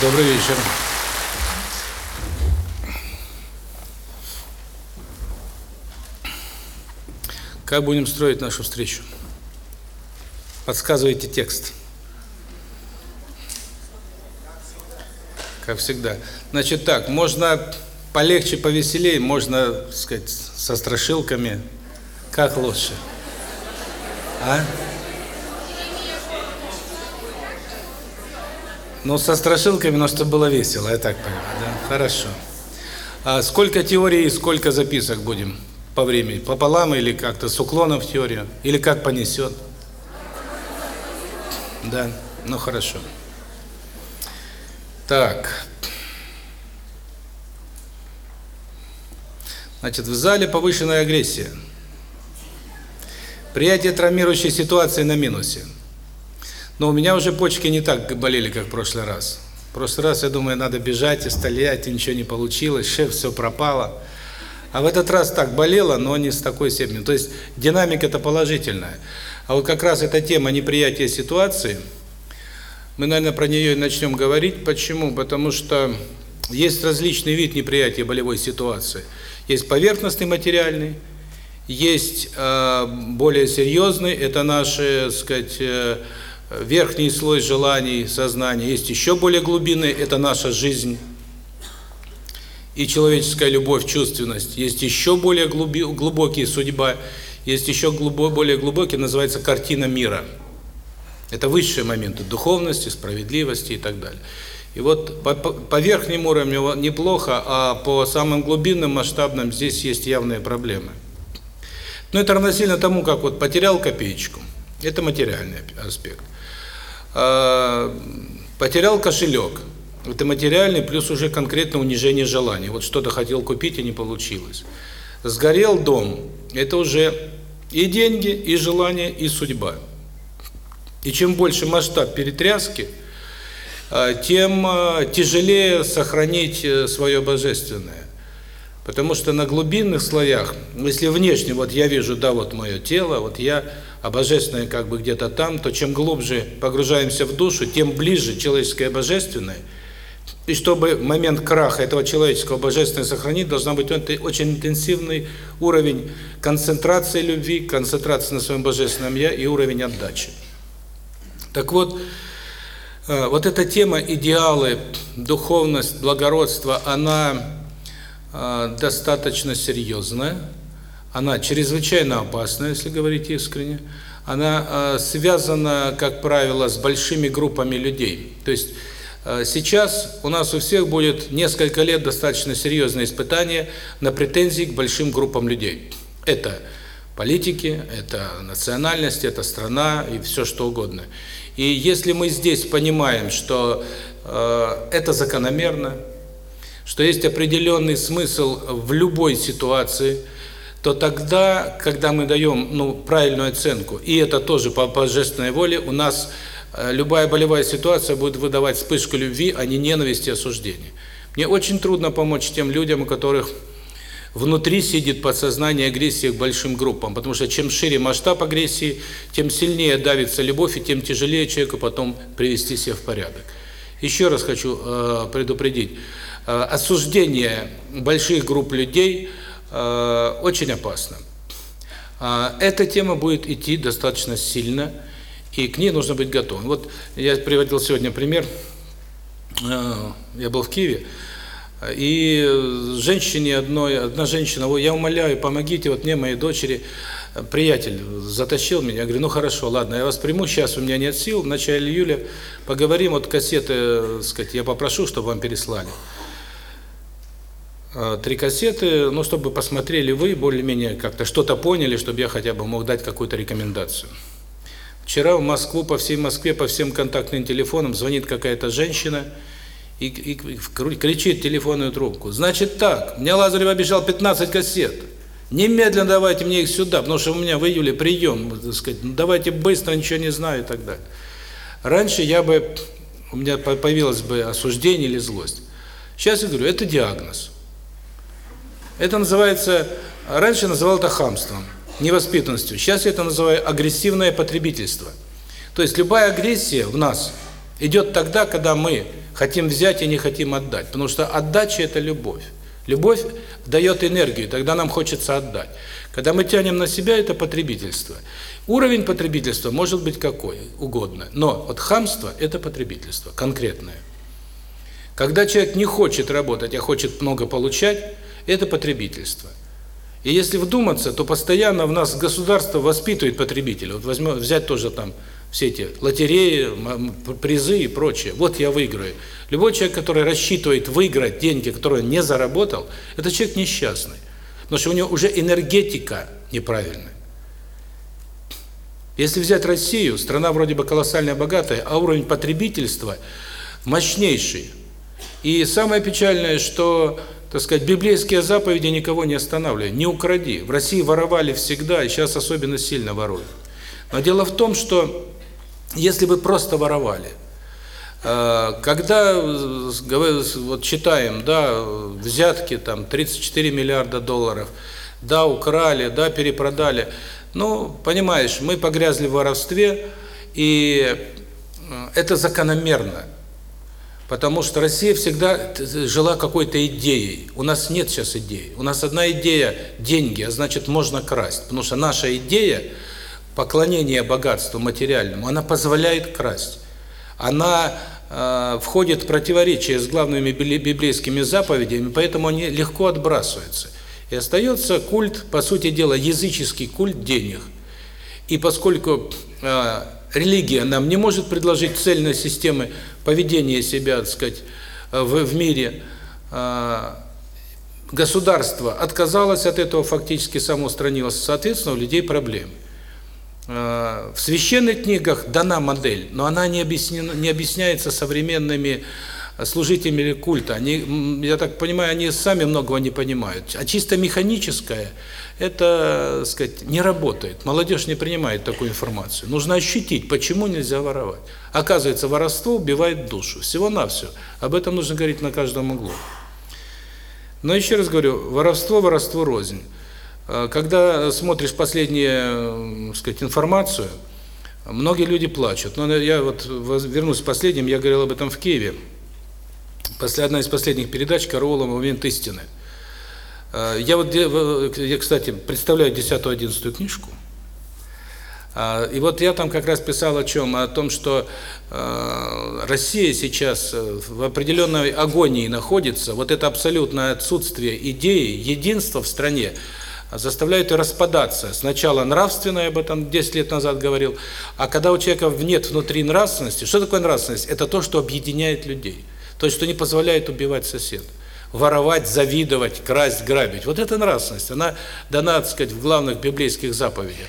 Добрый вечер. Как будем строить нашу встречу? Подсказывайте текст. Как всегда. Значит так, можно полегче, повеселее, можно, так сказать, со страшилками. Как лучше? А? Ну, со страшилками, но чтобы было весело, я так понимаю, да? Хорошо. А сколько теорий и сколько записок будем по времени? Пополам или как-то с уклоном в теорию? Или как понесет? Да, ну хорошо. Так. Значит, в зале повышенная агрессия. Приятие травмирующей ситуации на минусе. Но у меня уже почки не так болели, как в прошлый раз. В прошлый раз, я думаю, надо бежать и стрелять, и ничего не получилось, шеф, все пропало. А в этот раз так болело, но не с такой степенью. То есть динамика это положительная. А вот как раз эта тема неприятия ситуации, мы, наверное, про нее и начнем говорить. Почему? Потому что есть различный вид неприятия болевой ситуации. Есть поверхностный материальный, есть э, более серьезный, это наши, так сказать, э, верхний слой желаний, сознания, есть еще более глубинный, это наша жизнь и человеческая любовь, чувственность, есть еще более глубокие судьба, есть еще глубо, более глубокий, называется картина мира. Это высшие моменты духовности, справедливости и так далее. И вот по, по верхнему уровню неплохо, а по самым глубинным, масштабным здесь есть явные проблемы. Но это равносильно тому, как вот потерял копеечку. Это материальный аспект. А, потерял кошелек. Это материальный, плюс уже конкретно унижение желаний. Вот что-то хотел купить и не получилось. Сгорел дом. Это уже и деньги, и желание, и судьба. И чем больше масштаб перетряски, а, тем а, тяжелее сохранить э, свое божественное. Потому что на глубинных слоях, если внешне, вот я вижу, да, вот мое тело, вот я а божественное как бы где-то там, то чем глубже погружаемся в душу, тем ближе человеческое божественное. И чтобы момент краха этого человеческого божественного сохранить, должна быть очень интенсивный уровень концентрации любви, концентрации на своем божественном я и уровень отдачи. Так вот, э, вот эта тема идеалы, духовность, благородство, она э, достаточно серьезная она чрезвычайно опасна, если говорить искренне. Она э, связана, как правило, с большими группами людей. То есть э, сейчас у нас у всех будет несколько лет достаточно серьезное испытание на претензии к большим группам людей. Это политики, это национальность, это страна и все что угодно. И если мы здесь понимаем, что э, это закономерно, что есть определенный смысл в любой ситуации – то тогда, когда мы даем ну, правильную оценку, и это тоже по божественной воле, у нас э, любая болевая ситуация будет выдавать вспышку любви, а не ненависти и осуждения. Мне очень трудно помочь тем людям, у которых внутри сидит подсознание агрессии к большим группам, потому что чем шире масштаб агрессии, тем сильнее давится любовь, и тем тяжелее человеку потом привести себя в порядок. Еще раз хочу э, предупредить. Э, осуждение больших групп людей – очень опасно. А, эта тема будет идти достаточно сильно, и к ней нужно быть готовым. Вот я приводил сегодня пример. Э, я был в Киеве, и женщине одной, одна женщина, я умоляю, помогите вот мне, моей дочери, приятель затащил меня, я говорю, ну хорошо, ладно, я вас приму, сейчас у меня нет сил, в начале июля поговорим, вот кассеты, сказать, я попрошу, чтобы вам переслали. Э, три кассеты, ну, чтобы посмотрели вы, более-менее как-то что-то поняли, чтобы я хотя бы мог дать какую-то рекомендацию. Вчера в Москву, по всей Москве, по всем контактным телефонам звонит какая-то женщина и, и, и кричит телефонную трубку. Значит так, мне Лазарев обещал 15 кассет. Немедленно давайте мне их сюда, потому что у меня в июле прием, так сказать, ну, давайте быстро, ничего не знаю и так далее. Раньше я бы, у меня появилось бы осуждение или злость. Сейчас я говорю, это диагноз. Это называется, раньше называл это хамством, невоспитанностью. Сейчас я это называю агрессивное потребительство. То есть любая агрессия в нас идет тогда, когда мы Хотим взять и не хотим отдать. Потому что отдача – это любовь. Любовь дает энергию, тогда нам хочется отдать. Когда мы тянем на себя, это потребительство. Уровень потребительства может быть какой угодно, но вот хамство – это потребительство, конкретное. Когда человек не хочет работать, а хочет много получать, это потребительство. И если вдуматься, то постоянно в нас государство воспитывает потребителя. Вот возьмем, взять тоже там все эти лотереи, призы и прочее. Вот я выиграю. Любой человек, который рассчитывает выиграть деньги, которые он не заработал, это человек несчастный. Потому что у него уже энергетика неправильная. Если взять Россию, страна вроде бы колоссально богатая, а уровень потребительства мощнейший. И самое печальное, что так сказать, библейские заповеди никого не останавливают. Не укради. В России воровали всегда, и сейчас особенно сильно воруют. Но дело в том, что если вы просто воровали, э, когда вот читаем, да, взятки там 34 миллиарда долларов, да, украли, да, перепродали, ну, понимаешь, мы погрязли в воровстве, и э, это закономерно. Потому что Россия всегда жила какой-то идеей. У нас нет сейчас идеи. У нас одна идея – деньги, а значит, можно красть. Потому что наша идея поклонения богатству материальному, она позволяет красть. Она э, входит в противоречие с главными библейскими заповедями, поэтому они легко отбрасываются. И остается культ, по сути дела, языческий культ денег. И поскольку э, религия нам не может предложить цельной системы поведения себя, так сказать, в, в мире, а, государство отказалось от этого, фактически самоустранилось, соответственно, у людей проблемы. А, в священных книгах дана модель, но она не, объяснена, не объясняется современными служителями культа. Они, я так понимаю, они сами многого не понимают. А чисто механическое – это, сказать, не работает. Молодежь не принимает такую информацию. Нужно ощутить, почему нельзя воровать. Оказывается, воровство убивает душу. Всего-навсего. Об этом нужно говорить на каждом углу. Но еще раз говорю, воровство, воровство рознь. А, когда смотришь последнюю, сказать, информацию, многие люди плачут. Но я вот вернусь к последним, я говорил об этом в Киеве. После одна из последних передач Караола «Момент истины». Э, я вот, я, кстати, представляю 10-11 книжку. А, и вот я там как раз писал о чем? О том, что э, Россия сейчас э, в определенной агонии находится. Вот это абсолютное отсутствие идеи, единства в стране заставляет ее распадаться. Сначала нравственно, я об этом 10 лет назад говорил, а когда у человека нет внутри нравственности, что такое нравственность? Это то, что объединяет людей. То есть, что не позволяет убивать соседа воровать, завидовать, красть, грабить. Вот эта нравственность, она дана, так сказать, в главных библейских заповедях.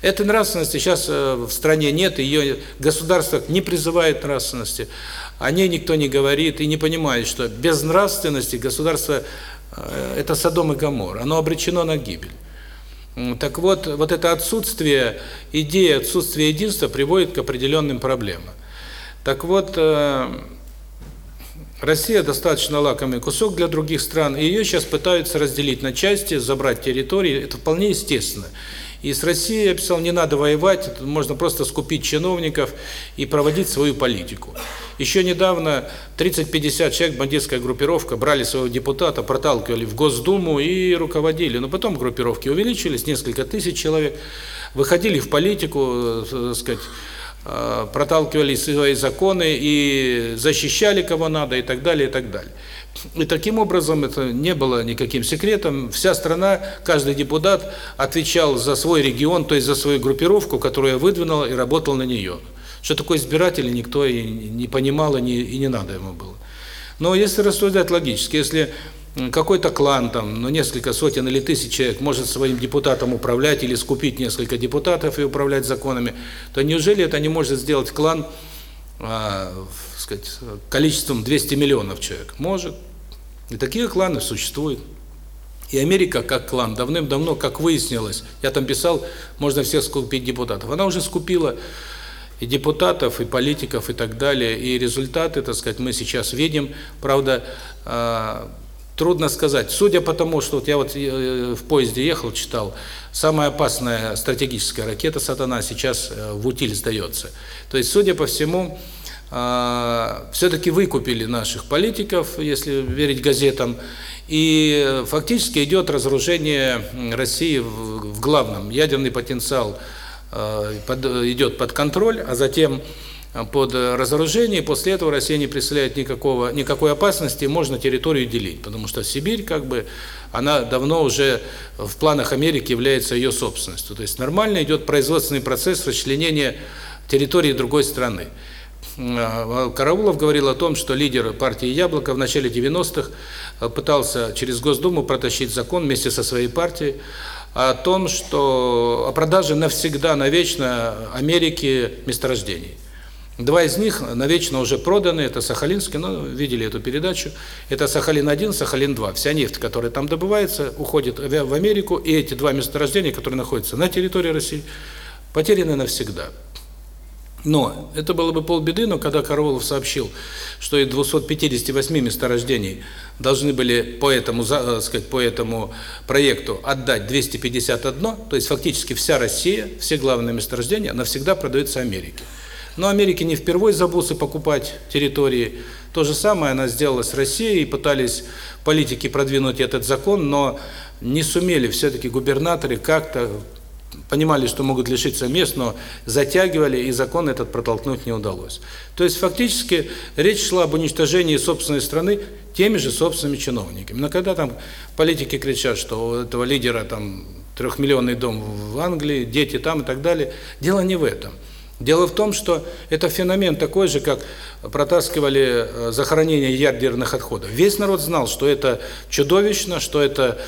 Этой нравственности сейчас э, в стране нет, ее государство не призывает нравственности, о ней никто не говорит и не понимает, что без нравственности государство э, – это Содом и Гомор, оно обречено на гибель. Так вот, вот это отсутствие идеи, отсутствие единства приводит к определенным проблемам. Так вот, э, Россия достаточно лакомый кусок для других стран, и ее сейчас пытаются разделить на части, забрать территории, это вполне естественно. И с Россией, я писал, не надо воевать, можно просто скупить чиновников и проводить свою политику. Еще недавно 30-50 человек, бандитская группировка, брали своего депутата, проталкивали в Госдуму и руководили. Но потом группировки увеличились, несколько тысяч человек, выходили в политику, э, так сказать, Э, проталкивали свои законы и защищали кого надо и так далее, и так далее. И таким образом это не было никаким секретом. Вся страна, каждый депутат отвечал за свой регион, то есть за свою группировку, которая выдвинула и работал на нее. Что такое избиратели, никто и не понимал, и не, и не надо ему было. Но если рассуждать логически, если какой-то клан, там, ну, несколько сотен или тысяч человек может своим депутатом управлять или скупить несколько депутатов и управлять законами, то неужели это не может сделать клан, а, сказать, количеством 200 миллионов человек? Может. И такие кланы существуют. И Америка, как клан, давным-давно, как выяснилось, я там писал, можно всех скупить депутатов, она уже скупила и депутатов, и политиков, и так далее, и результаты, так сказать, мы сейчас видим. Правда, а, Трудно сказать. Судя по тому, что вот я вот э, в поезде ехал, читал, самая опасная стратегическая ракета «Сатана» сейчас э, в утиль сдается. То есть, судя по всему, все-таки выкупили наших политиков, если верить газетам, и фактически идет разоружение России в главном. Ядерный потенциал идет под контроль, а затем под разоружение, после этого Россия не представляет никакого никакой опасности, можно территорию делить, потому что Сибирь как бы она давно уже в планах Америки является ее собственностью. То есть нормально идет производственный процесс расчленения территории другой страны. Караулов говорил о том, что лидер партии «Яблоко» в начале 90-х пытался через Госдуму протащить закон вместе со своей партией о том, что о продаже навсегда, навечно Америки месторождений. Два из них навечно уже проданы, это Сахалинский, ну, видели эту передачу, это Сахалин-1, Сахалин-2. Вся нефть, которая там добывается, уходит в Америку, и эти два месторождения, которые находятся на территории России, потеряны навсегда. Но это было бы полбеды, но когда Караулов сообщил, что и 258 месторождений должны были по этому, так сказать, по этому проекту отдать 251, то есть фактически вся Россия, все главные месторождения навсегда продаются Америке. Но Америке не впервые забылся покупать территории. То же самое она сделала с Россией, пытались политики продвинуть этот закон, но не сумели все-таки губернаторы как-то понимали, что могут лишиться мест, но затягивали, и закон этот протолкнуть не удалось. То есть фактически речь шла об уничтожении собственной страны теми же собственными чиновниками. Но когда там политики кричат, что у этого лидера там трехмиллионный дом в Англии, дети там и так далее, дело не в этом. Дело в том, что это феномен такой же, как протаскивали э, захоронение ядерных отходов. Весь народ знал, что это чудовищно, что это,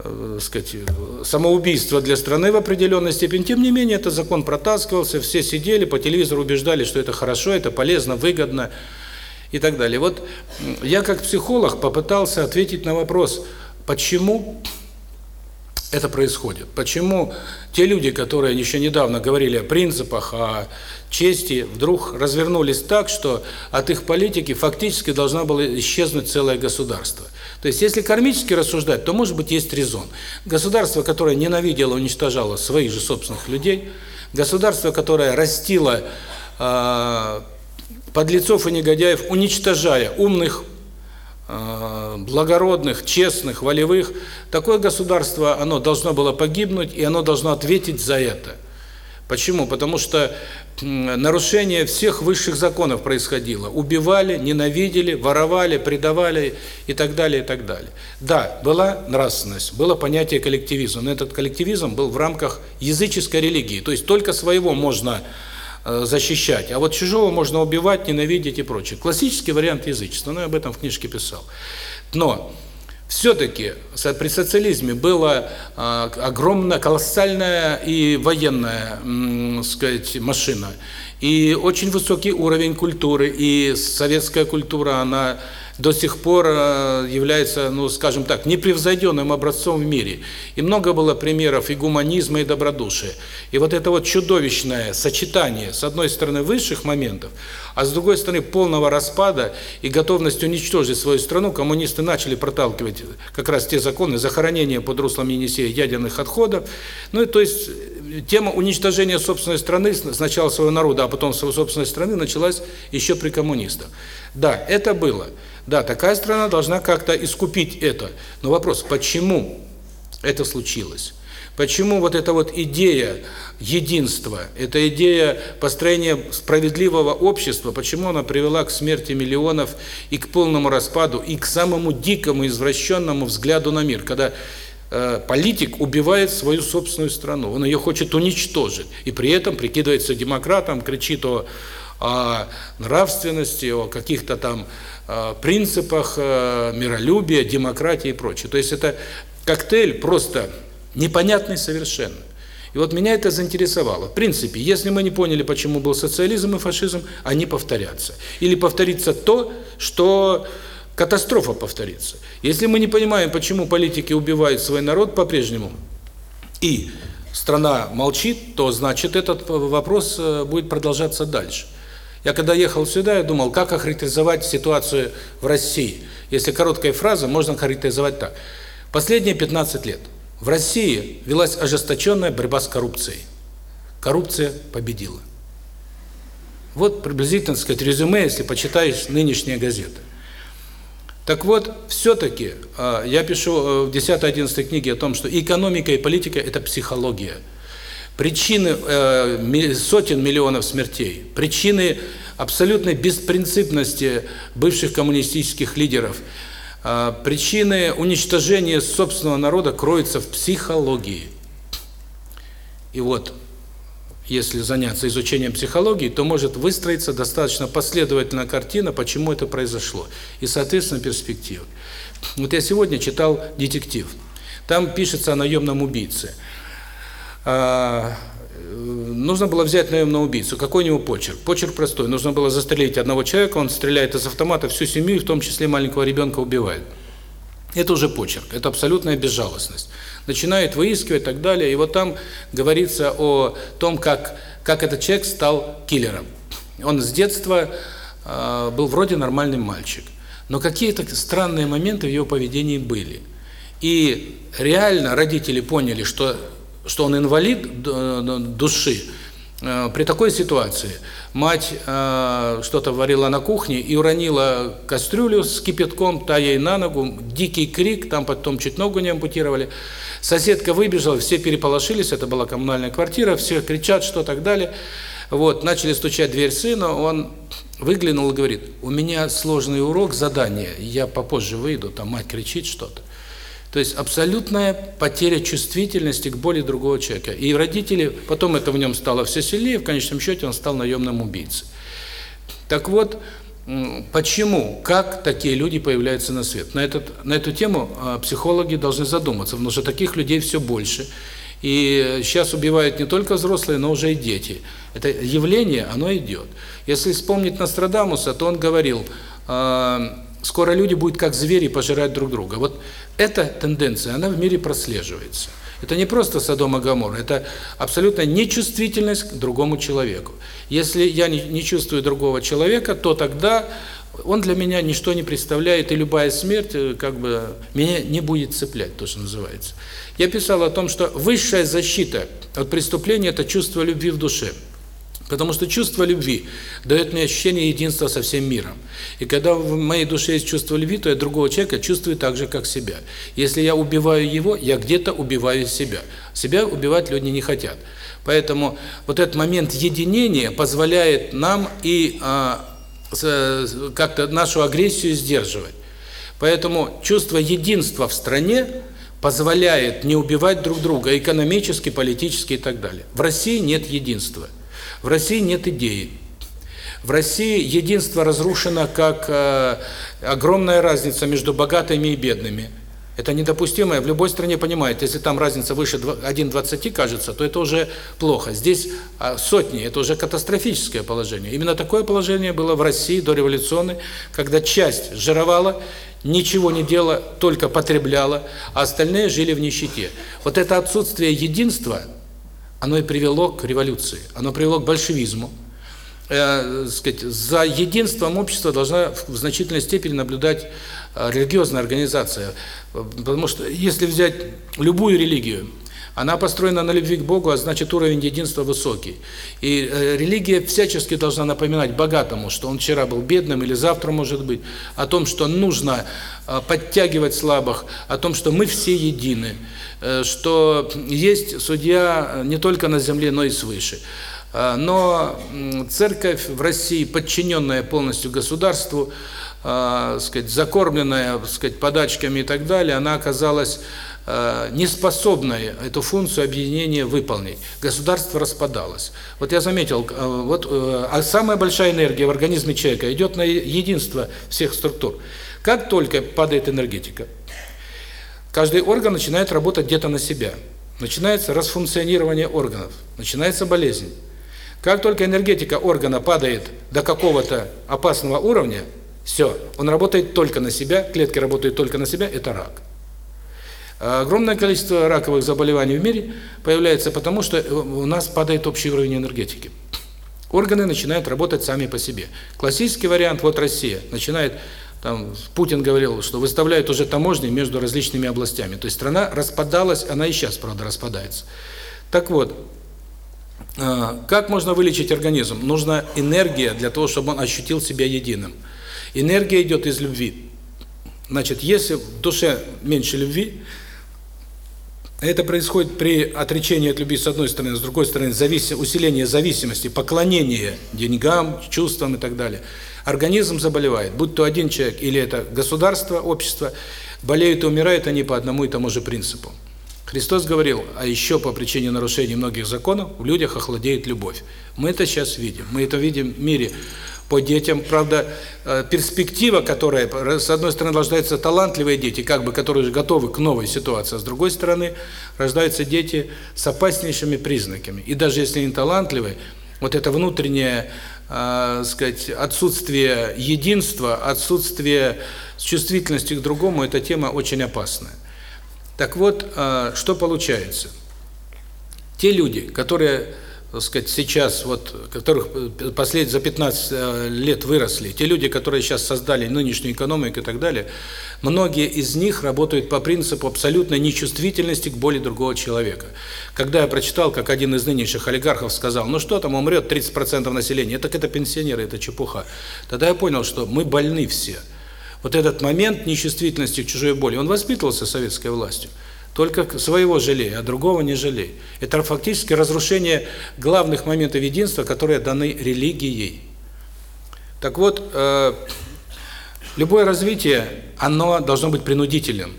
э, сказать, самоубийство для страны в определенной степени. Тем не менее, этот закон протаскивался, все сидели, по телевизору убеждали, что это хорошо, это полезно, выгодно и так далее. Вот я как психолог попытался ответить на вопрос, почему это происходит. Почему те люди, которые еще недавно говорили о принципах, о чести, вдруг развернулись так, что от их политики фактически должна была исчезнуть целое государство. То есть, если кармически рассуждать, то, может быть, есть резон. Государство, которое ненавидело, уничтожало своих же собственных людей, государство, которое растило э, подлецов и негодяев, уничтожая умных, благородных, честных, волевых, такое государство, оно должно было погибнуть, и оно должно ответить за это. Почему? Потому что нарушение всех высших законов происходило. Убивали, ненавидели, воровали, предавали и так далее, и так далее. Да, была нравственность, было понятие коллективизма, но этот коллективизм был в рамках языческой религии. То есть только своего можно Э, защищать, а вот чужого можно убивать, ненавидеть и прочее. Классический вариант язычества, но я об этом в книжке писал. Но все-таки при социализме была э, огромная, колоссальная и военная, э, сказать, машина, и очень высокий уровень культуры, и советская культура, она до сих пор э, является, ну, скажем так, непревзойденным образцом в мире. И много было примеров и гуманизма, и добродушия. И вот это вот чудовищное сочетание, с одной стороны, высших моментов, а с другой стороны, полного распада и готовность уничтожить свою страну, коммунисты начали проталкивать как раз те законы захоронения под руслом Енисея ядерных отходов. Ну, и то есть тема уничтожения собственной страны, сначала своего народа, а потом своей собственной страны, началась еще при коммунистах. Да, это было. Да, такая страна должна как-то искупить это. Но вопрос, почему это случилось? Почему вот эта вот идея единства, эта идея построения справедливого общества, почему она привела к смерти миллионов и к полному распаду, и к самому дикому, извращенному взгляду на мир, когда э, политик убивает свою собственную страну, он ее хочет уничтожить, и при этом прикидывается демократом, кричит о, о нравственности, о каких-то там принципах э, миролюбия, демократии и прочее. То есть это коктейль просто непонятный совершенно. И вот меня это заинтересовало. В принципе, если мы не поняли, почему был социализм и фашизм, они повторятся. Или повторится то, что катастрофа повторится. Если мы не понимаем, почему политики убивают свой народ по-прежнему, и страна молчит, то значит этот вопрос э, будет продолжаться дальше. Я когда ехал сюда, я думал, как охарактеризовать ситуацию в России. Если короткая фраза, можно охарактеризовать так. Последние 15 лет в России велась ожесточенная борьба с коррупцией. Коррупция победила. Вот приблизительно, сказать, резюме, если почитаешь нынешние газеты. Так вот, все-таки э, я пишу в 10-11 книге о том, что экономика и политика – это психология. Причины э, сотен миллионов смертей, причины абсолютной беспринципности бывших коммунистических лидеров, э, причины уничтожения собственного народа кроются в психологии. И вот если заняться изучением психологии, то может выстроиться достаточно последовательная картина, почему это произошло, и, соответственно, перспективы. Вот я сегодня читал детектив. Там пишется о наемном убийце. А, нужно было взять наемного убийцу. Какой у него почерк? Почерк простой. Нужно было застрелить одного человека, он стреляет из автомата, всю семью, в том числе маленького ребенка, убивает. Это уже почерк, это абсолютная безжалостность начинают выискивать и так далее. И вот там говорится о том, как, как этот человек стал киллером. Он с детства э, был вроде нормальный мальчик, но какие-то странные моменты в его поведении были. И реально родители поняли, что, что он инвалид души, Э, при такой ситуации мать э, что-то варила на кухне и уронила кастрюлю с кипятком, та ей на ногу, дикий крик, там потом чуть ногу не ампутировали. Соседка выбежала, все переполошились, это была коммунальная квартира, все кричат, что так далее. Вот, начали стучать в дверь сына, он выглянул и говорит, у меня сложный урок, задание, я попозже выйду, там мать кричит что-то. То есть абсолютная потеря чувствительности к боли другого человека. И родители, потом это в нем стало все сильнее, в конечном счете он стал наемным убийцей. Так вот, почему, как такие люди появляются на свет? На, этот, на эту тему а, психологи должны задуматься, потому что таких людей все больше. И сейчас убивают не только взрослые, но уже и дети. Это явление, оно идет. Если вспомнить Нострадамуса, то он говорил, а, скоро люди будут как звери пожирать друг друга. Вот эта тенденция, она в мире прослеживается. Это не просто Содом и Гоморра, это абсолютная нечувствительность к другому человеку. Если я не, не чувствую другого человека, то тогда он для меня ничто не представляет, и любая смерть э, как бы меня не будет цеплять, то, что называется. Я писал о том, что высшая защита от преступления – это чувство любви в душе. Потому что чувство любви дает мне ощущение единства со всем миром. И когда в моей душе есть чувство любви, то я другого человека чувствую так же, как себя. Если я убиваю его, я где-то убиваю себя. Себя убивать люди не хотят. Поэтому вот этот момент единения позволяет нам и а, как-то нашу агрессию сдерживать. Поэтому чувство единства в стране позволяет не убивать друг друга экономически, политически и так далее. В России нет единства. В России нет идеи. В России единство разрушено как э, огромная разница между богатыми и бедными. Это недопустимо. В любой стране понимают, если там разница выше 1,20 кажется, то это уже плохо. Здесь а, сотни, это уже катастрофическое положение. Именно такое положение было в России до революционной, когда часть жировала, ничего не делала, только потребляла, а остальные жили в нищете. Вот это отсутствие единства – оно и привело к революции, оно привело к большевизму. Э, сказать, за единством общества должна в значительной степени наблюдать э, религиозная организация. Потому что если взять любую религию, она построена на любви к Богу, а значит уровень единства высокий. И э, религия всячески должна напоминать богатому, что он вчера был бедным или завтра может быть, о том, что нужно э, подтягивать слабых, о том, что мы все едины, что есть судья не только на земле, но и свыше. Э, но церковь в России, подчиненная полностью государству, э, сказать, закормленная, сказать, подачками и так далее, она оказалась Э, неспособная эту функцию объединения выполнить. Государство распадалось. Вот я заметил, э, вот э, а самая большая энергия в организме человека идет на единство всех структур. Как только падает энергетика, каждый орган начинает работать где-то на себя. Начинается расфункционирование органов, начинается болезнь. Как только энергетика органа падает до какого-то опасного уровня, все, он работает только на себя, клетки работают только на себя, это рак. Огромное количество раковых заболеваний в мире появляется потому, что у нас падает общий уровень энергетики. Органы начинают работать сами по себе. Классический вариант, вот Россия, начинает, там, Путин говорил, что выставляют уже таможни между различными областями. То есть страна распадалась, она и сейчас, правда, распадается. Так вот, А, как можно вылечить организм? Нужна энергия для того, чтобы он ощутил себя единым. Энергия идет из любви. Значит, если в душе меньше любви, это происходит при отречении от любви с одной стороны, с другой стороны завис... усиление зависимости, поклонение деньгам, чувствам и так далее. Организм заболевает, будь то один человек или это государство, общество, болеют и умирают они по одному и тому же принципу. Христос говорил, а еще по причине нарушения многих законов в людях охладеет любовь. Мы это сейчас видим. Мы это видим в мире по детям. Правда, э, перспектива, которая, с одной стороны, рождаются талантливые дети, как бы, которые готовы к новой ситуации, а с другой стороны, рождаются дети с опаснейшими признаками. И даже если они талантливые, вот это внутреннее, э, сказать, отсутствие единства, отсутствие чувствительности к другому, эта тема очень опасная. Так вот, а, что получается? Те люди, которые, так сказать, сейчас, вот, которых послед... за 15 э, лет выросли, те люди, которые сейчас создали нынешнюю экономику и так далее, многие из них работают по принципу абсолютной нечувствительности к боли другого человека. Когда я прочитал, как один из нынешних олигархов сказал, ну что там, умрет 30% населения, так это пенсионеры, это чепуха. Тогда я понял, что мы больны все. Вот этот момент нечувствительности к чужой боли, он воспитывался советской властью. Только своего жалей, а другого не жалей. Это фактически разрушение главных моментов единства, которые даны религией. Так вот, э, любое развитие, оно должно быть принудительным.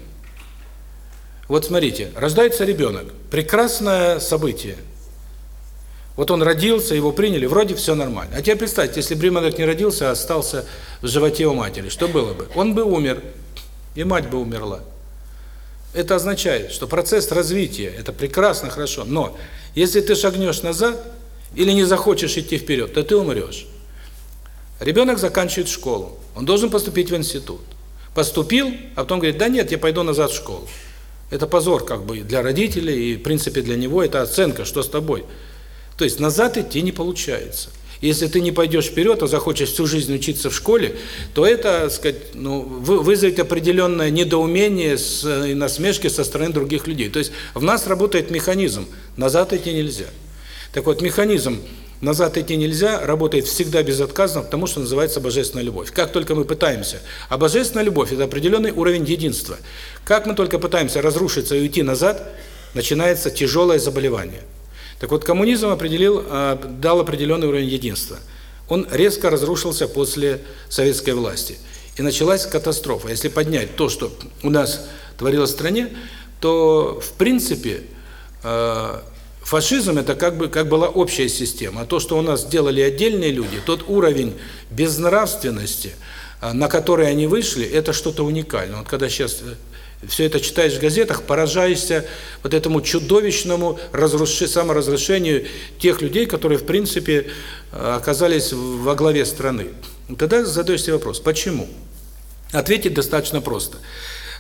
Вот смотрите, рождается ребенок, прекрасное событие. Вот он родился, его приняли, вроде все нормально. А теперь представьте, если бы ребенок не родился, а остался в животе у матери, что было бы? Он бы умер, и мать бы умерла. Это означает, что процесс развития, это прекрасно, хорошо, но если ты шагнешь назад или не захочешь идти вперед, то ты умрешь. Ребенок заканчивает школу, он должен поступить в институт. Поступил, а потом говорит, да нет, я пойду назад в школу. Это позор как бы для родителей и в принципе для него, это оценка, что с тобой. То есть назад идти не получается. Если ты не пойдешь вперед, а захочешь всю жизнь учиться в школе, то это, сказать, ну, вызовет определенное недоумение и насмешки со стороны других людей. То есть в нас работает механизм, назад идти нельзя. Так вот, механизм назад идти нельзя, работает всегда безотказно, потому что называется божественная любовь. Как только мы пытаемся, а божественная любовь – это определенный уровень единства. Как мы только пытаемся разрушиться и уйти назад, начинается тяжелое заболевание – так вот, коммунизм определил, а, дал определенный уровень единства. Он резко разрушился после советской власти. И началась катастрофа. Если поднять то, что у нас творилось в стране, то, в принципе, а, фашизм – это как бы как была общая система. А то, что у нас делали отдельные люди, тот уровень безнравственности, а, на который они вышли, это что-то уникальное. Вот когда сейчас э, все это читаешь в газетах, поражаешься вот этому чудовищному разруш... саморазрушению тех людей, которые, в принципе, э, оказались во главе страны. Тогда задаешь себе вопрос, почему? Ответить достаточно просто.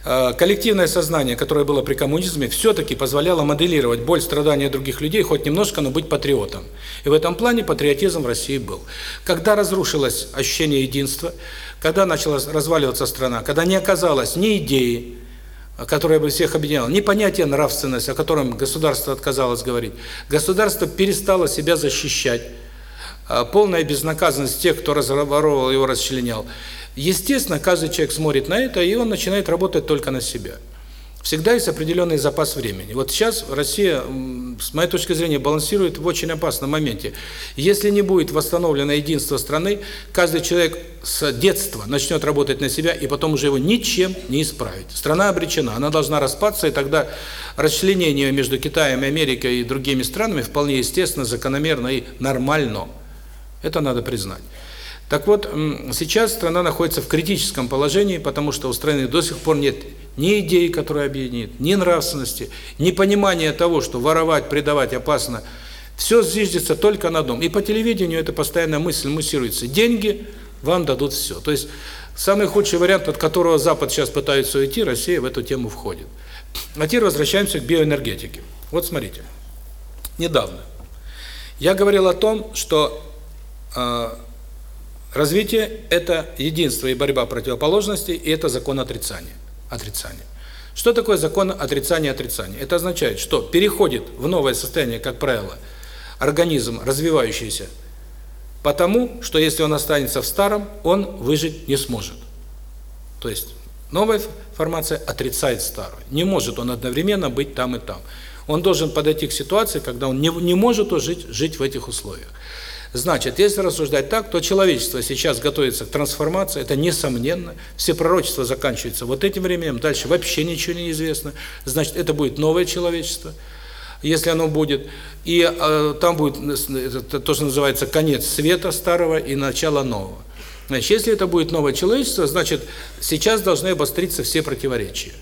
Э, коллективное сознание, которое было при коммунизме, все-таки позволяло моделировать боль, страдания других людей, хоть немножко, но быть патриотом. И в этом плане патриотизм в России был. Когда разрушилось ощущение единства, когда начала разваливаться страна, когда не оказалось ни идеи, которое бы всех объединяло, не понятие нравственности, о котором государство отказалось говорить. Государство перестало себя защищать, а, полная безнаказанность тех, кто разворовывал его, расчленял. Естественно, каждый человек смотрит на это, и он начинает работать только на себя всегда есть определенный запас времени. Вот сейчас Россия, с моей точки зрения, балансирует в очень опасном моменте. Если не будет восстановлено единство страны, каждый человек с детства начнет работать на себя, и потом уже его ничем не исправить. Страна обречена, она должна распаться, и тогда расчленение между Китаем, Америкой и другими странами вполне естественно, закономерно и нормально. Это надо признать. Так вот, сейчас страна находится в критическом положении, потому что у страны до сих пор нет ни идеи, которая объединит, ни нравственности, ни понимания того, что воровать, предавать опасно. Все зиждется только на одном. И по телевидению эта постоянная мысль муссируется. Деньги вам дадут все. То есть самый худший вариант, от которого Запад сейчас пытается уйти, Россия в эту тему входит. А теперь возвращаемся к биоэнергетике. Вот смотрите. Недавно я говорил о том, что э, Развитие – это единство и борьба противоположностей, и это закон отрицания. Отрицание. Что такое закон отрицания отрицания? Это означает, что переходит в новое состояние, как правило, организм развивающийся, потому что если он останется в старом, он выжить не сможет. То есть новая формация отрицает старую. Не может он одновременно быть там и там. Он должен подойти к ситуации, когда он не, не может жить, жить в этих условиях. Значит, если рассуждать так, то человечество сейчас готовится к трансформации, это несомненно. Все пророчества заканчиваются вот этим временем, дальше вообще ничего не известно. Значит, это будет новое человечество, если оно будет. И э, там будет это, то, что называется конец света старого и начало нового. Значит, если это будет новое человечество, значит, сейчас должны обостриться все противоречия.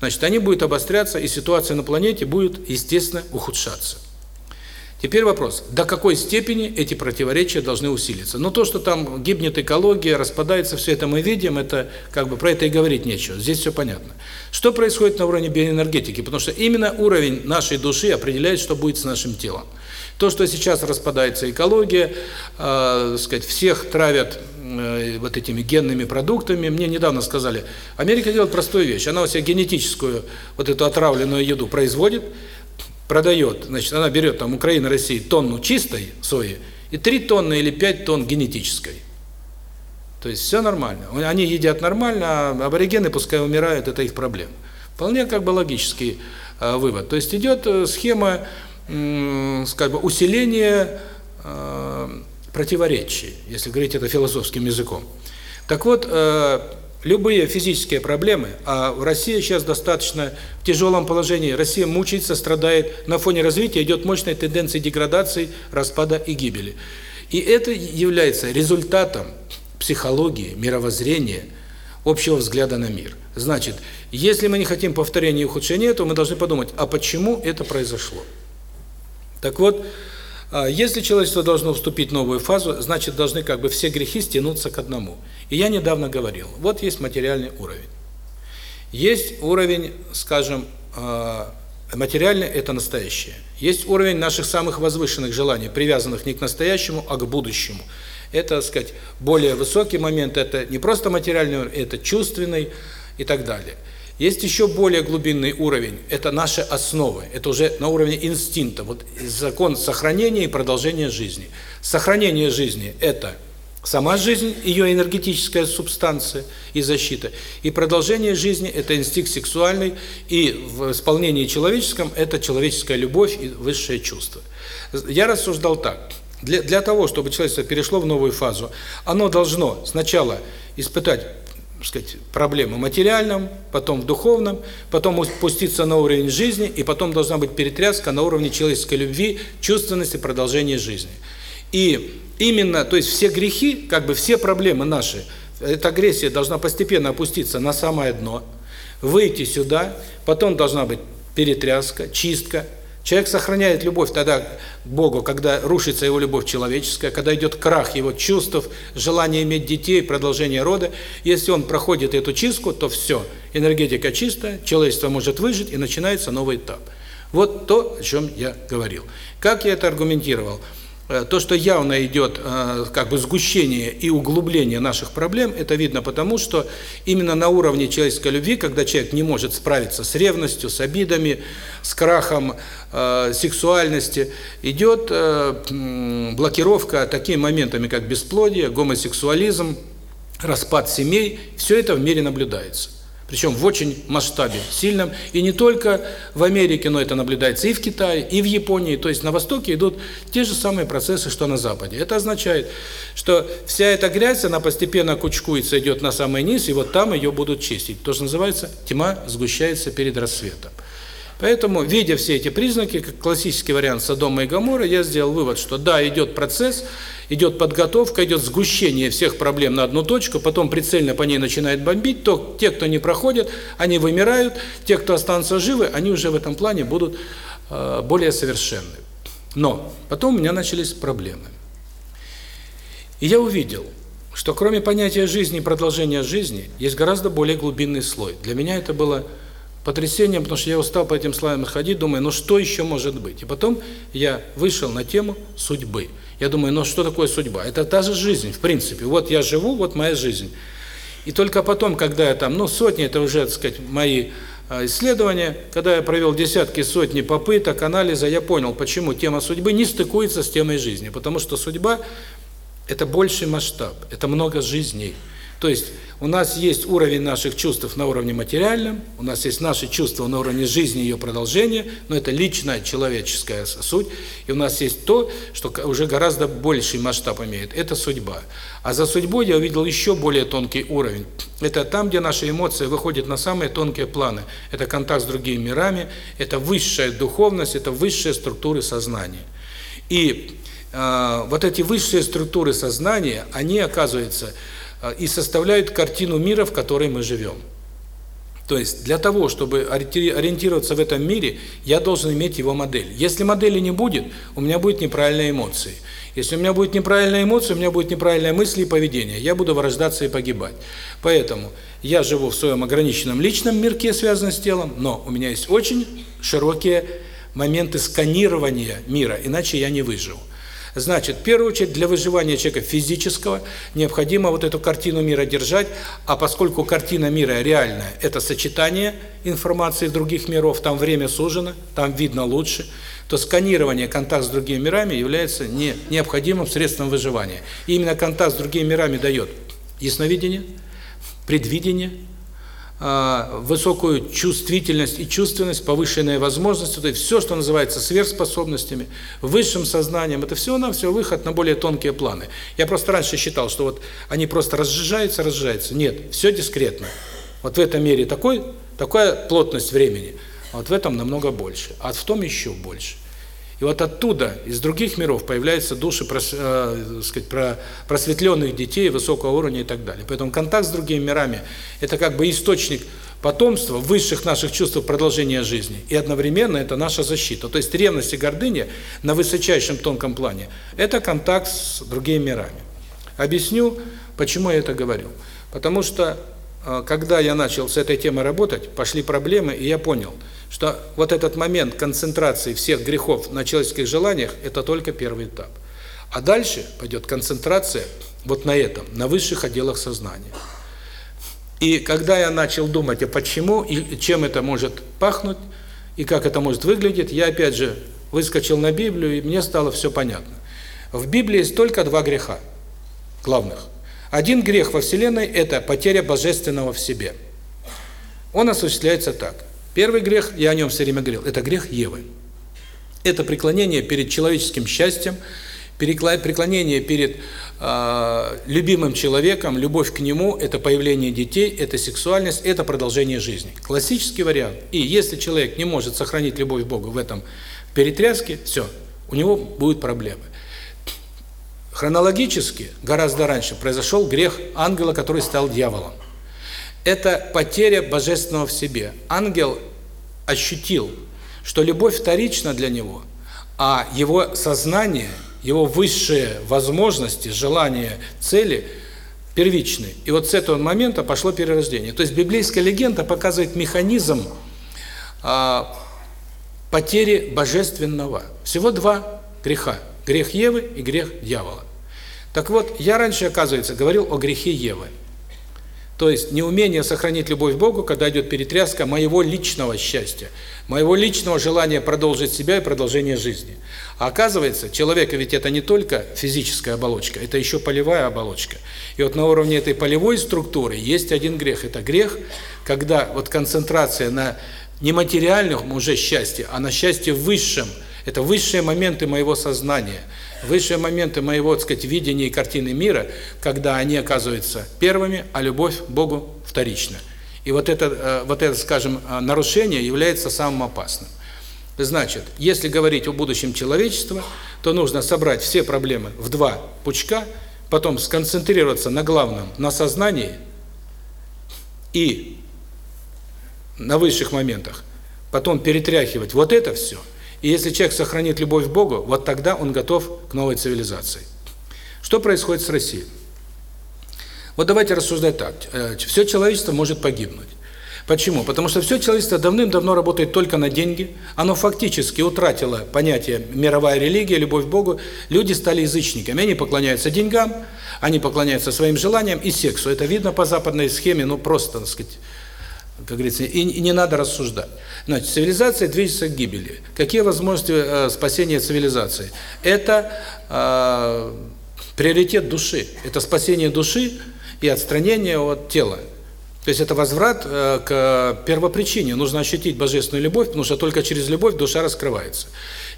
Значит, они будут обостряться, и ситуация на планете будет, естественно, ухудшаться. Теперь вопрос, до какой степени эти противоречия должны усилиться? Ну, то, что там гибнет экология, распадается, все это мы видим, это как бы про это и говорить нечего, здесь все понятно. Что происходит на уровне биоэнергетики? Потому что именно уровень нашей души определяет, что будет с нашим телом. То, что сейчас распадается экология, э, сказать, всех травят э, вот этими генными продуктами. Мне недавно сказали, Америка делает простую вещь. Она у себя генетическую, вот эту отравленную еду производит, продает, значит, она берет там Украина, Россия тонну чистой сои и 3 тонны или 5 тонн генетической. То есть все нормально. Они едят нормально, а аборигены пускай умирают, это их проблема. Вполне как бы логический э, вывод. То есть идет э, схема э, бы усиления э, противоречий, если говорить это философским языком. Так вот, э, любые физические проблемы, а в России сейчас достаточно в тяжелом положении, Россия мучается, страдает, на фоне развития идет мощная тенденция деградации, распада и гибели. И это является результатом психологии, мировоззрения, общего взгляда на мир. Значит, если мы не хотим повторения и ухудшения, то мы должны подумать, а почему это произошло? Так вот, а, если человечество должно вступить в новую фазу, значит, должны как бы все грехи стянуться к одному. И я недавно говорил, вот есть материальный уровень. Есть уровень, скажем, а, материальный – это настоящее. Есть уровень наших самых возвышенных желаний, привязанных не к настоящему, а к будущему. Это, так сказать, более высокий момент, это не просто материальный это чувственный и так далее. Есть еще более глубинный уровень, это наши основы, это уже на уровне инстинкта, вот закон сохранения и продолжения жизни. Сохранение жизни – это сама жизнь, ее энергетическая субстанция и защита, и продолжение жизни – это инстинкт сексуальный, и в исполнении человеческом – это человеческая любовь и высшее чувство. Я рассуждал так, для, для того, чтобы человечество перешло в новую фазу, оно должно сначала испытать сказать, проблемы в материальном, потом в духовном, потом спуститься на уровень жизни, и потом должна быть перетряска на уровне человеческой любви, чувственности, продолжения жизни. И именно, то есть все грехи, как бы все проблемы наши, эта агрессия должна постепенно опуститься на самое дно, выйти сюда, потом должна быть перетряска, чистка, Человек сохраняет любовь тогда к Богу, когда рушится его любовь человеческая, когда идет крах его чувств, желание иметь детей, продолжение рода. Если он проходит эту чистку, то все, энергетика чистая, человечество может выжить и начинается новый этап. Вот то, о чем я говорил. Как я это аргументировал? Э, то, что явно идет э, как бы сгущение и углубление наших проблем, это видно потому, что именно на уровне человеческой любви, когда человек не может справиться с ревностью, с обидами, с крахом э, сексуальности, идет блокировка такими моментами, как бесплодие, гомосексуализм, распад семей, все это в мире наблюдается. Причем в очень масштабе сильном. И не только в Америке, но это наблюдается и в Китае, и в Японии. То есть на Востоке идут те же самые процессы, что на Западе. Это означает, что вся эта грязь, она постепенно кучкуется, идет на самый низ, и вот там ее будут чистить. То, что называется, тьма сгущается перед рассветом. Поэтому, видя все эти признаки, как классический вариант Содома и Гоморра, я сделал вывод, что да, идет процесс, идет подготовка, идет сгущение всех проблем на одну точку, потом прицельно по ней начинает бомбить, то те, кто не проходит, они вымирают, те, кто останутся живы, они уже в этом плане будут э, более совершенны. Но потом у меня начались проблемы. И я увидел, что кроме понятия жизни и продолжения жизни, есть гораздо более глубинный слой. Для меня это было потрясением, потому что я устал по этим слоям ходить, думаю, ну что еще может быть? И потом я вышел на тему судьбы. Я думаю, ну что такое судьба? Это та же жизнь, в принципе. Вот я живу, вот моя жизнь. И только потом, когда я там, ну сотни, это уже, так сказать, мои исследования, когда я провел десятки, сотни попыток, анализа, я понял, почему тема судьбы не стыкуется с темой жизни. Потому что судьба – это больший масштаб, это много жизней. То есть у нас есть уровень наших чувств на уровне материальном, у нас есть наши чувства на уровне жизни и ее продолжения, но это личная человеческая суть, и у нас есть то, что уже гораздо больший масштаб имеет, это судьба. А за судьбой я увидел еще более тонкий уровень. Это там, где наши эмоции выходят на самые тонкие планы. Это контакт с другими мирами, это высшая духовность, это высшие структуры сознания. И э, вот эти высшие структуры сознания, они, оказывается, а, и составляют картину мира, в которой мы живем. То есть для того, чтобы ориентироваться в этом мире, я должен иметь его модель. Если модели не будет, у меня будет неправильные эмоции. Если у меня будет неправильная эмоция, у меня будет неправильная мысль и поведение. Я буду вырождаться и погибать. Поэтому я живу в своем ограниченном личном мирке, связанном с телом, но у меня есть очень широкие моменты сканирования мира, иначе я не выживу. Значит, в первую очередь для выживания человека физического необходимо вот эту картину мира держать, а поскольку картина мира реальная, это сочетание информации других миров, там время сужено, там видно лучше, то сканирование, контакт с другими мирами является не необходимым средством выживания. И именно контакт с другими мирами дает ясновидение, предвидение, высокую чувствительность и чувственность, повышенные возможности, то есть все, что называется сверхспособностями, высшим сознанием, это все на все выход на более тонкие планы. Я просто раньше считал, что вот они просто разжижаются, разжижаются. Нет, все дискретно. Вот в этом мире такой, такая плотность времени, а вот в этом намного больше, а в том еще больше. И вот оттуда, из других миров, появляются души э, сказать, про просветленных детей высокого уровня и так далее. Поэтому контакт с другими мирами – это как бы источник потомства, высших наших чувств продолжения жизни. И одновременно это наша защита. То есть ревность и гордыня на высочайшем тонком плане – это контакт с другими мирами. Объясню, почему я это говорю. Потому что, э, когда я начал с этой темой работать, пошли проблемы, и я понял – что вот этот момент концентрации всех грехов на человеческих желаниях – это только первый этап. А дальше пойдет концентрация вот на этом, на высших отделах сознания. И когда я начал думать, а почему и чем это может пахнуть, и как это может выглядеть, я опять же выскочил на Библию, и мне стало все понятно. В Библии есть только два греха главных. Один грех во Вселенной – это потеря Божественного в себе. Он осуществляется так – Первый грех, я о нем все время говорил, это грех Евы. Это преклонение перед человеческим счастьем, преклонение перед э, любимым человеком, любовь к нему, это появление детей, это сексуальность, это продолжение жизни. Классический вариант. И если человек не может сохранить любовь к Богу в этом перетряске, все, у него будут проблемы. Хронологически, гораздо раньше, произошел грех ангела, который стал дьяволом это потеря божественного в себе. Ангел ощутил, что любовь вторична для него, а его сознание, его высшие возможности, желания, цели первичны. И вот с этого момента пошло перерождение. То есть библейская легенда показывает механизм а, потери божественного. Всего два греха. Грех Евы и грех дьявола. Так вот, я раньше, оказывается, говорил о грехе Евы. То есть неумение сохранить любовь к Богу, когда идет перетряска моего личного счастья, моего личного желания продолжить себя и продолжение жизни. А оказывается, человека ведь это не только физическая оболочка, это еще полевая оболочка. И вот на уровне этой полевой структуры есть один грех. Это грех, когда вот концентрация на нематериальном уже счастье, а на счастье высшем. Это высшие моменты моего сознания – высшие моменты моего, так сказать, видения и картины мира, когда они оказываются первыми, а любовь к Богу вторична. И вот это, э, вот это, скажем, э, нарушение является самым опасным. Значит, если говорить о будущем человечества, то нужно собрать все проблемы в два пучка, потом сконцентрироваться на главном, на сознании и на высших моментах, потом перетряхивать вот это все – и если человек сохранит любовь к Богу, вот тогда он готов к новой цивилизации. Что происходит с Россией? Вот давайте рассуждать так. Э, все человечество может погибнуть. Почему? Потому что все человечество давным-давно работает только на деньги. Оно фактически утратило понятие мировая религия, любовь к Богу. Люди стали язычниками. Они поклоняются деньгам, они поклоняются своим желаниям и сексу. Это видно по западной схеме, ну просто, так сказать, как говорится, и, не надо рассуждать. Значит, цивилизация движется к гибели. Какие возможности э, спасения цивилизации? Это э, приоритет души. Это спасение души и отстранение от тела. То есть это возврат э, к первопричине. Нужно ощутить божественную любовь, потому что только через любовь душа раскрывается.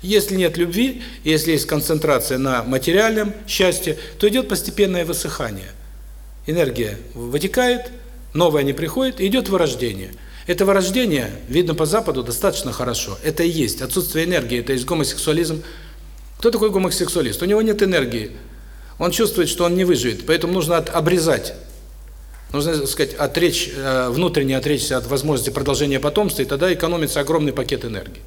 Если нет любви, если есть концентрация на материальном счастье, то идет постепенное высыхание. Энергия вытекает, новое не приходит, идет вырождение. Это вырождение видно по Западу достаточно хорошо. Это и есть отсутствие энергии, это есть гомосексуализм. Кто такой гомосексуалист? У него нет энергии. Он чувствует, что он не выживет, поэтому нужно обрезать Нужно, так сказать, отречь, э, внутренне отречься от возможности продолжения потомства, и тогда экономится огромный пакет энергии.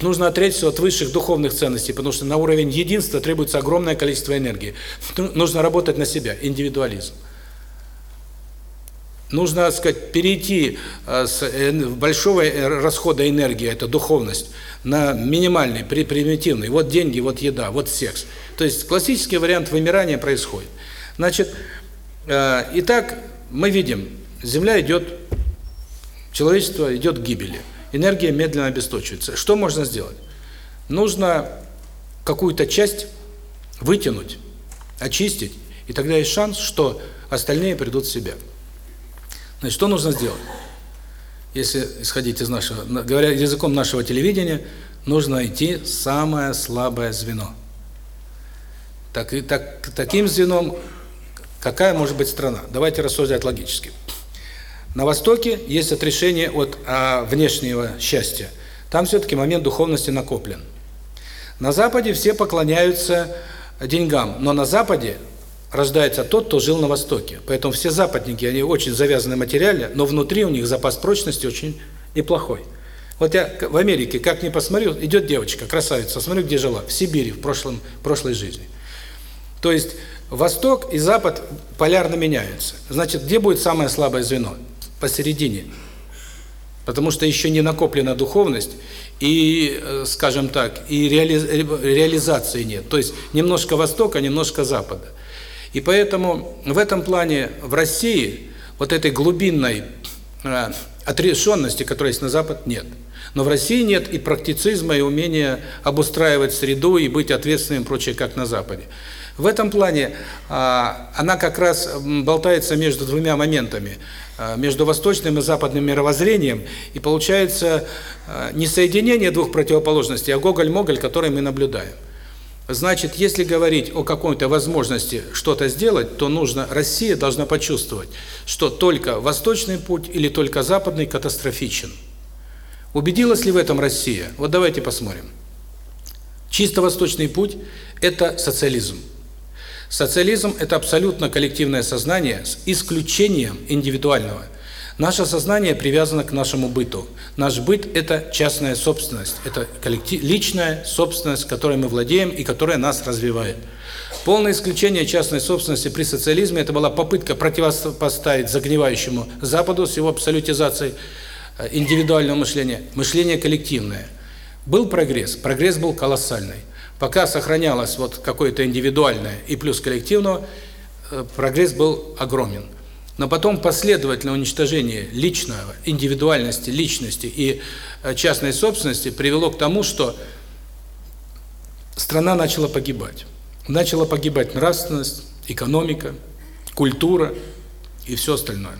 Нужно отречься от высших духовных ценностей, потому что на уровень единства требуется огромное количество энергии. Нужно работать на себя, индивидуализм. Нужно, так сказать, перейти э, с э, большого расхода энергии, это духовность, на минимальный, примитивный. Вот деньги, вот еда, вот секс. То есть классический вариант вымирания происходит. Значит, итак, мы видим, Земля идет, человечество идет к гибели. Энергия медленно обесточивается. Что можно сделать? Нужно какую-то часть вытянуть, очистить, и тогда есть шанс, что остальные придут в себя. Значит, что нужно сделать? Если исходить из нашего, говоря языком нашего телевидения, нужно найти самое слабое звено. Так, и так, таким звеном Какая может быть страна? Давайте рассуждать логически. На Востоке есть отрешение от а, внешнего счастья. Там все-таки момент духовности накоплен. На Западе все поклоняются деньгам, но на Западе рождается тот, кто жил на Востоке. Поэтому все западники, они очень завязаны материально, но внутри у них запас прочности очень неплохой. Вот я в Америке, как ни посмотрю, идет девочка, красавица, смотрю, где жила, в Сибири, в прошлом прошлой жизни. То есть Восток и Запад полярно меняются. Значит, где будет самое слабое звено? Посередине. Потому что еще не накоплена духовность, и, э, скажем так, и реали реализации нет. То есть немножко Востока, немножко Запада. И поэтому в этом плане в России вот этой глубинной э, отрешенности, которая есть на Запад, нет. Но в России нет и практицизма, и умения обустраивать среду, и быть ответственным и прочее, как на Западе. В этом плане а, она как раз болтается между двумя моментами, а, между восточным и западным мировоззрением, и получается а, не соединение двух противоположностей, а гоголь-моголь, который мы наблюдаем. Значит, если говорить о какой-то возможности что-то сделать, то нужно Россия должна почувствовать, что только восточный путь или только западный катастрофичен. Убедилась ли в этом Россия? Вот давайте посмотрим. Чисто восточный путь – это социализм. Социализм – это абсолютно коллективное сознание с исключением индивидуального. Наше сознание привязано к нашему быту. Наш быт – это частная собственность, это коллектив, личная собственность, которой мы владеем и которая нас развивает. Полное исключение частной собственности при социализме – это была попытка противопоставить загнивающему Западу с его абсолютизацией э, индивидуального мышления, мышление коллективное. Был прогресс, прогресс был колоссальный. Пока сохранялось вот какое-то индивидуальное и плюс коллективного, э, прогресс был огромен. Но потом последовательное уничтожение личного, индивидуальности, личности и э, частной собственности привело к тому, что страна начала погибать. Начала погибать нравственность, экономика, культура и все остальное.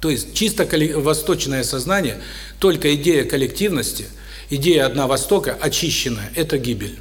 То есть чисто восточное сознание, только идея коллективности, идея одна Востока очищенная – это гибель.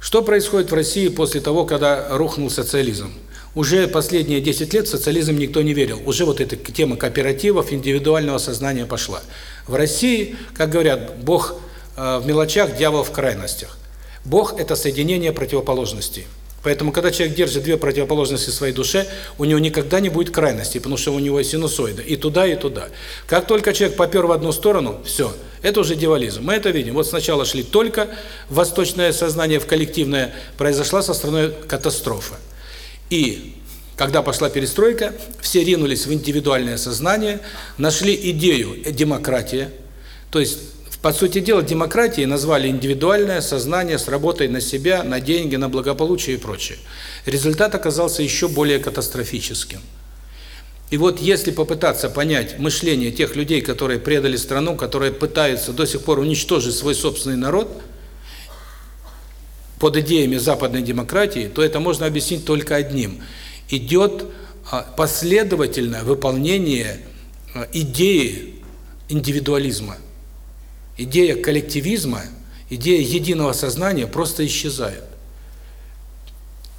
Что происходит в России после того, когда рухнул социализм? Уже последние 10 лет в социализм никто не верил. Уже вот эта тема кооперативов, индивидуального сознания пошла. В России, как говорят, Бог э, в мелочах, дьявол в крайностях. Бог – это соединение противоположностей. Поэтому, когда человек держит две противоположности в своей душе, у него никогда не будет крайности, потому что у него синусоида и туда, и туда. Как только человек попер в одну сторону, все, это уже дьяволизм. Мы это видим. Вот сначала шли только восточное сознание, в коллективное, произошла со страной катастрофа. И когда пошла перестройка, все ринулись в индивидуальное сознание, нашли идею демократии, то есть по сути дела, демократией назвали индивидуальное сознание с работой на себя, на деньги, на благополучие и прочее. Результат оказался еще более катастрофическим. И вот если попытаться понять мышление тех людей, которые предали страну, которые пытаются до сих пор уничтожить свой собственный народ под идеями западной демократии, то это можно объяснить только одним. Идет а, последовательное выполнение а, идеи индивидуализма. Идея коллективизма, идея единого сознания просто исчезает.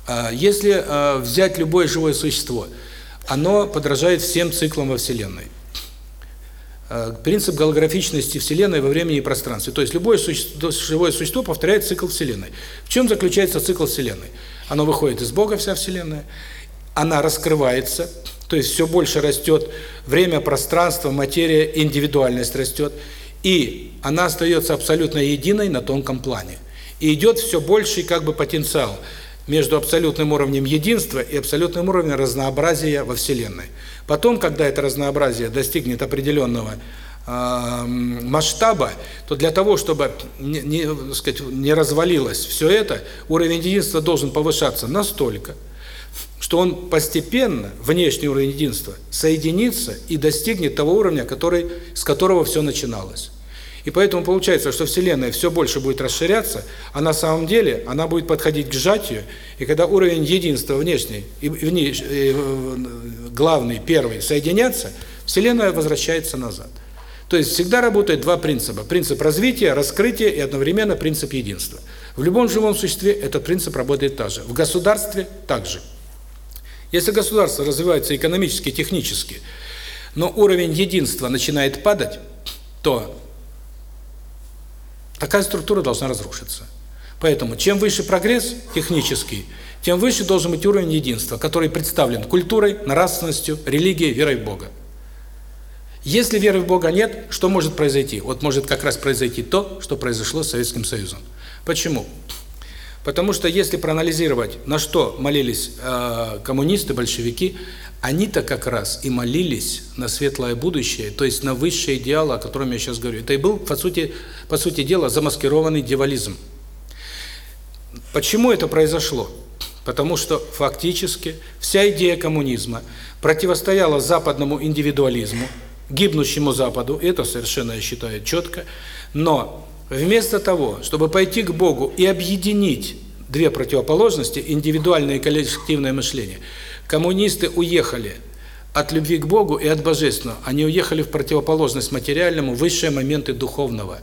А, если взять любое живое существо – оно подражает всем циклам во Вселенной. Э, принцип голографичности Вселенной во времени и пространстве. То есть любое существо, живое существо повторяет цикл Вселенной. В чем заключается цикл Вселенной? Оно выходит из Бога, вся Вселенная, она раскрывается, то есть все больше растет время, пространство, материя, индивидуальность растет, и она остается абсолютно единой на тонком плане. И идет все больший как бы потенциал – между абсолютным уровнем единства и абсолютным уровнем разнообразия во Вселенной. Потом, когда это разнообразие достигнет определенного э, масштаба, то для того, чтобы не, не, сказать, не развалилось все это, уровень единства должен повышаться настолько, что он постепенно, внешний уровень единства, соединится и достигнет того уровня, который, с которого все начиналось. И поэтому получается, что Вселенная все больше будет расширяться, а на самом деле она будет подходить к сжатию, и когда уровень единства внешний и, внеш, и э, главный, первый соединятся, Вселенная возвращается назад. То есть всегда работают два принципа. Принцип развития, раскрытия и одновременно принцип единства. В любом живом существе этот принцип работает также. В государстве также. Если государство развивается экономически, технически, но уровень единства начинает падать, то Такая структура должна разрушиться. Поэтому чем выше прогресс технический, тем выше должен быть уровень единства, который представлен культурой, нравственностью, религией, верой в Бога. Если веры в Бога нет, что может произойти? Вот может как раз произойти то, что произошло с Советским Союзом. Почему? Потому что если проанализировать, на что молились э, коммунисты, большевики, они-то как раз и молились на светлое будущее, то есть на высшие идеалы, о котором я сейчас говорю. Это и был, по сути, по сути дела, замаскированный дьяволизм. Почему это произошло? Потому что фактически вся идея коммунизма противостояла западному индивидуализму, гибнущему Западу, это совершенно, я считаю, четко, но вместо того, чтобы пойти к Богу и объединить две противоположности, индивидуальное и коллективное мышление – Коммунисты уехали от любви к Богу и от божественного. Они уехали в противоположность материальному, высшие моменты духовного.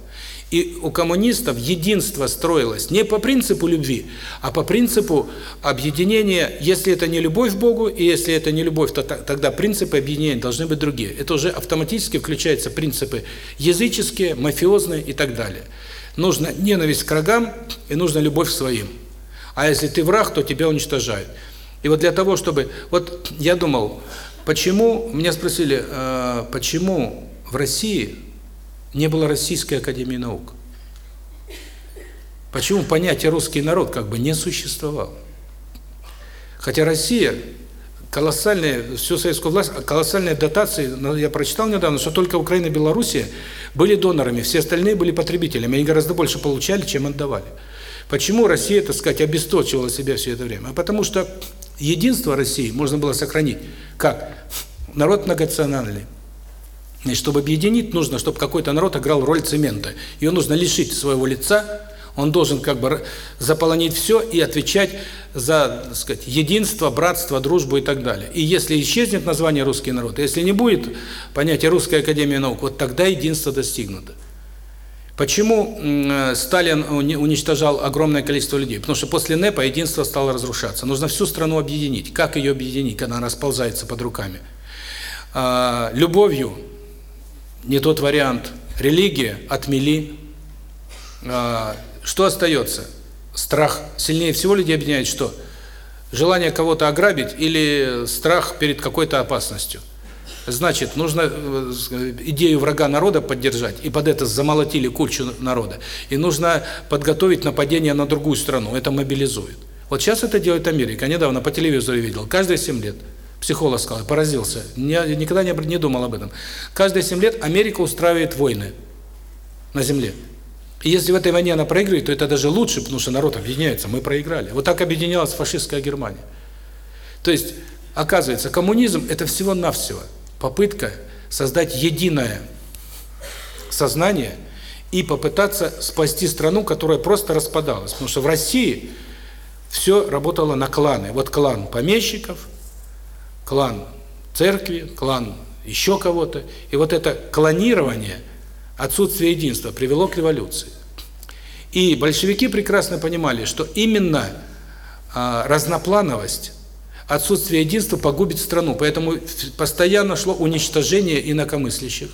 И у коммунистов единство строилось не по принципу любви, а по принципу объединения, если это не любовь к Богу, и если это не любовь, то тогда принципы объединения должны быть другие. Это уже автоматически включаются принципы языческие, мафиозные и так далее. Нужно ненависть к врагам и нужно любовь к своим. А если ты враг, то тебя уничтожают. И вот для того, чтобы... Вот я думал, почему... Меня спросили, э, почему в России не было Российской Академии Наук? Почему понятие «русский народ» как бы не существовало? Хотя Россия колоссальные, всю советскую власть, колоссальные дотации, я прочитал недавно, что только Украина и Белоруссия были донорами, все остальные были потребителями, они гораздо больше получали, чем отдавали. Почему Россия, так сказать, обесточивала себя все это время? А потому что единство России можно было сохранить. Как? Народ многонациональный. И чтобы объединить, нужно, чтобы какой-то народ играл роль цемента. Ее нужно лишить своего лица, он должен как бы заполонить все и отвечать за, так сказать, единство, братство, дружбу и так далее. И если исчезнет название русский народ, если не будет понятия русская академия наук, вот тогда единство достигнуто. Почему э, Сталин уничтожал огромное количество людей? Потому что после НЭПа единство стало разрушаться. Нужно всю страну объединить. Как ее объединить, когда она расползается под руками? А, любовью не тот вариант. Религия отмели. А, что остается? Страх. Сильнее всего людей объединяет что? Желание кого-то ограбить или страх перед какой-то опасностью. Значит, нужно э, идею врага народа поддержать, и под это замолотили кучу народа. И нужно подготовить нападение на другую страну, это мобилизует. Вот сейчас это делает Америка. Недавно по телевизору видел, каждые 7 лет. Психолог сказал, поразился, никогда не, не думал об этом. Каждые 7 лет Америка устраивает войны на земле. И если в этой войне она проигрывает, то это даже лучше, потому что народ объединяется, мы проиграли. Вот так объединялась фашистская Германия. То есть оказывается, коммунизм – это всего-навсего попытка создать единое сознание и попытаться спасти страну, которая просто распадалась. Потому что в России все работало на кланы. Вот клан помещиков, клан церкви, клан еще кого-то. И вот это клонирование, отсутствие единства привело к революции. И большевики прекрасно понимали, что именно а, разноплановость, отсутствие единства погубит страну. Поэтому постоянно шло уничтожение инакомыслящих.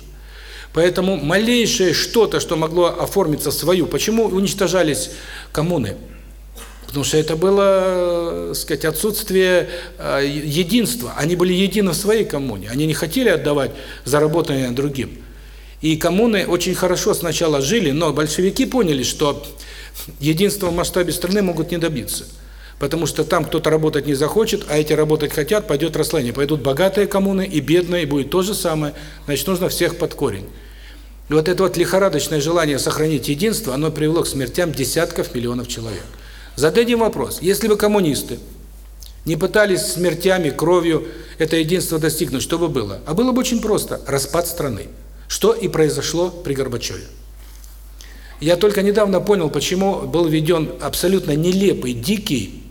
Поэтому малейшее что-то, что могло оформиться свою, почему уничтожались коммуны? Потому что это было, сказать, отсутствие э, единства. Они были едины в своей коммуне. Они не хотели отдавать заработанное другим. И коммуны очень хорошо сначала жили, но большевики поняли, что единства в масштабе страны могут не добиться. Потому что там кто-то работать не захочет, а эти работать хотят, пойдет расслоение. Пойдут богатые коммуны и бедные, и будет то же самое. Значит, нужно всех под корень. И вот это вот лихорадочное желание сохранить единство, оно привело к смертям десятков миллионов человек. Зададим вопрос. Если бы коммунисты не пытались смертями, кровью это единство достигнуть, что бы было? А было бы очень просто – распад страны. Что и произошло при Горбачеве. Я только недавно понял, почему был введен абсолютно нелепый, дикий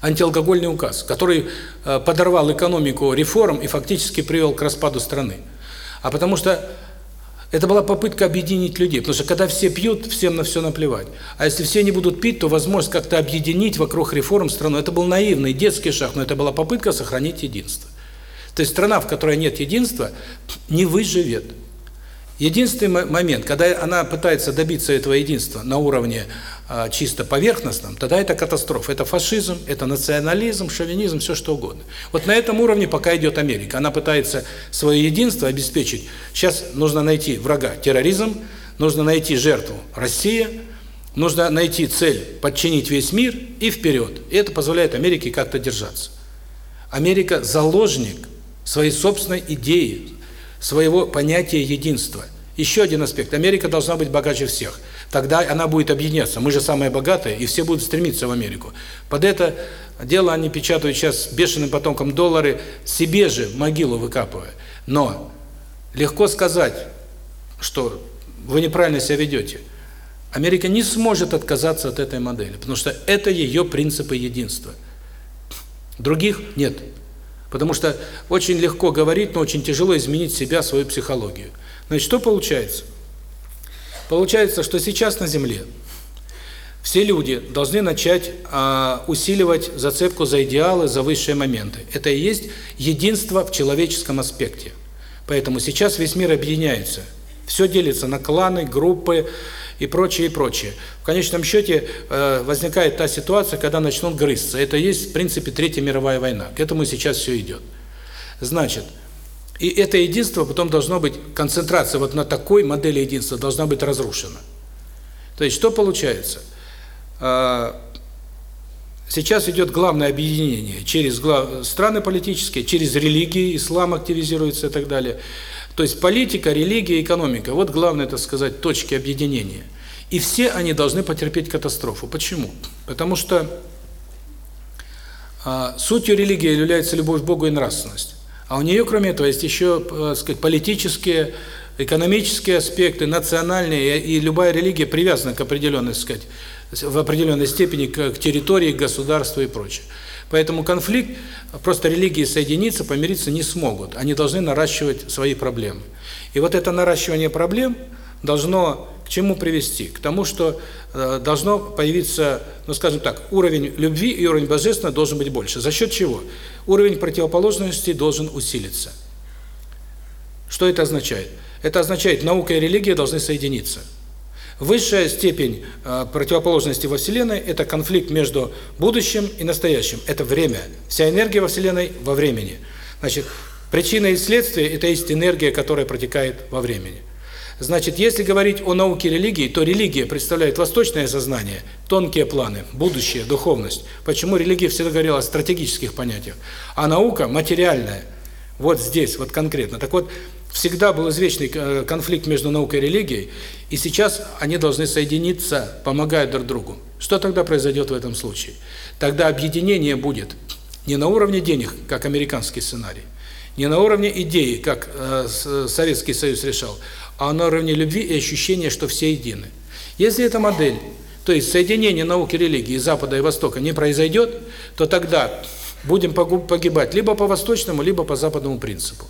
антиалкогольный указ, который э, подорвал экономику реформ и фактически привел к распаду страны. А потому что это была попытка объединить людей, потому что когда все пьют, всем на все наплевать. А если все не будут пить, то возможность как-то объединить вокруг реформ страну. Это был наивный детский шаг, но это была попытка сохранить единство. То есть страна, в которой нет единства, не выживет. Единственный момент, когда она пытается добиться этого единства на уровне а, чисто поверхностном, тогда это катастрофа. Это фашизм, это национализм, шовинизм, все что угодно. Вот на этом уровне пока идет Америка. Она пытается свое единство обеспечить. Сейчас нужно найти врага – терроризм, нужно найти жертву – Россия, нужно найти цель – подчинить весь мир и вперед. И это позволяет Америке как-то держаться. Америка – заложник своей собственной идеи, своего понятия единства. Еще один аспект. Америка должна быть богаче всех. Тогда она будет объединяться. Мы же самые богатые, и все будут стремиться в Америку. Под это дело они печатают сейчас бешеным потомком доллары, себе же могилу выкапывая. Но легко сказать, что вы неправильно себя ведете. Америка не сможет отказаться от этой модели, потому что это ее принципы единства. Других нет. Потому что очень легко говорить, но очень тяжело изменить себя, свою психологию. Значит, что получается? Получается, что сейчас на Земле все люди должны начать а, усиливать зацепку за идеалы, за высшие моменты. Это и есть единство в человеческом аспекте. Поэтому сейчас весь мир объединяется. Все делится на кланы, группы и прочее, и прочее. В конечном счете э, возникает та ситуация, когда начнут грызться. Это есть, в принципе, Третья мировая война. К этому сейчас все идет. Значит, и это единство потом должно быть, концентрация вот на такой модели единства должна быть разрушена. То есть, что получается? Э, сейчас идет главное объединение через страны политические, через религии, ислам активизируется и так далее – то есть политика, религия, экономика – вот главное, так сказать, точки объединения. И все они должны потерпеть катастрофу. Почему? Потому что а, сутью религии является любовь к Богу и нравственность. А у нее, кроме этого, есть еще, э, сказать, политические, экономические аспекты, национальные, и любая религия привязана к определенной, сказать, в определенной степени к, к территории, к государству и прочее. Поэтому конфликт, просто религии соединиться, помириться не смогут. Они должны наращивать свои проблемы. И вот это наращивание проблем должно к чему привести? К тому, что э, должно появиться, ну скажем так, уровень любви и уровень божественного должен быть больше. За счет чего? Уровень противоположности должен усилиться. Что это означает? Это означает, наука и религия должны соединиться. Высшая степень э, противоположности во Вселенной – это конфликт между будущим и настоящим. Это время. Вся энергия во Вселенной во времени. Значит, причина и следствие – это есть энергия, которая протекает во времени. Значит, если говорить о науке религии, то религия представляет восточное сознание, тонкие планы, будущее, духовность. Почему религия всегда говорила о стратегических понятиях, а наука материальная. Вот здесь, вот конкретно. Так вот, Всегда был извечный э, конфликт между наукой и религией, и сейчас они должны соединиться, помогая друг другу. Что тогда произойдет в этом случае? Тогда объединение будет Не на уровне денег, как американский сценарий, не на уровне идеи, как э, Советский Союз решал, а на уровне любви и ощущения, что все едины. Если эта модель, то есть соединение науки и религии Запада и Востока не произойдет, то тогда будем погибать либо по восточному, либо по западному принципу.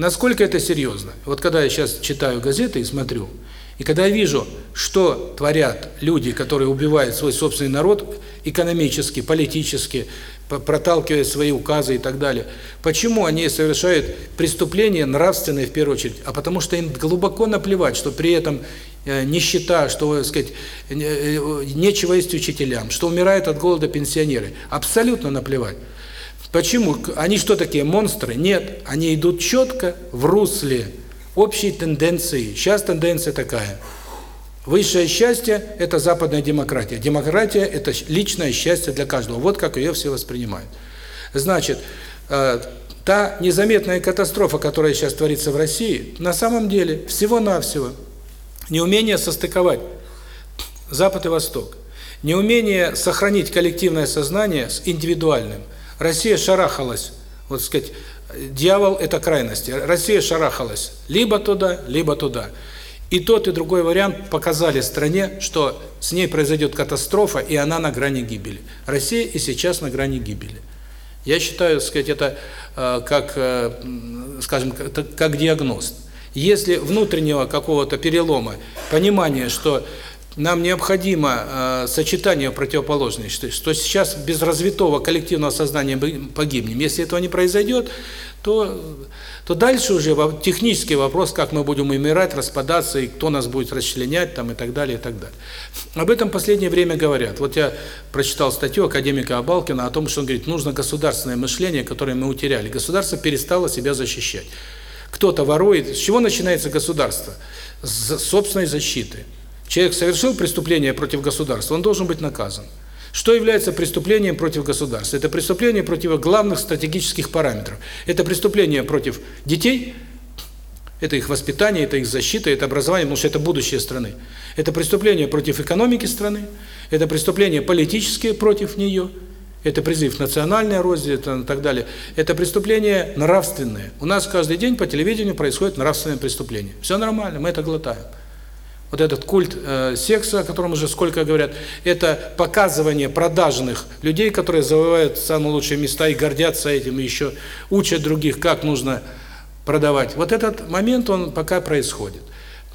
Насколько это серьезно? Вот когда я сейчас читаю газеты и смотрю, и когда я вижу, что творят люди, которые убивают свой собственный народ экономически, политически, проталкивая свои указы и так далее, почему они совершают преступления нравственные в первую очередь? А потому что им глубоко наплевать, что при этом э, нищета, что, сказать, э, нечего есть учителям, что умирают от голода пенсионеры. Абсолютно наплевать. Почему? Они что такие, монстры? Нет, они идут четко в русле общей тенденции. Сейчас тенденция такая. Высшее счастье – это западная демократия. Демократия – это личное счастье для каждого. Вот как ее все воспринимают. Значит, э, та незаметная катастрофа, которая сейчас творится в России, на самом деле всего-навсего неумение состыковать Запад и Восток, неумение сохранить коллективное сознание с индивидуальным. Россия шарахалась, вот сказать, Дьявол – это крайности. Россия шарахалась либо туда, либо туда. И тот, и другой вариант показали стране, что с ней произойдет катастрофа, и она на грани гибели. Россия и сейчас на грани гибели. Я считаю, сказать, это э, как, э, скажем, как, диагноз. Если внутреннего какого-то перелома, понимание, что нам необходимо э, сочетание противоположностей, что сейчас без развитого коллективного сознания погибнем. Если этого не произойдет, то то дальше уже технический вопрос, как мы будем умирать, распадаться, и кто нас будет расчленять, там, и так далее, и так далее. Об этом в последнее время говорят. Вот я прочитал статью академика Абалкина о том, что он говорит, нужно государственное мышление, которое мы утеряли. Государство перестало себя защищать. Кто-то ворует. С чего начинается государство? С собственной защиты. Человек совершил преступление против государства, он должен быть наказан. Что является преступлением против государства? Это преступление против главных стратегических параметров. Это преступление против детей, это их воспитание, это их защита, это образование, потому что это будущее страны. Это преступление против экономики страны, это преступление политические против нее, это призыв национальной эрозии и так далее. Это преступление нравственное. У нас каждый день по телевидению происходит нравственное преступление. Все нормально, мы это глотаем. Вот этот культ э, секса, о котором уже сколько говорят, это показывание продажных людей, которые завоевают самые лучшие места и гордятся этим, и еще учат других, как нужно продавать. Вот этот момент, он пока происходит.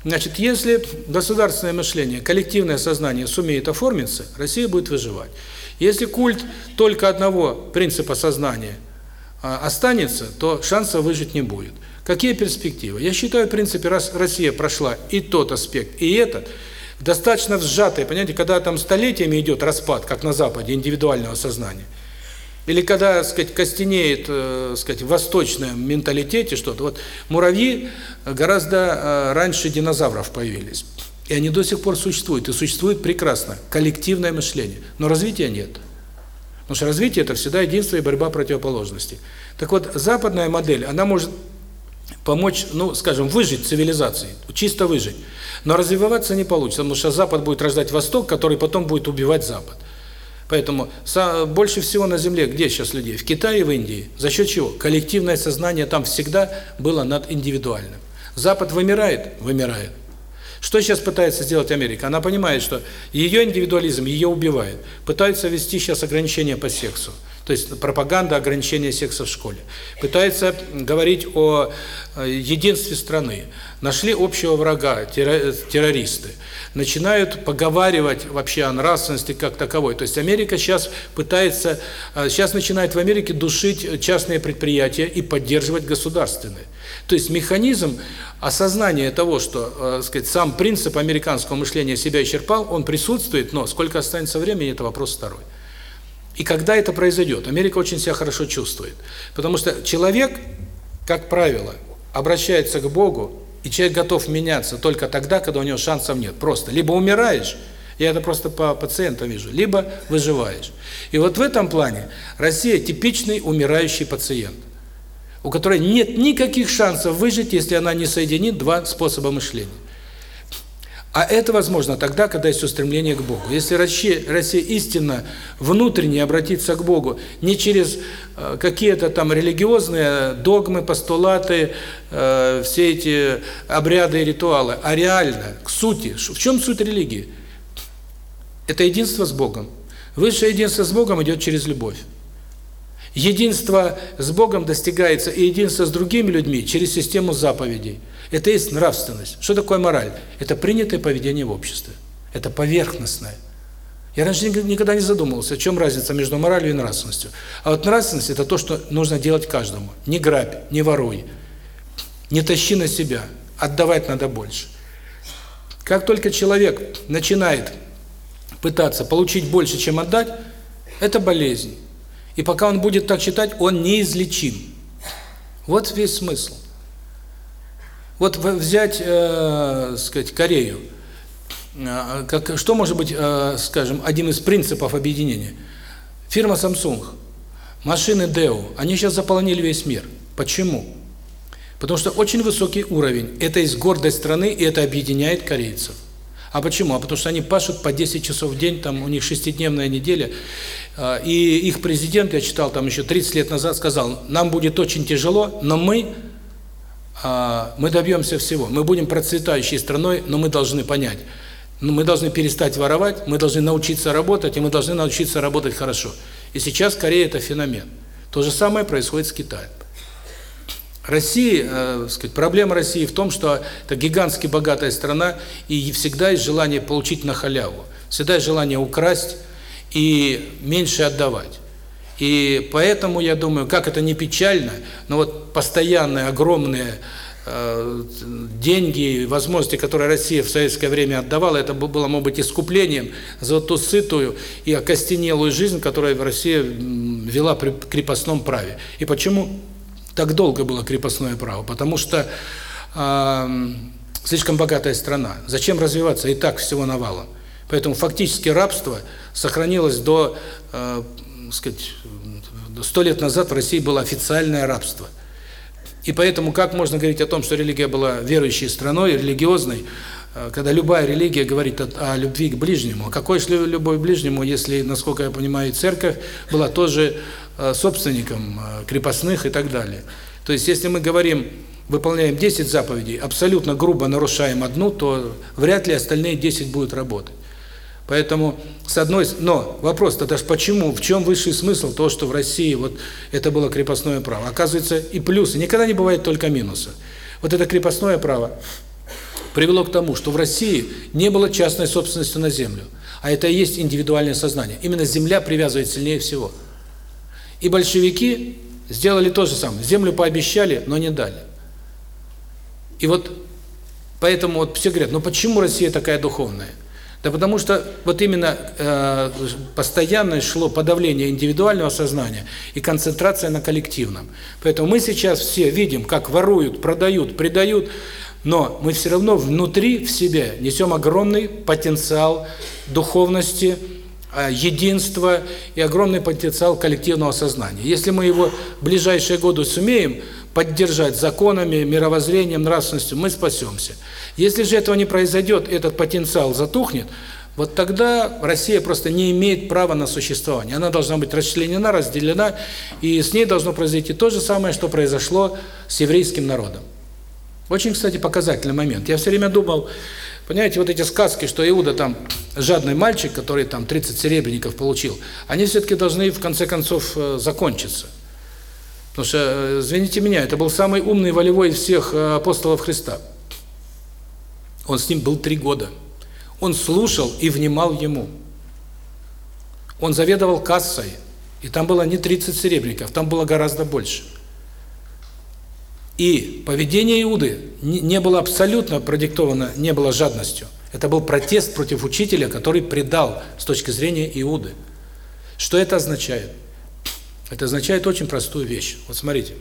Значит, если государственное мышление, коллективное сознание сумеет оформиться, Россия будет выживать. Если культ только одного принципа сознания э, останется, то шанса выжить не будет. Какие перспективы? Я считаю, в принципе, раз Россия прошла и тот аспект, и этот, достаточно сжатые, понимаете, когда там столетиями идет распад, как на Западе, индивидуального сознания, или когда, так сказать, костенеет, э, сказать, в восточном менталитете что-то. Вот муравьи гораздо э, раньше динозавров появились. И они до сих пор существуют. И существует прекрасно. Коллективное мышление. Но развития нет. Потому что развитие – это всегда единство и борьба противоположностей. Так вот, западная модель, она может помочь, ну, скажем, выжить цивилизации, чисто выжить. Но развиваться не получится, потому что Запад будет рождать Восток, который потом будет убивать Запад. Поэтому больше всего на Земле, где сейчас людей? В Китае и в Индии. За счет чего? Коллективное сознание там всегда было над индивидуальным. Запад вымирает? Вымирает. Что сейчас пытается сделать Америка? Она понимает, что ее индивидуализм ее убивает. Пытается ввести сейчас ограничения по сексу. То есть пропаганда ограничения секса в школе. Пытается говорить о э, единстве страны. Нашли общего врага, террористы. Начинают поговаривать вообще о нравственности как таковой. То есть Америка сейчас пытается, э, сейчас начинает в Америке душить частные предприятия и поддерживать государственные. То есть механизм осознания того, что, э, сказать, сам принцип американского мышления себя исчерпал, он присутствует, но сколько останется времени, это вопрос второй. И когда это произойдет? Америка очень себя хорошо чувствует. Потому что человек, как правило, обращается к Богу, и человек готов меняться только тогда, когда у него шансов нет. Просто либо умираешь, я это просто по пациентам вижу, либо выживаешь. И вот в этом плане Россия типичный умирающий пациент, у которой нет никаких шансов выжить, если она не соединит два способа мышления. А это возможно тогда, когда есть устремление к Богу. Если Россия, Россия истинно внутренне обратится к Богу, не через э, какие-то там религиозные догмы, постулаты, э, все эти обряды и ритуалы, а реально, к сути. В чем суть религии? Это единство с Богом. Высшее единство с Богом идет через любовь. Единство с Богом достигается и единство с другими людьми через систему заповедей. Это есть нравственность. Что такое мораль? Это принятое поведение в обществе. Это поверхностное. Я раньше никогда не задумывался, о чем разница между моралью и нравственностью. А вот нравственность – это то, что нужно делать каждому. Не грабь, не воруй, не тащи на себя, отдавать надо больше. Как только человек начинает пытаться получить больше, чем отдать, это болезнь. И пока он будет так считать, он неизлечим. Вот весь смысл. Вот взять, э, сказать, Корею. Э, как что может быть, э, скажем, один из принципов объединения? Фирма Samsung, машины Deo, они сейчас заполонили весь мир. Почему? Потому что очень высокий уровень. Это из гордость страны, и это объединяет корейцев. А почему? А потому что они пашут по 10 часов в день, там у них шестидневная неделя. А, и их президент, я читал там еще 30 лет назад, сказал, нам будет очень тяжело, но мы а, мы добьемся всего. Мы будем процветающей страной, но мы должны понять, ну, мы должны перестать воровать, мы должны научиться работать, и мы должны научиться работать хорошо. И сейчас Корея – это феномен. То же самое происходит с Китаем. Россия, э, сказать, проблема России в том, что это гигантски богатая страна, и всегда есть желание получить на халяву. Всегда есть желание украсть и меньше отдавать. И поэтому, я думаю, как это не печально, но вот постоянные огромные э, деньги, возможности, которые Россия в советское время отдавала, это было, может быть, искуплением за ту сытую и окостенелую жизнь, которую Россия вела при крепостном праве. И почему так долго было крепостное право, потому что э, слишком богатая страна. Зачем развиваться? И так всего навалом. Поэтому фактически рабство сохранилось до, э, сказать, сто лет назад в России было официальное рабство. И поэтому как можно говорить о том, что религия была верующей страной, религиозной, когда любая религия говорит о, о любви к ближнему. А какой же любовь к ближнему, если, насколько я понимаю, церковь была тоже Э, собственникам э, крепостных и так далее. То есть, если мы говорим, выполняем 10 заповедей, абсолютно грубо нарушаем одну, то вряд ли остальные 10 будут работать. Поэтому, с одной но вопрос тогда почему, в чем высший смысл того, что в России вот это было крепостное право? Оказывается, и плюсы, никогда не бывает только минуса. Вот это крепостное право привело к тому, что в России не было частной собственности на землю, а это и есть индивидуальное сознание. Именно земля привязывает сильнее всего. И большевики сделали то же самое. Землю пообещали, но не дали. И вот поэтому вот все говорят, ну почему Россия такая духовная? Да потому что вот именно э, постоянно шло подавление индивидуального сознания и концентрация на коллективном. Поэтому мы сейчас все видим, как воруют, продают, предают, но мы все равно внутри в себе несем огромный потенциал духовности, а, единство и огромный потенциал коллективного сознания. Если мы его в ближайшие годы сумеем поддержать законами, мировоззрением, нравственностью, мы спасемся. Если же этого не произойдет, этот потенциал затухнет, вот тогда Россия просто не имеет права на существование. Она должна быть расчленена, разделена, и с ней должно произойти то же самое, что произошло с еврейским народом. Очень, кстати, показательный момент. Я все время думал, Понимаете, вот эти сказки, что Иуда там жадный мальчик, который там 30 серебряников получил, они все-таки должны в конце концов э, закончиться. Потому что, э, извините меня, это был самый умный волевой из всех э, апостолов Христа. Он с ним был три года. Он слушал и внимал ему. Он заведовал кассой, и там было не 30 серебряников, там было гораздо больше. И поведение Иуды не было абсолютно продиктовано, не было жадностью. Это был протест против учителя, который предал с точки зрения Иуды. Что это означает? Это означает очень простую вещь. Вот смотрите.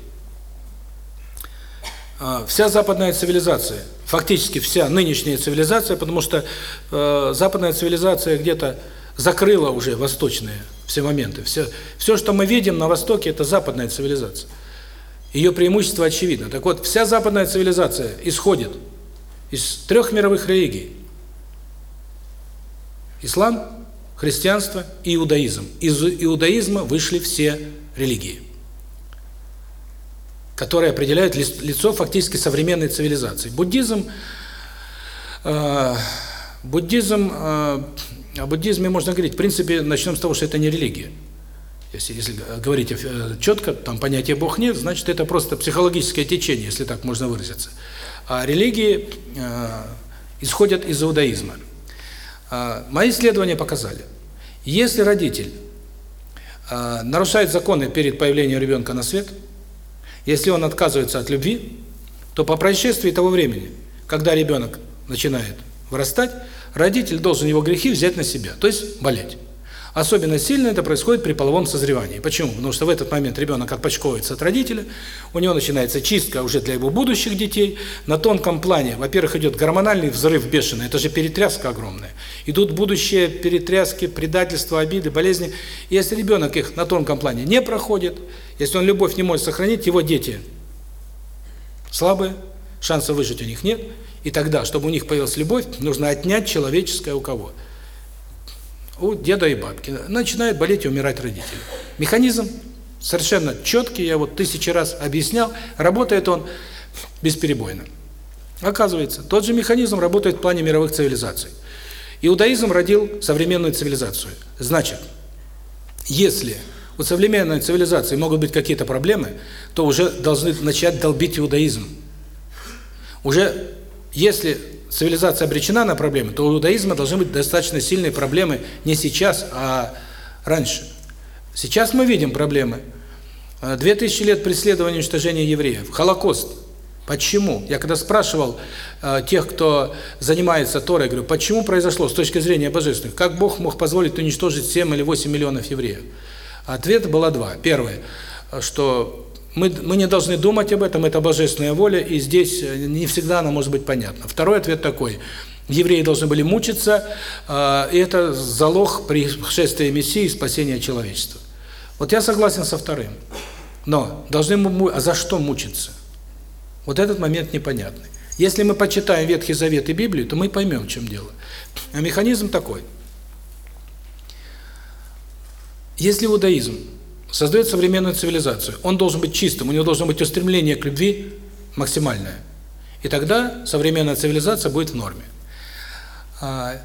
А, вся западная цивилизация, фактически вся нынешняя цивилизация, потому что э, западная цивилизация где-то закрыла уже восточные все моменты. Все, все, что мы видим на Востоке, это западная цивилизация. Ее преимущество очевидно. Так вот, вся западная цивилизация исходит из трех мировых религий. Ислам, христианство и иудаизм. Из иудаизма вышли все религии, которые определяют лицо фактически современной цивилизации. Буддизм, э, буддизм, э, о буддизме можно говорить, в принципе, начнем с того, что это не религия. Если, если говорить э, четко, там понятия Бог нет, значит это просто психологическое течение, если так можно выразиться. А религии э, исходят из иудаизма. Э, мои исследования показали, если родитель э, нарушает законы перед появлением ребенка на свет, если он отказывается от любви, то по происшествии того времени, когда ребенок начинает вырастать, родитель должен его грехи взять на себя, то есть болеть. Особенно сильно это происходит при половом созревании. Почему? Потому что в этот момент ребенок отпочковывается от родителя, у него начинается чистка уже для его будущих детей. На тонком плане, во-первых, идет гормональный взрыв бешеный, это же перетряска огромная. Идут будущие перетряски, предательства, обиды, болезни. И если ребенок их на тонком плане не проходит, если он любовь не может сохранить, его дети слабые, шансов выжить у них нет. И тогда, чтобы у них появилась любовь, нужно отнять человеческое у кого? – у деда и бабки. Начинают болеть и умирать родители. Механизм совершенно четкий, я вот тысячи раз объяснял, работает он бесперебойно. Оказывается, тот же механизм работает в плане мировых цивилизаций. Иудаизм родил современную цивилизацию. Значит, если у современной цивилизации могут быть какие-то проблемы, то уже должны начать долбить иудаизм. Уже если цивилизация обречена на проблемы, то у иудаизма должны быть достаточно сильные проблемы не сейчас, а раньше. Сейчас мы видим проблемы. Две тысячи лет преследования и уничтожения евреев. Холокост. Почему? Я когда спрашивал э, тех, кто занимается Торой, говорю, почему произошло с точки зрения божественных? Как Бог мог позволить уничтожить 7 или 8 миллионов евреев? Ответ было два. Первое, что мы, мы не должны думать об этом, это божественная воля, и здесь э, не всегда она может быть понятна. Второй ответ такой. Евреи должны были мучиться, э, и это залог пришествия Мессии и спасения человечества. Вот я согласен со вторым. Но должны мы, а за что мучиться? Вот этот момент непонятный. Если мы почитаем Ветхий Завет и Библию, то мы поймем, в чем дело. А механизм такой. Если иудаизм создает современную цивилизацию. Он должен быть чистым, у него должно быть устремление к любви максимальное. И тогда современная цивилизация будет в норме. А,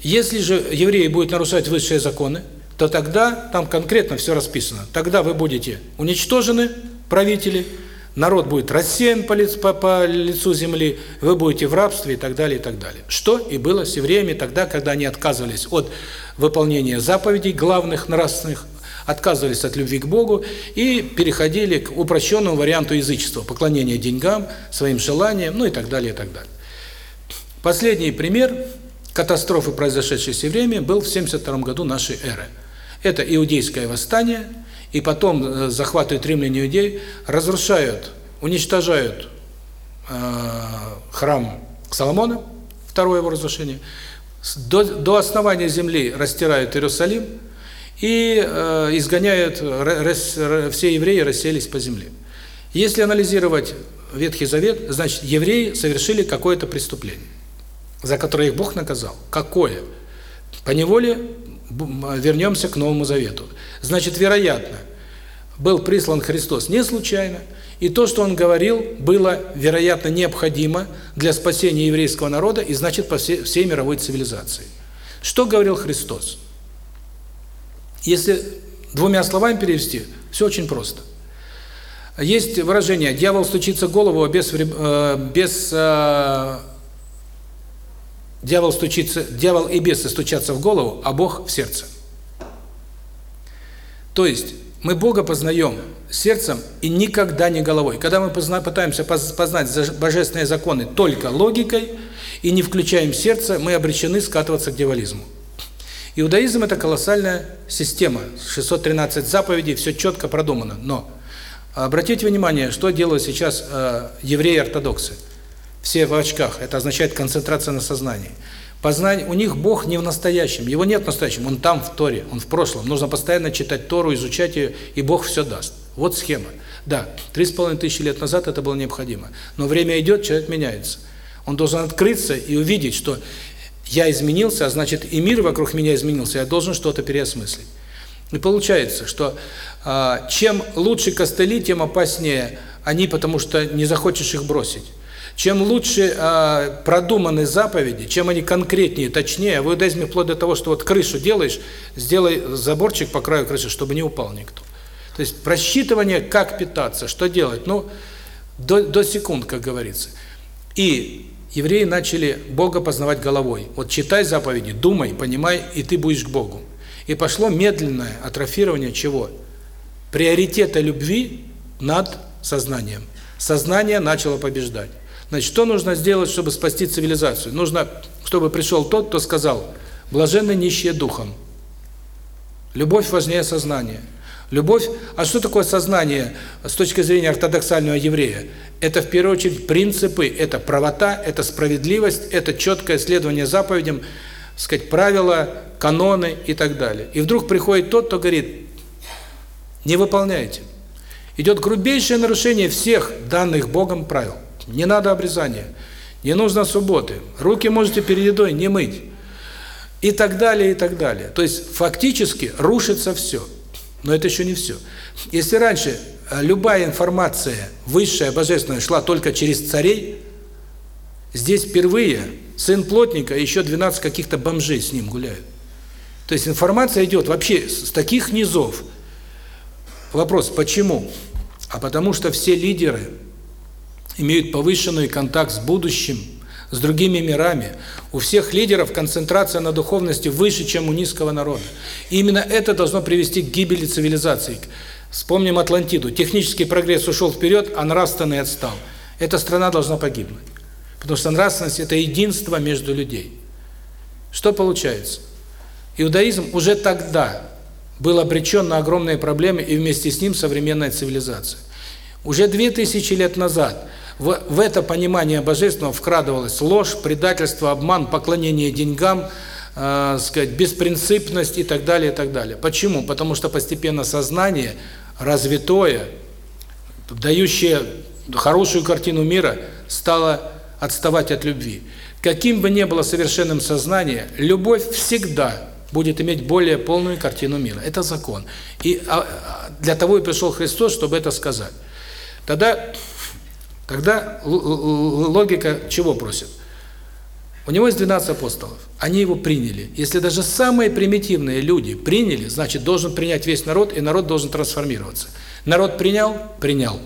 если же евреи будут нарушать высшие законы, то тогда там конкретно все расписано. Тогда вы будете уничтожены, правители, народ будет рассеян по лицу, по, по лицу земли, вы будете в рабстве и так далее, и так далее. Что и было с евреями тогда, когда они отказывались от выполнения заповедей главных нравственных, отказывались от любви к Богу и переходили к упрощенному варианту язычества, поклонения деньгам, своим желаниям, ну и так далее, и так далее. Последний пример катастрофы, произошедшей с евреями, был в 72 году нашей эры. Это иудейское восстание, и потом э, захватывают римляне иудей, разрушают, уничтожают э, храм Соломона, второе его разрушение, до, до основания земли растирают Иерусалим, и э, изгоняют, все евреи расселись по земле. Если анализировать Ветхий Завет, значит, евреи совершили какое-то преступление, за которое их Бог наказал. Какое? По неволе вернемся к Новому Завету. Значит, вероятно, был прислан Христос не случайно, и то, что Он говорил, было, вероятно, необходимо для спасения еврейского народа и, значит, по всей мировой цивилизации. Что говорил Христос? Если двумя словами перевести, все очень просто. Есть выражение «дьявол стучится голову, а без, э, без э, дьявол стучится, дьявол и бесы стучатся в голову, а Бог в сердце». То есть мы Бога познаем сердцем и никогда не головой. Когда мы позна, пытаемся познать божественные законы только логикой и не включаем сердце, мы обречены скатываться к дьяволизму. Иудаизм – это колоссальная система, 613 заповедей, все четко продумано. Но обратите внимание, что делают сейчас э, евреи-ортодоксы. Все в очках, это означает концентрация на сознании. Познание, у них Бог не в настоящем, его нет в настоящем, он там, в Торе, он в прошлом. Нужно постоянно читать Тору, изучать ее, и Бог все даст. Вот схема. Да, три с половиной тысячи лет назад это было необходимо. Но время идет, человек меняется. Он должен открыться и увидеть, что я изменился, а значит и мир вокруг меня изменился, я должен что-то переосмыслить. И получается, что э, чем лучше костыли, тем опаснее они, потому что не захочешь их бросить. Чем лучше э, продуманы заповеди, чем они конкретнее, точнее, в иудаизме вплоть до того, что вот крышу делаешь, сделай заборчик по краю крыши, чтобы не упал никто. То есть просчитывание, как питаться, что делать, ну, до, до секунд, как говорится. И евреи начали Бога познавать головой. Вот читай заповеди, думай, понимай, и ты будешь к Богу. И пошло медленное атрофирование чего? Приоритета любви над сознанием. Сознание начало побеждать. Значит, что нужно сделать, чтобы спасти цивилизацию? Нужно, чтобы пришел тот, кто сказал, блаженны нищие духом. Любовь важнее сознания. Любовь, а что такое сознание с точки зрения ортодоксального еврея? Это в первую очередь принципы, это правота, это справедливость, это четкое следование заповедям, сказать, правила, каноны и так далее. И вдруг приходит тот, кто говорит, не выполняйте. Идет грубейшее нарушение всех данных Богом правил. Не надо обрезания, не нужно субботы, руки можете перед едой не мыть. И так далее, и так далее. То есть фактически рушится все. Но это еще не все. Если раньше э, любая информация высшая, божественная, шла только через царей, здесь впервые сын плотника и еще 12 каких-то бомжей с ним гуляют. То есть информация идет вообще с таких низов. Вопрос, почему? А потому что все лидеры имеют повышенный контакт с будущим, с другими мирами. У всех лидеров концентрация на духовности выше, чем у низкого народа. И именно это должно привести к гибели цивилизации. Вспомним Атлантиду. Технический прогресс ушел вперед, а нравственный отстал. Эта страна должна погибнуть. Потому что нравственность – это единство между людей. Что получается? Иудаизм уже тогда был обречен на огромные проблемы, и вместе с ним современная цивилизация. Уже две тысячи лет назад в, в это понимание божественного вкрадывалась ложь, предательство, обман, поклонение деньгам, э, сказать, беспринципность и так далее, и так далее. Почему? Потому что постепенно сознание, развитое, дающее хорошую картину мира, стало отставать от любви. Каким бы ни было совершенным сознание, любовь всегда будет иметь более полную картину мира. Это закон. И а, а, для того и пришел Христос, чтобы это сказать. Тогда Тогда логика чего просит? У него есть 12 апостолов. Они его приняли. Если даже самые примитивные люди приняли, значит, должен принять весь народ, и народ должен трансформироваться. Народ принял? Принял.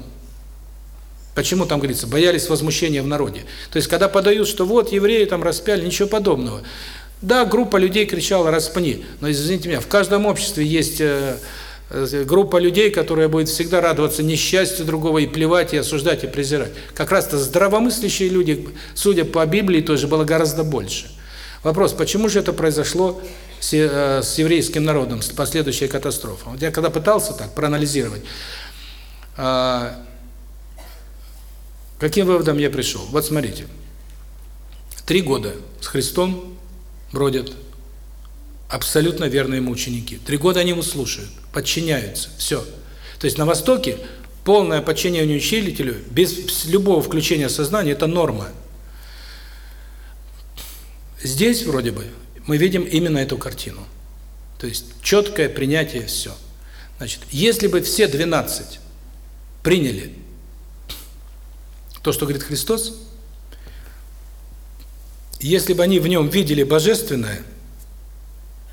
Почему там говорится? Боялись возмущения в народе. То есть, когда подают, что вот, евреи там распяли, ничего подобного. Да, группа людей кричала «распни», но, извините меня, в каждом обществе есть э, группа людей, которая будет всегда радоваться несчастью другого и плевать, и осуждать, и презирать. Как раз-то здравомыслящие люди, судя по Библии, тоже было гораздо больше. Вопрос, почему же это произошло с, э, с еврейским народом, с последующей катастрофой? Вот я когда пытался так проанализировать, э, каким выводом я пришел? Вот смотрите, три года с Христом бродят абсолютно верные ему ученики. Три года они его слушают, подчиняются, все. То есть на Востоке полное подчинение учителю, без любого включения сознания, это норма. Здесь, вроде бы, мы видим именно эту картину. То есть четкое принятие, все. Значит, если бы все 12 приняли то, что говорит Христос, если бы они в нем видели божественное –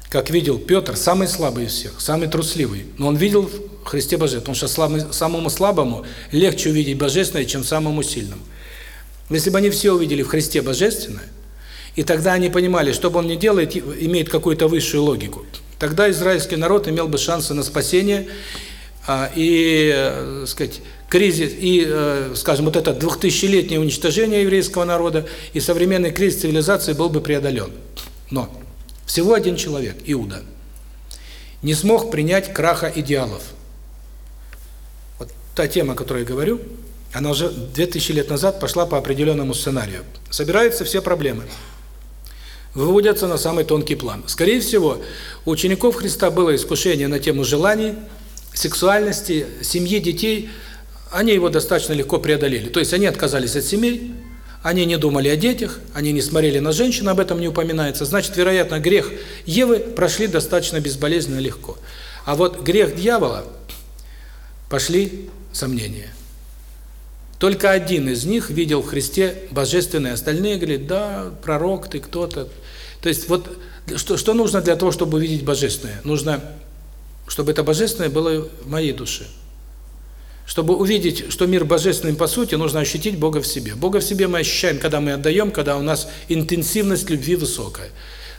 как видел Петр, самый слабый из всех, самый трусливый. Но он видел в Христе Божественном, потому что слабый, самому слабому легче увидеть Божественное, чем самому сильному. Если бы они все увидели в Христе Божественное, и тогда они понимали, что бы он ни делал, имеет какую-то высшую логику, тогда израильский народ имел бы шансы на спасение, а, и, э, сказать, кризис, и, э, скажем, вот это двухтысячелетнее уничтожение еврейского народа, и современный кризис цивилизации был бы преодолен. Но всего один человек, Иуда, не смог принять краха идеалов. Вот та тема, о которой я говорю, она уже 2000 лет назад пошла по определенному сценарию. Собираются все проблемы. Выводятся на самый тонкий план. Скорее всего, у учеников Христа было искушение на тему желаний, сексуальности, семьи, детей. Они его достаточно легко преодолели. То есть они отказались от семей, Они не думали о детях, они не смотрели на женщин, об этом не упоминается. Значит, вероятно, грех Евы прошли достаточно безболезненно легко. А вот грех дьявола пошли сомнения. Только один из них видел в Христе божественное, остальные говорят, да, пророк ты, кто-то. То есть вот что, что нужно для того, чтобы увидеть божественное? Нужно, чтобы это божественное было в моей душе. Чтобы увидеть, что мир божественный по сути, нужно ощутить Бога в себе. Бога в себе мы ощущаем, когда мы отдаем, когда у нас интенсивность любви высокая.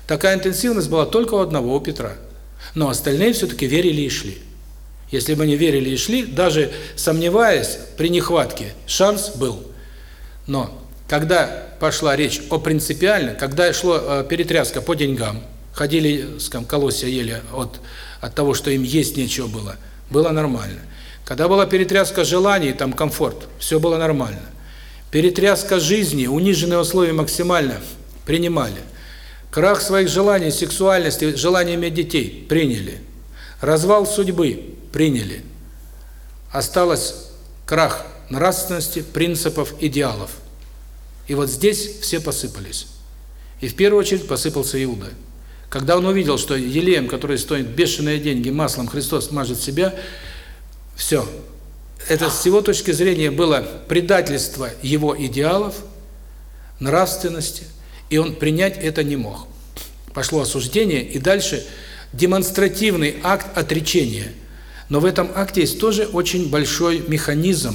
Такая интенсивность была только у одного, у Петра. Но остальные все-таки верили и шли. Если бы они верили и шли, даже сомневаясь при нехватке, шанс был. Но когда пошла речь о принципиально, когда шло э, перетряска по деньгам, ходили, скажем, колосья ели от, от того, что им есть нечего было, было нормально. Когда была перетряска желаний, там комфорт, все было нормально. Перетряска жизни, униженные условия максимально принимали. Крах своих желаний, сексуальности, желания иметь детей приняли. Развал судьбы приняли. Осталось крах нравственности, принципов, идеалов. И вот здесь все посыпались. И в первую очередь посыпался Иуда. Когда он увидел, что елеем, который стоит бешеные деньги, маслом Христос мажет себя, все. Это с его точки зрения было предательство его идеалов, нравственности, и он принять это не мог. Пошло осуждение, и дальше демонстративный акт отречения – но в этом акте есть тоже очень большой механизм.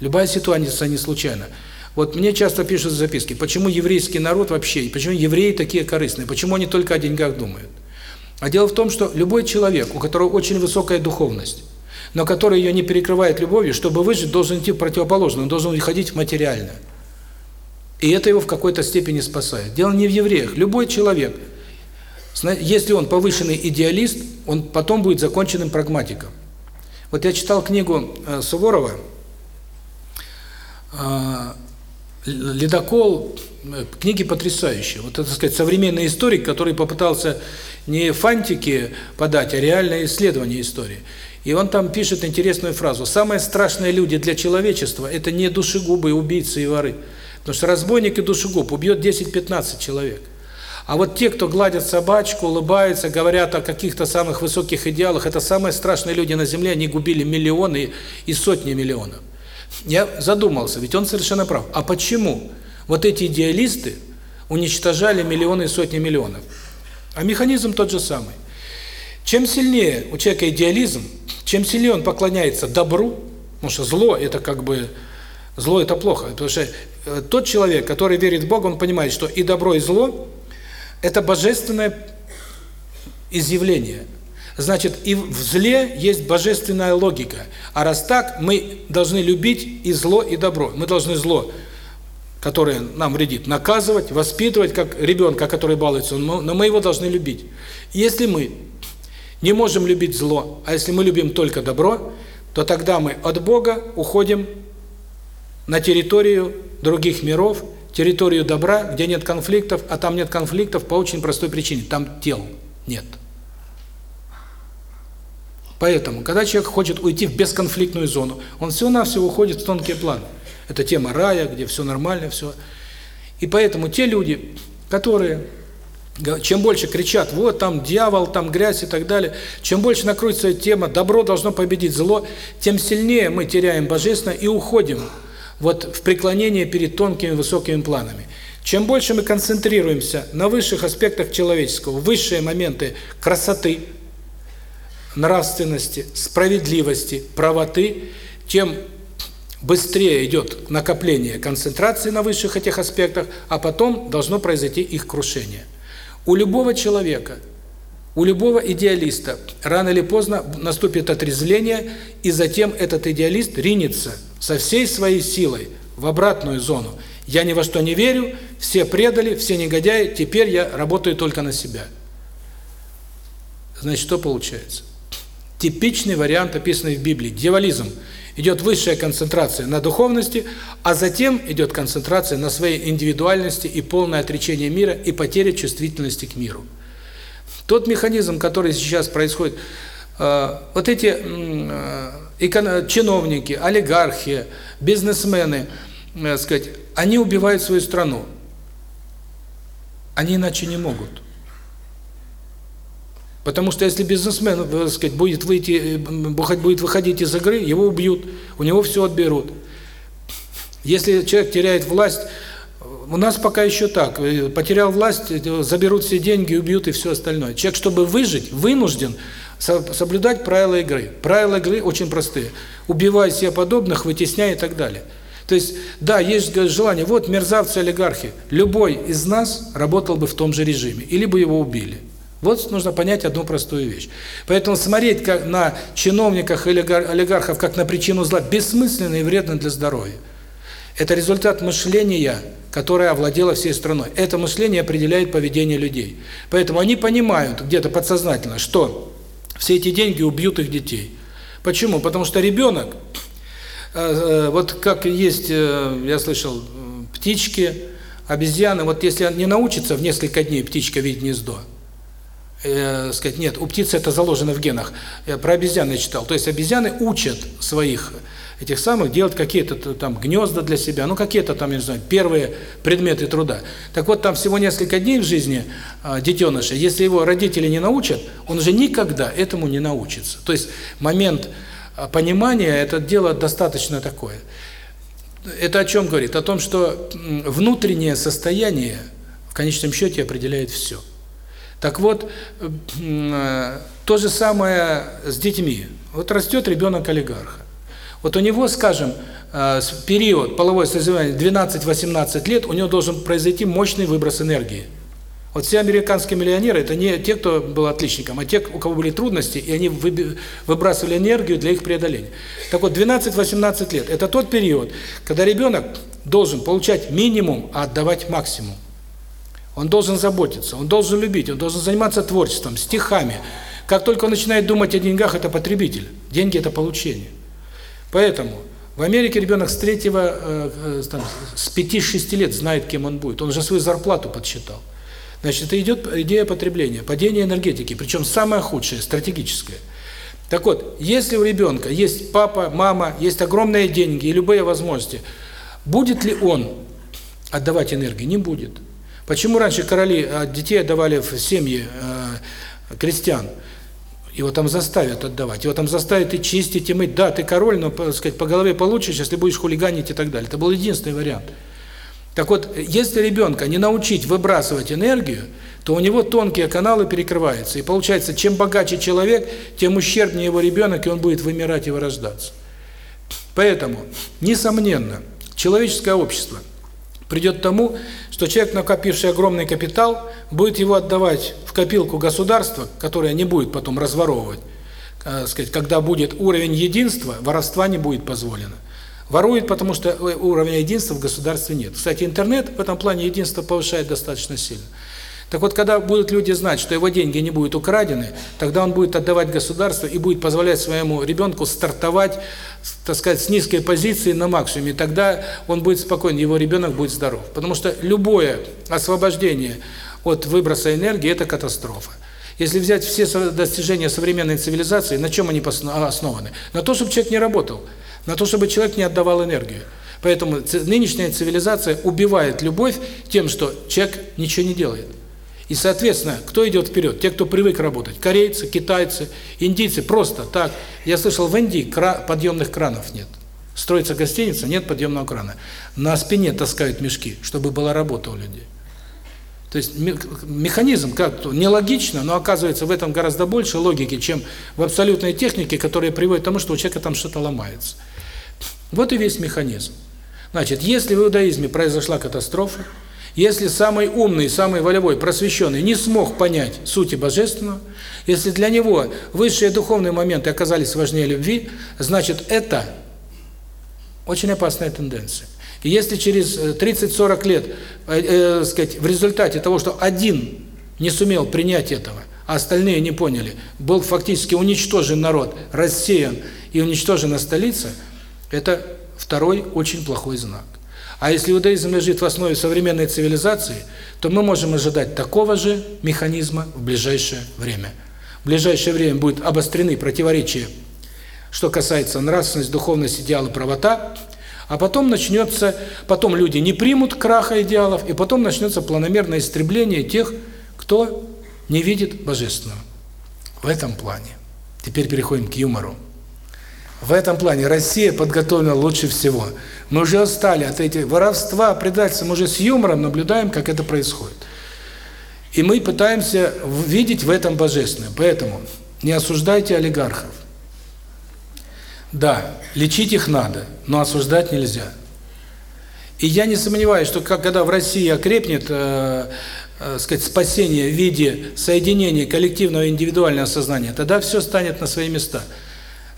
Любая ситуация не случайна. Вот мне часто пишут записки, почему еврейский народ вообще, почему евреи такие корыстные, почему они только о деньгах думают. А дело в том, что любой человек, у которого очень высокая духовность, но который ее не перекрывает любовью, чтобы выжить, должен идти в противоположное, он должен уходить в материальное. И это его в какой-то степени спасает. Дело не в евреях. Любой человек, если он повышенный идеалист, он потом будет законченным прагматиком. Вот я читал книгу э, Суворова э, «Ледокол», э, книги потрясающие. Вот это, так сказать, современный историк, который попытался не фантики подать, а реальное исследование истории. И он там пишет интересную фразу. «Самые страшные люди для человечества – это не душегубы, убийцы и воры». Потому что разбойник и душегуб убьет 10-15 человек. А вот те, кто гладят собачку, улыбаются, говорят о каких-то самых высоких идеалах, это самые страшные люди на земле, они губили миллионы и сотни миллионов. Я задумался, ведь он совершенно прав. А почему вот эти идеалисты уничтожали миллионы и сотни миллионов? А механизм тот же самый. Чем сильнее у человека идеализм, чем сильнее он поклоняется добру, потому что зло – это как бы… Зло – это плохо, потому что э, тот человек, который верит в Бога, он понимает, что и добро, и зло – это божественное изъявление. Значит, и в зле есть божественная логика. А раз так, мы должны любить и зло, и добро. Мы должны зло, которое нам вредит, наказывать, воспитывать, как ребенка, который балуется, но мы его должны любить. Если мы не можем любить зло, а если мы любим только добро, то тогда мы от Бога уходим на территорию других миров, территорию добра, где нет конфликтов, а там нет конфликтов по очень простой причине. Там тел нет. Поэтому, когда человек хочет уйти в бесконфликтную зону, он всего-навсего уходит в тонкий план. Это тема рая, где все нормально, все. И поэтому те люди, которые чем больше кричат, вот там дьявол, там грязь и так далее, чем больше накрутится тема «добро должно победить зло», тем сильнее мы теряем божественное и уходим вот в преклонение перед тонкими высокими планами. Чем больше мы концентрируемся на высших аспектах человеческого, высшие моменты красоты, нравственности, справедливости, правоты, тем быстрее идет накопление концентрации на высших этих аспектах, а потом должно произойти их крушение. У любого человека, у любого идеалиста рано или поздно наступит отрезвление, и затем этот идеалист ринется – со всей своей силой в обратную зону. Я ни во что не верю, все предали, все негодяи, теперь я работаю только на себя. Значит, что получается? Типичный вариант, описанный в Библии, дьяволизм. Идет высшая концентрация на духовности, а затем идет концентрация на своей индивидуальности и полное отречение мира и потеря чувствительности к миру. Тот механизм, который сейчас происходит, э, вот эти э, чиновники, олигархи, бизнесмены, э, сказать, они убивают свою страну. Они иначе не могут. Потому что если бизнесмен, так сказать, будет выйти, будет выходить из игры, его убьют, у него все отберут. Если человек теряет власть, у нас пока еще так, потерял власть, заберут все деньги, убьют и все остальное. Человек, чтобы выжить, вынужден соблюдать правила игры. Правила игры очень простые. Убивай себе подобных, вытесняй и так далее. То есть, да, есть желание, вот мерзавцы-олигархи, любой из нас работал бы в том же режиме, или бы его убили. Вот нужно понять одну простую вещь. Поэтому смотреть как на чиновников или олигархов как на причину зла бессмысленно и вредно для здоровья. Это результат мышления, которое овладело всей страной. Это мышление определяет поведение людей. Поэтому они понимают где-то подсознательно, что все эти деньги убьют их детей. Почему? Потому что ребенок, э, э, вот как есть, э, я слышал, птички, обезьяны, вот если не научится в несколько дней птичка видеть гнездо, э, сказать, нет, у птицы это заложено в генах. Я про обезьяны читал. То есть обезьяны учат своих этих самых делать какие-то там гнезда для себя, ну какие-то там, я не знаю, первые предметы труда. Так вот, там всего несколько дней в жизни э, детеныша, если его родители не научат, он уже никогда этому не научится. То есть момент а, понимания, это дело достаточно такое. Это о чем говорит? О том, что внутреннее состояние в конечном счете определяет все. Так вот, э, то же самое с детьми. Вот растет ребенок олигарха. Вот у него, скажем, э, период половой созревания 12-18 лет, у него должен произойти мощный выброс энергии. Вот все американские миллионеры – это не те, кто был отличником, а те, у кого были трудности, и они выбрасывали энергию для их преодоления. Так вот, 12-18 лет – это тот период, когда ребенок должен получать минимум, а отдавать максимум. Он должен заботиться, он должен любить, он должен заниматься творчеством, стихами. Как только он начинает думать о деньгах, это потребитель. Деньги – это получение. Поэтому в Америке ребенок с третьего, э, э, там, с 5-6 лет знает, кем он будет. Он уже свою зарплату подсчитал. Значит, это идет идея потребления, падение энергетики, причем самое худшее, стратегическое. Так вот, если у ребенка есть папа, мама, есть огромные деньги и любые возможности, будет ли он отдавать энергию? Не будет. Почему раньше короли а, детей отдавали в семьи э, крестьян? Его там заставят отдавать, его там заставят и чистить, и мыть. Да, ты король, но, сказать, по голове получишь, если будешь хулиганить и так далее. Это был единственный вариант. Так вот, если ребенка не научить выбрасывать энергию, то у него тонкие каналы перекрываются. И получается, чем богаче человек, тем ущербнее его ребенок, и он будет вымирать и вырождаться. Поэтому, несомненно, человеческое общество придет к тому, что человек, накопивший огромный капитал, будет его отдавать в копилку государства, которое не будет потом разворовывать. Э, сказать, когда будет уровень единства, воровства не будет позволено. Ворует, потому что э, уровня единства в государстве нет. Кстати, интернет в этом плане единство повышает достаточно сильно. Так вот, когда будут люди знать, что его деньги не будут украдены, тогда он будет отдавать государству и будет позволять своему ребенку стартовать, так сказать, с низкой позиции на максимуме. Тогда он будет спокоен, его ребенок будет здоров. Потому что любое освобождение от выброса энергии – это катастрофа. Если взять все достижения современной цивилизации, на чем они основаны? На то, чтобы человек не работал, на то, чтобы человек не отдавал энергию. Поэтому нынешняя цивилизация убивает любовь тем, что человек ничего не делает. И, соответственно, кто идет вперед? Те, кто привык работать. Корейцы, китайцы, индийцы. Просто так. Я слышал, в Индии кра подъемных кранов нет. Строится гостиница, нет подъемного крана. На спине таскают мешки, чтобы была работа у людей. То есть механизм как нелогично, но оказывается в этом гораздо больше логики, чем в абсолютной технике, которая приводит к тому, что у человека там что-то ломается. Вот и весь механизм. Значит, если в иудаизме произошла катастрофа, если самый умный, самый волевой, просвещенный не смог понять сути божественного, если для него высшие духовные моменты оказались важнее любви, значит это очень опасная тенденция. И если через 30-40 лет, э, э, сказать, в результате того, что один не сумел принять этого, а остальные не поняли, был фактически уничтожен народ, рассеян и уничтожена столица, это второй очень плохой знак. А если иудаизм лежит в основе современной цивилизации, то мы можем ожидать такого же механизма в ближайшее время. В ближайшее время будут обострены противоречия, что касается нравственности, духовности, идеала, правота, А потом начнется, потом люди не примут краха идеалов, и потом начнется планомерное истребление тех, кто не видит Божественного. В этом плане. Теперь переходим к юмору. В этом плане Россия подготовлена лучше всего. Мы уже устали от этих воровства, предательства, мы уже с юмором наблюдаем, как это происходит. И мы пытаемся видеть в этом божественное. Поэтому не осуждайте олигархов. Да, лечить их надо, но осуждать нельзя. И я не сомневаюсь, что когда в России окрепнет, э, э, сказать, спасение в виде соединения коллективного и индивидуального сознания, тогда все станет на свои места.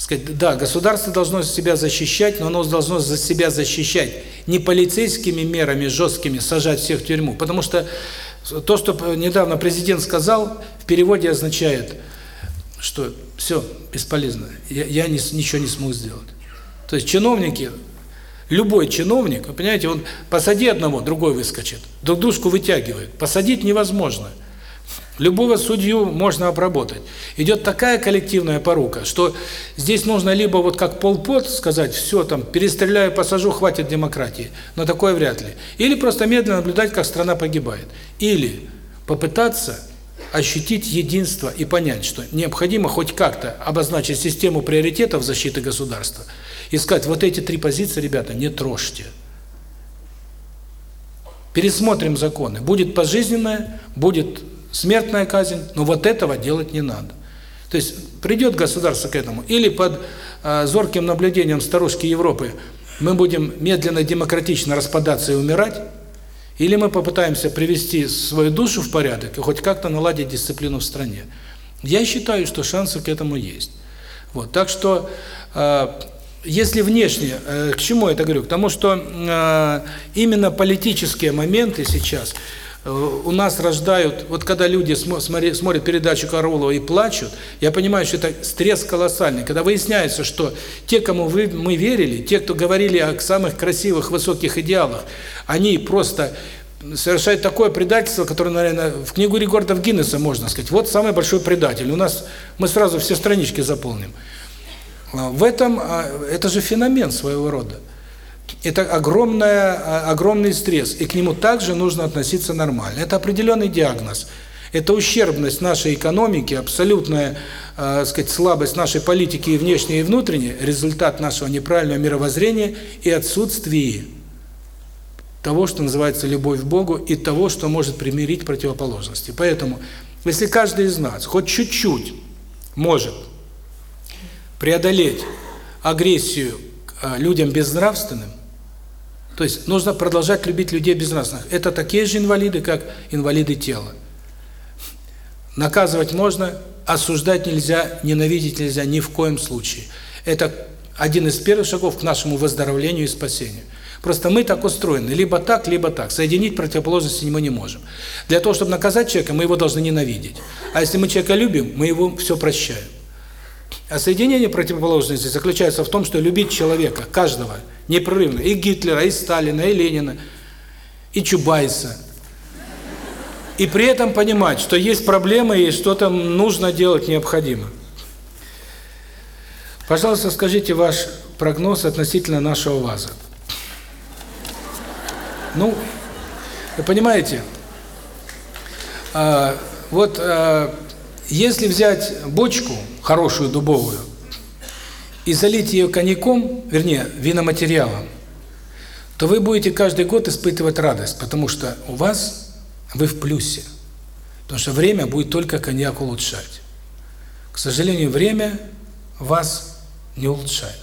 Сказать, да, государство должно себя защищать, но оно должно за себя защищать не полицейскими мерами жесткими сажать всех в тюрьму, потому что то, что недавно президент сказал, в переводе означает – что все, бесполезно, я, я не, ничего не смог сделать. То есть чиновники, любой чиновник, вы понимаете, он посади одного, другой выскочит, друг дружку вытягивает. Посадить невозможно. Любого судью можно обработать. Идет такая коллективная порука, что здесь нужно либо вот как полпот сказать, все, там, перестреляю, посажу, хватит демократии, но такое вряд ли. Или просто медленно наблюдать, как страна погибает. Или попытаться ощутить единство и понять, что необходимо хоть как-то обозначить систему приоритетов защиты государства и сказать, вот эти три позиции, ребята, не трожьте. Пересмотрим законы. Будет пожизненная, будет смертная казнь, но вот этого делать не надо. То есть придет государство к этому, или под э, зорким наблюдением старушки Европы мы будем медленно, демократично распадаться и умирать, или мы попытаемся привести свою душу в порядок и хоть как-то наладить дисциплину в стране. Я считаю, что шансы к этому есть. Вот, так что, э, если внешне, э, к чему я это говорю? К тому, что э, именно политические моменты сейчас у нас рождают, вот когда люди смотрят, смотрят передачу Караулова и плачут, я понимаю, что это стресс колоссальный. Когда выясняется, что те, кому вы, мы верили, те, кто говорили о самых красивых, высоких идеалах, они просто совершают такое предательство, которое, наверное, в книгу рекордов Гиннесса можно сказать. Вот самый большой предатель. У нас мы сразу все странички заполним. А, в этом а, это же феномен своего рода это огромная, огромный стресс, и к нему также нужно относиться нормально. Это определенный диагноз. Это ущербность нашей экономики, абсолютная, э, сказать, слабость нашей политики и внешней, и внутренней, результат нашего неправильного мировоззрения и отсутствие того, что называется любовь к Богу, и того, что может примирить противоположности. Поэтому, если каждый из нас хоть чуть-чуть может преодолеть агрессию людям безнравственным, то есть нужно продолжать любить людей безнравственных. Это такие же инвалиды, как инвалиды тела. Наказывать можно, осуждать нельзя, ненавидеть нельзя ни в коем случае. Это один из первых шагов к нашему выздоровлению и спасению. Просто мы так устроены, либо так, либо так. Соединить противоположности мы не можем. Для того, чтобы наказать человека, мы его должны ненавидеть. А если мы человека любим, мы его все прощаем. А соединение противоположностей заключается в том, что любить человека, каждого, непрерывно, и Гитлера, и Сталина, и Ленина, и Чубайса. И при этом понимать, что есть проблемы и что-то нужно делать необходимо. Пожалуйста, скажите ваш прогноз относительно нашего ВАЗа. Ну, вы понимаете, а, вот а, если взять бочку, хорошую дубовую, и залить ее коньяком, вернее, виноматериалом, то вы будете каждый год испытывать радость, потому что у вас, вы в плюсе. Потому что время будет только коньяк улучшать. К сожалению, время вас не улучшает.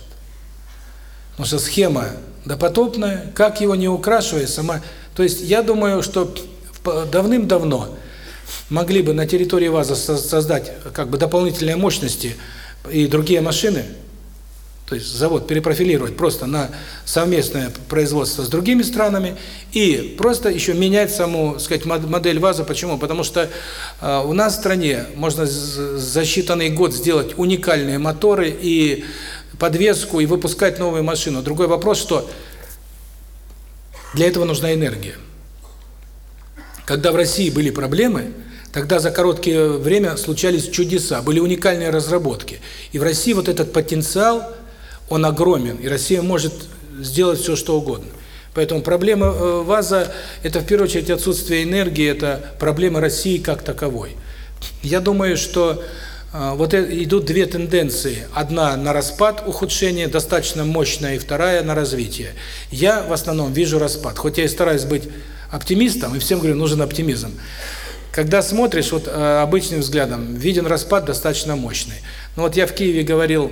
Потому что схема допотопная, как его не украшивая, сама... То есть я думаю, что давным-давно могли бы на территории ВАЗа создать как бы дополнительные мощности и другие машины, то есть завод перепрофилировать просто на совместное производство с другими странами и просто еще менять саму, сказать, модель ВАЗа. Почему? Потому что э, у нас в стране можно за считанный год сделать уникальные моторы и подвеску и выпускать новую машину. Другой вопрос, что для этого нужна энергия. Когда в России были проблемы, Тогда за короткое время случались чудеса, были уникальные разработки. И в России вот этот потенциал, он огромен. И Россия может сделать все, что угодно. Поэтому проблема э, ВАЗа – это в первую очередь отсутствие энергии, это проблема России как таковой. Я думаю, что э, вот идут две тенденции. Одна на распад, ухудшение, достаточно мощная, и вторая на развитие. Я в основном вижу распад, хоть я и стараюсь быть оптимистом, и всем говорю, нужен оптимизм. Когда смотришь вот э, обычным взглядом, виден распад достаточно мощный. Но вот я в Киеве говорил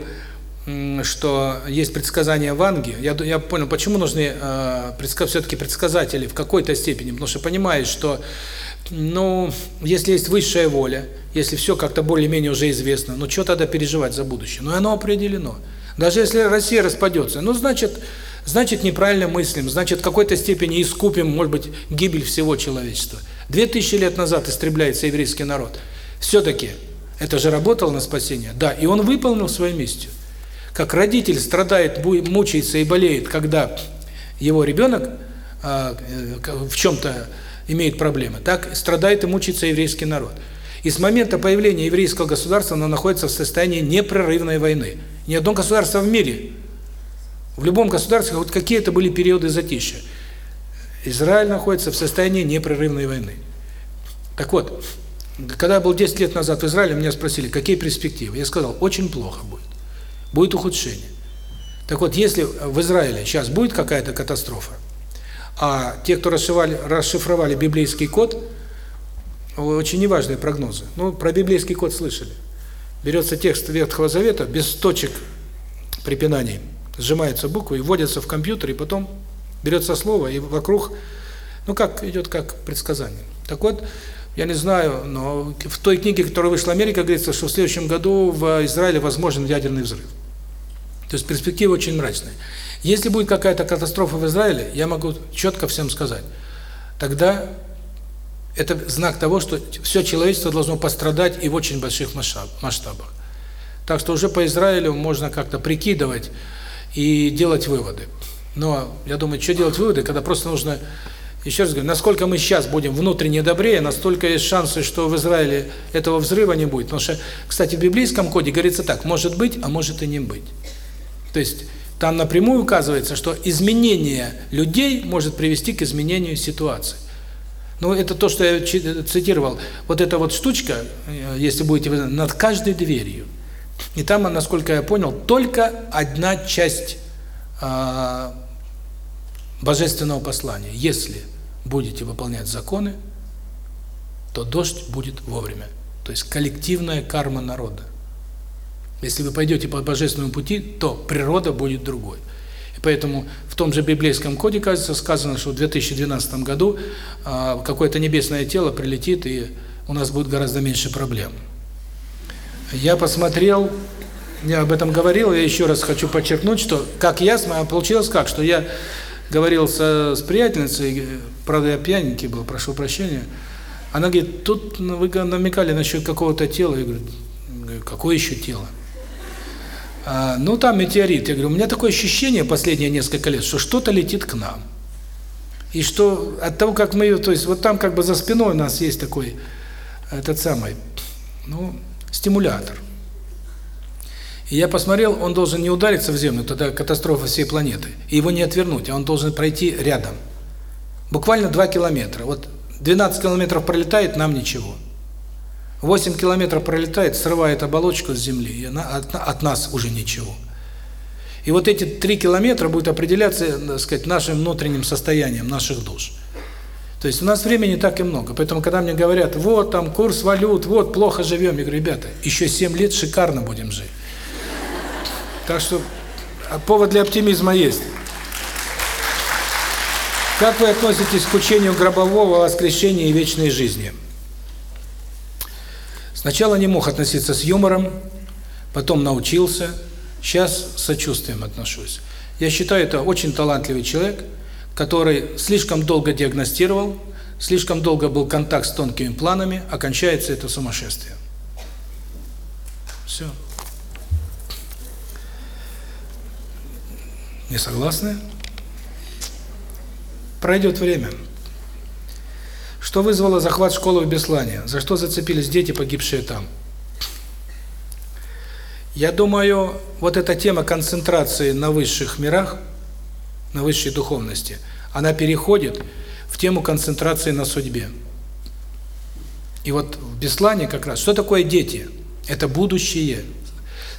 что есть предсказания Ванги. Я, я понял, почему нужны э, предсказ, все-таки предсказатели в какой-то степени, потому что понимаешь, что ну, если есть высшая воля, если все как-то более-менее уже известно, ну что тогда переживать за будущее? Ну оно определено. Даже если Россия распадется, ну значит, значит неправильно мыслим, значит в какой-то степени искупим, может быть, гибель всего человечества. Две тысячи лет назад истребляется еврейский народ. Все-таки это же работало на спасение. Да, и он выполнил свою миссию. Как родитель страдает, мучается и болеет, когда его ребенок а, э, в чем-то имеет проблемы, так страдает и мучается еврейский народ. И с момента появления еврейского государства оно находится в состоянии непрерывной войны. Ни одно государство в мире, в любом государстве, вот какие-то были периоды затишья. Израиль находится в состоянии непрерывной войны. Так вот, когда я был 10 лет назад в Израиле, меня спросили, какие перспективы. Я сказал, очень плохо будет будет ухудшение. Так вот, если в Израиле сейчас будет какая-то катастрофа, а те, кто расшифровали, расшифровали библейский код, очень неважные прогнозы. Ну, про библейский код слышали. Берется текст Ветхого Завета без точек препинаний, сжимаются буквы и вводятся в компьютер, и потом берется слово, и вокруг, ну как, идет как предсказание. Так вот, я не знаю, но в той книге, которая вышла в Америке, говорится, что в следующем году в Израиле возможен ядерный взрыв. То есть перспектива очень мрачная. Если будет какая-то катастрофа в Израиле, я могу четко всем сказать, тогда это знак того, что все человечество должно пострадать и в очень больших масштабах. Так что уже по Израилю можно как-то прикидывать и делать выводы. Но я думаю, что делать выводы, когда просто нужно еще раз говорю, насколько мы сейчас будем внутренне добрее, настолько есть шансы, что в Израиле этого взрыва не будет. Потому что, кстати, в библейском коде говорится так, может быть, а может и не быть. То есть там напрямую указывается, что изменение людей может привести к изменению ситуации. Ну, это то, что я цитировал. Вот эта вот штучка, э, если будете над каждой дверью. И там, насколько я понял, только одна часть э, божественного послания. Если будете выполнять законы, то дождь будет вовремя. То есть коллективная карма народа. Если вы пойдете по божественному пути, то природа будет другой. И поэтому в том же библейском коде, кажется, сказано, что в 2012 году э, какое-то небесное тело прилетит, и у нас будет гораздо меньше проблем. Я посмотрел, я об этом говорил, я еще раз хочу подчеркнуть, что как я, получилось как, что я говорил со, с приятельницей, правда я пьяненький был, прошу прощения, она говорит, тут вы намекали насчет какого-то тела, я говорю, какое еще тело? А, ну, там метеорит. Я говорю, у меня такое ощущение последние несколько лет, что что-то летит к нам. И что от того, как мы, то есть вот там как бы за спиной у нас есть такой, этот самый, ну, стимулятор. И я посмотрел, он должен не удариться в землю, тогда катастрофа всей планеты. И его не отвернуть, а он должен пройти рядом. Буквально 2 километра. Вот 12 километров пролетает, нам ничего. 8 километров пролетает, срывает оболочку с земли, и она, от, от нас уже ничего. И вот эти 3 километра будут определяться, так сказать, нашим внутренним состоянием наших душ. То есть у нас времени так и много. Поэтому, когда мне говорят, вот там курс валют, вот плохо живем, я говорю, ребята, еще 7 лет шикарно будем жить. Так что а, повод для оптимизма есть. Как вы относитесь к учению гробового воскрешения и вечной жизни? Сначала не мог относиться с юмором, потом научился, сейчас с сочувствием отношусь. Я считаю, это очень талантливый человек, который слишком долго диагностировал, слишком долго был контакт с тонкими планами, окончается это сумасшествие. Все. Не согласны? Пройдет время. Что вызвало захват школы в Беслане? За что зацепились дети, погибшие там? Я думаю, вот эта тема концентрации на высших мирах, на высшей духовности, она переходит в тему концентрации на судьбе. И вот в Беслане как раз, что такое дети? Это будущее.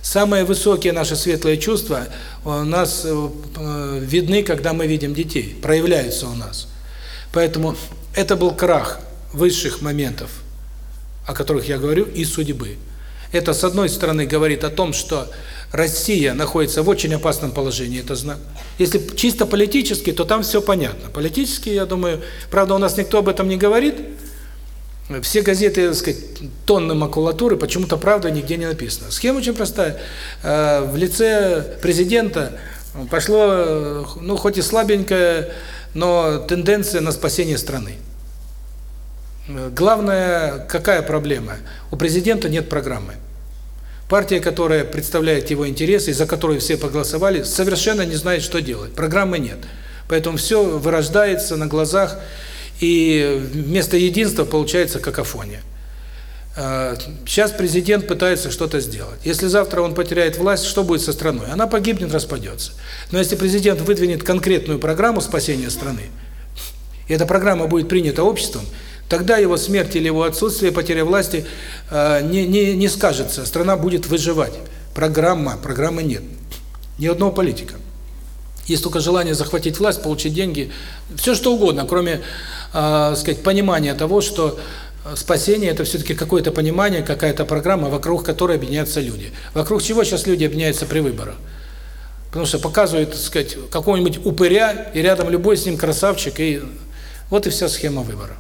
Самые высокие наши светлые чувства у нас э, э, видны, когда мы видим детей, проявляются у нас. Поэтому это был крах высших моментов, о которых я говорю, и судьбы. Это, с одной стороны, говорит о том, что Россия находится в очень опасном положении, это знак. Если чисто политически, то там все понятно. Политически, я думаю, правда, у нас никто об этом не говорит, все газеты, так сказать, тонны макулатуры, почему-то правда нигде не написано. Схема очень простая. Э, в лице президента пошло, ну, хоть и слабенькая, но тенденция на спасение страны. Главная какая проблема? У президента нет программы. Партия, которая представляет его интересы, за которую все проголосовали, совершенно не знает, что делать. Программы нет. Поэтому все вырождается на глазах, и вместо единства получается какофония. Сейчас президент пытается что-то сделать. Если завтра он потеряет власть, что будет со страной? Она погибнет, распадется. Но если президент выдвинет конкретную программу спасения страны, и эта программа будет принята обществом, тогда его смерть или его отсутствие, потеря власти не, не, не скажется. Страна будет выживать. Программа, программы нет. Ни одного политика. Есть только желание захватить власть, получить деньги, все что угодно, кроме э, сказать, понимания того, что спасение – это все-таки какое-то понимание, какая-то программа, вокруг которой объединяются люди. Вокруг чего сейчас люди объединяются при выборах? Потому что показывают, сказать, какого-нибудь упыря, и рядом любой с ним красавчик, и вот и вся схема выборов.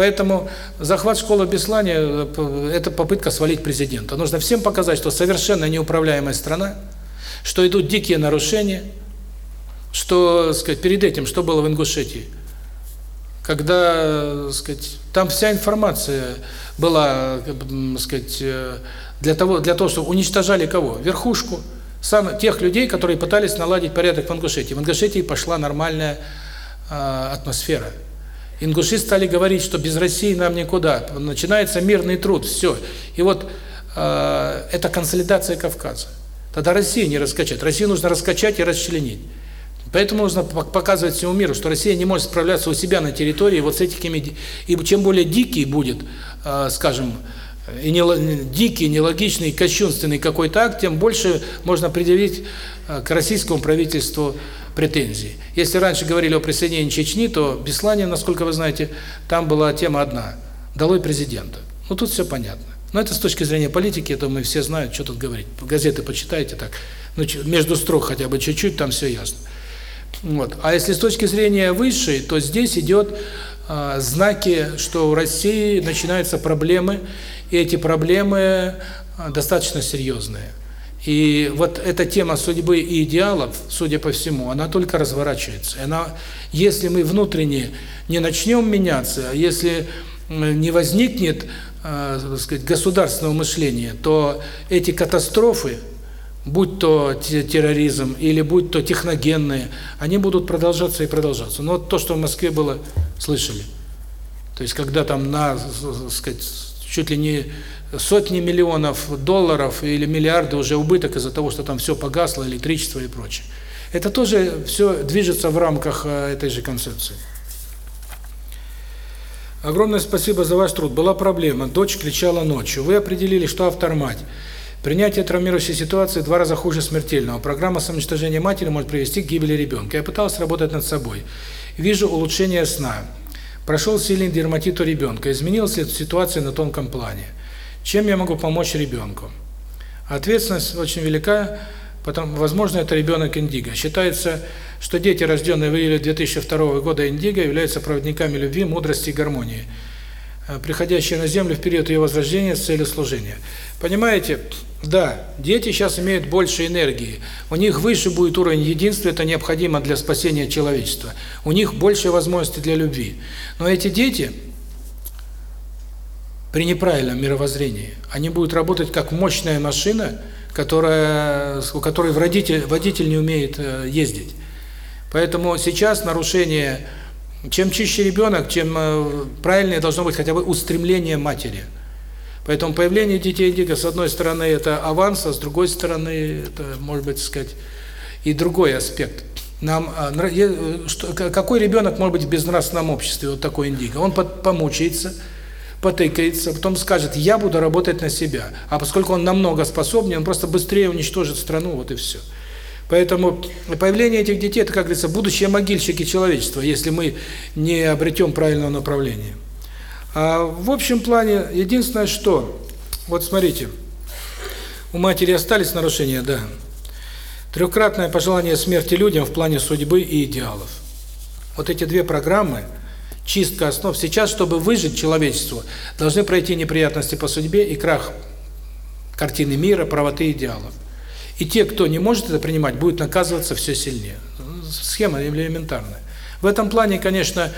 Поэтому захват школы Беслане – это попытка свалить президента. Нужно всем показать, что совершенно неуправляемая страна, что идут дикие нарушения, что, сказать, перед этим, что было в Ингушетии – когда, сказать, там вся информация была, сказать, для того, для того, чтобы уничтожали кого? Верхушку, сам, тех людей, которые пытались наладить порядок в Ингушетии. В Ингушетии пошла нормальная э, атмосфера. Ингуши стали говорить, что без России нам никуда. Начинается мирный труд, все. И вот э, это консолидация Кавказа. Тогда Россию не раскачать. Россию нужно раскачать и расчленить. Поэтому нужно показывать всему миру, что Россия не может справляться у себя на территории вот с этими... И чем более дикий будет, э, скажем, и не, дикий, нелогичный, кощунственный какой-то акт, тем больше можно предъявить э, к российскому правительству претензии. Если раньше говорили о присоединении Чечни, то Беслане, насколько вы знаете, там была тема одна – долой президента. Ну, тут все понятно. Но это с точки зрения политики, это мы все знают, что тут говорить. Газеты почитайте так, ну, между строк хотя бы чуть-чуть, там все ясно. Вот. А если с точки зрения высшей, то здесь идет э, знаки, что у России начинаются проблемы, и эти проблемы э, достаточно серьезные. И вот эта тема судьбы и идеалов, судя по всему, она только разворачивается. Она, если мы внутренне не начнем меняться, если не возникнет, э, сказать, государственного мышления, то эти катастрофы, будь то терроризм или будь то техногенные, они будут продолжаться и продолжаться. Но вот то, что в Москве было, слышали. То есть когда там на, сказать, чуть ли не сотни миллионов долларов или миллиарды уже убыток из-за того, что там все погасло, электричество и прочее. Это тоже все движется в рамках э, этой же концепции. Огромное спасибо за ваш труд. Была проблема. Дочь кричала ночью. Вы определили, что автор мать. Принятие травмирующей ситуации два раза хуже смертельного. Программа самоуничтожения матери может привести к гибели ребенка. Я пытался работать над собой. Вижу улучшение сна. Прошел сильный дерматит у ребенка. Изменилась ли ситуация на тонком плане? Чем я могу помочь ребенку? Ответственность очень велика, потому, возможно, это ребенок Индиго. Считается, что дети, рожденные в июле 2002 года Индиго, являются проводниками любви, мудрости и гармонии, э, приходящие на Землю в период ее возрождения с целью служения. Понимаете, да, дети сейчас имеют больше энергии. У них выше будет уровень единства, это необходимо для спасения человечества. У них больше возможностей для любви. Но эти дети при неправильном мировоззрении, они будут работать как мощная машина, которая, у которой водитель, водитель не умеет э, ездить. Поэтому сейчас нарушение, чем чище ребенок, чем э, правильнее должно быть хотя бы устремление матери – Поэтому появление детей индиго, с одной стороны, это аванс, а с другой стороны, это, может быть, сказать, и другой аспект. Нам, а, э, какой ребенок может быть в безнравственном обществе, вот такой индиго? Он помучается, потыкается, потом скажет, я буду работать на себя. А поскольку он намного способнее, он просто быстрее уничтожит страну, вот и все. Поэтому появление этих детей, это, как говорится, будущие могильщики человечества, если мы не обретем правильного направления. А в общем плане, единственное, что, вот смотрите, у матери остались нарушения, да. Трехкратное пожелание смерти людям в плане судьбы и идеалов. Вот эти две программы, чистка основ, сейчас, чтобы выжить человечеству, должны пройти неприятности по судьбе и крах картины мира, правоты идеалов. И те, кто не может это принимать, будет наказываться все сильнее. Схема элементарная. В этом плане, конечно,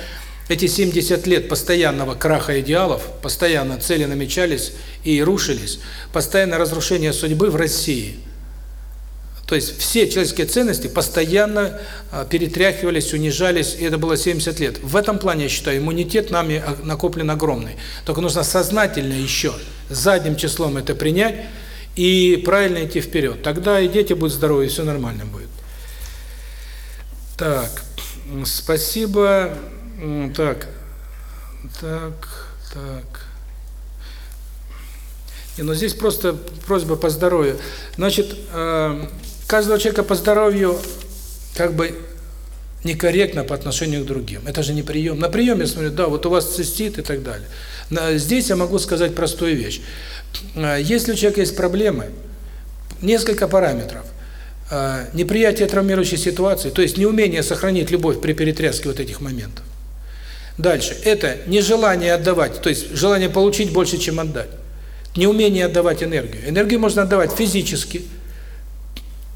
эти 70 лет постоянного краха идеалов, постоянно цели намечались и рушились, постоянное разрушение судьбы в России. То есть все человеческие ценности постоянно а, перетряхивались, унижались, и это было 70 лет. В этом плане, я считаю, иммунитет нами а, накоплен огромный. Только нужно сознательно еще задним числом это принять, и правильно идти вперед. Тогда и дети будут здоровы, и все нормально будет. Так, спасибо. Так, так, так. И, но здесь просто просьба по здоровью. Значит, э, каждого человека по здоровью как бы некорректно по отношению к другим. Это же не прием. На приеме смотрю, да, вот у вас цистит и так далее. Здесь я могу сказать простую вещь. А, если у человека есть проблемы, несколько параметров. А, неприятие травмирующей ситуации, то есть неумение сохранить любовь при перетряске вот этих моментов. Дальше. Это нежелание отдавать, то есть желание получить больше, чем отдать. Неумение отдавать энергию. Энергию можно отдавать физически,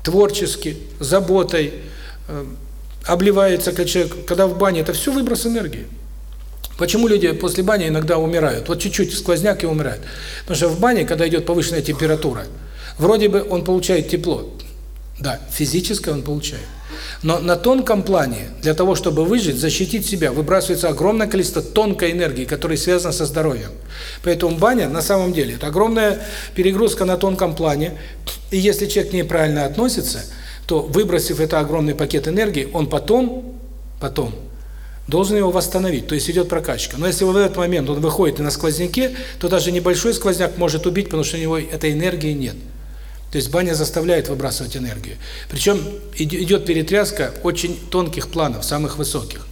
творчески, заботой, э, обливается, когда человек, когда в бане, это все выброс энергии. Почему люди после бани иногда умирают? Вот чуть-чуть сквозняк и умирают. Потому что в бане, когда идет повышенная температура, вроде бы он получает тепло. Да, физическое он получает. Но на тонком плане, для того, чтобы выжить, защитить себя, выбрасывается огромное количество тонкой энергии, которая связана со здоровьем. Поэтому баня, на самом деле, это огромная перегрузка на тонком плане. И если человек к ней правильно относится, то, выбросив это огромный пакет энергии, он потом, потом должен его восстановить, то есть идет прокачка. Но если в этот момент он выходит на сквозняке, то даже небольшой сквозняк может убить, потому что у него этой энергии нет. То есть баня заставляет выбрасывать энергию. Причем идет перетряска очень тонких планов, самых высоких.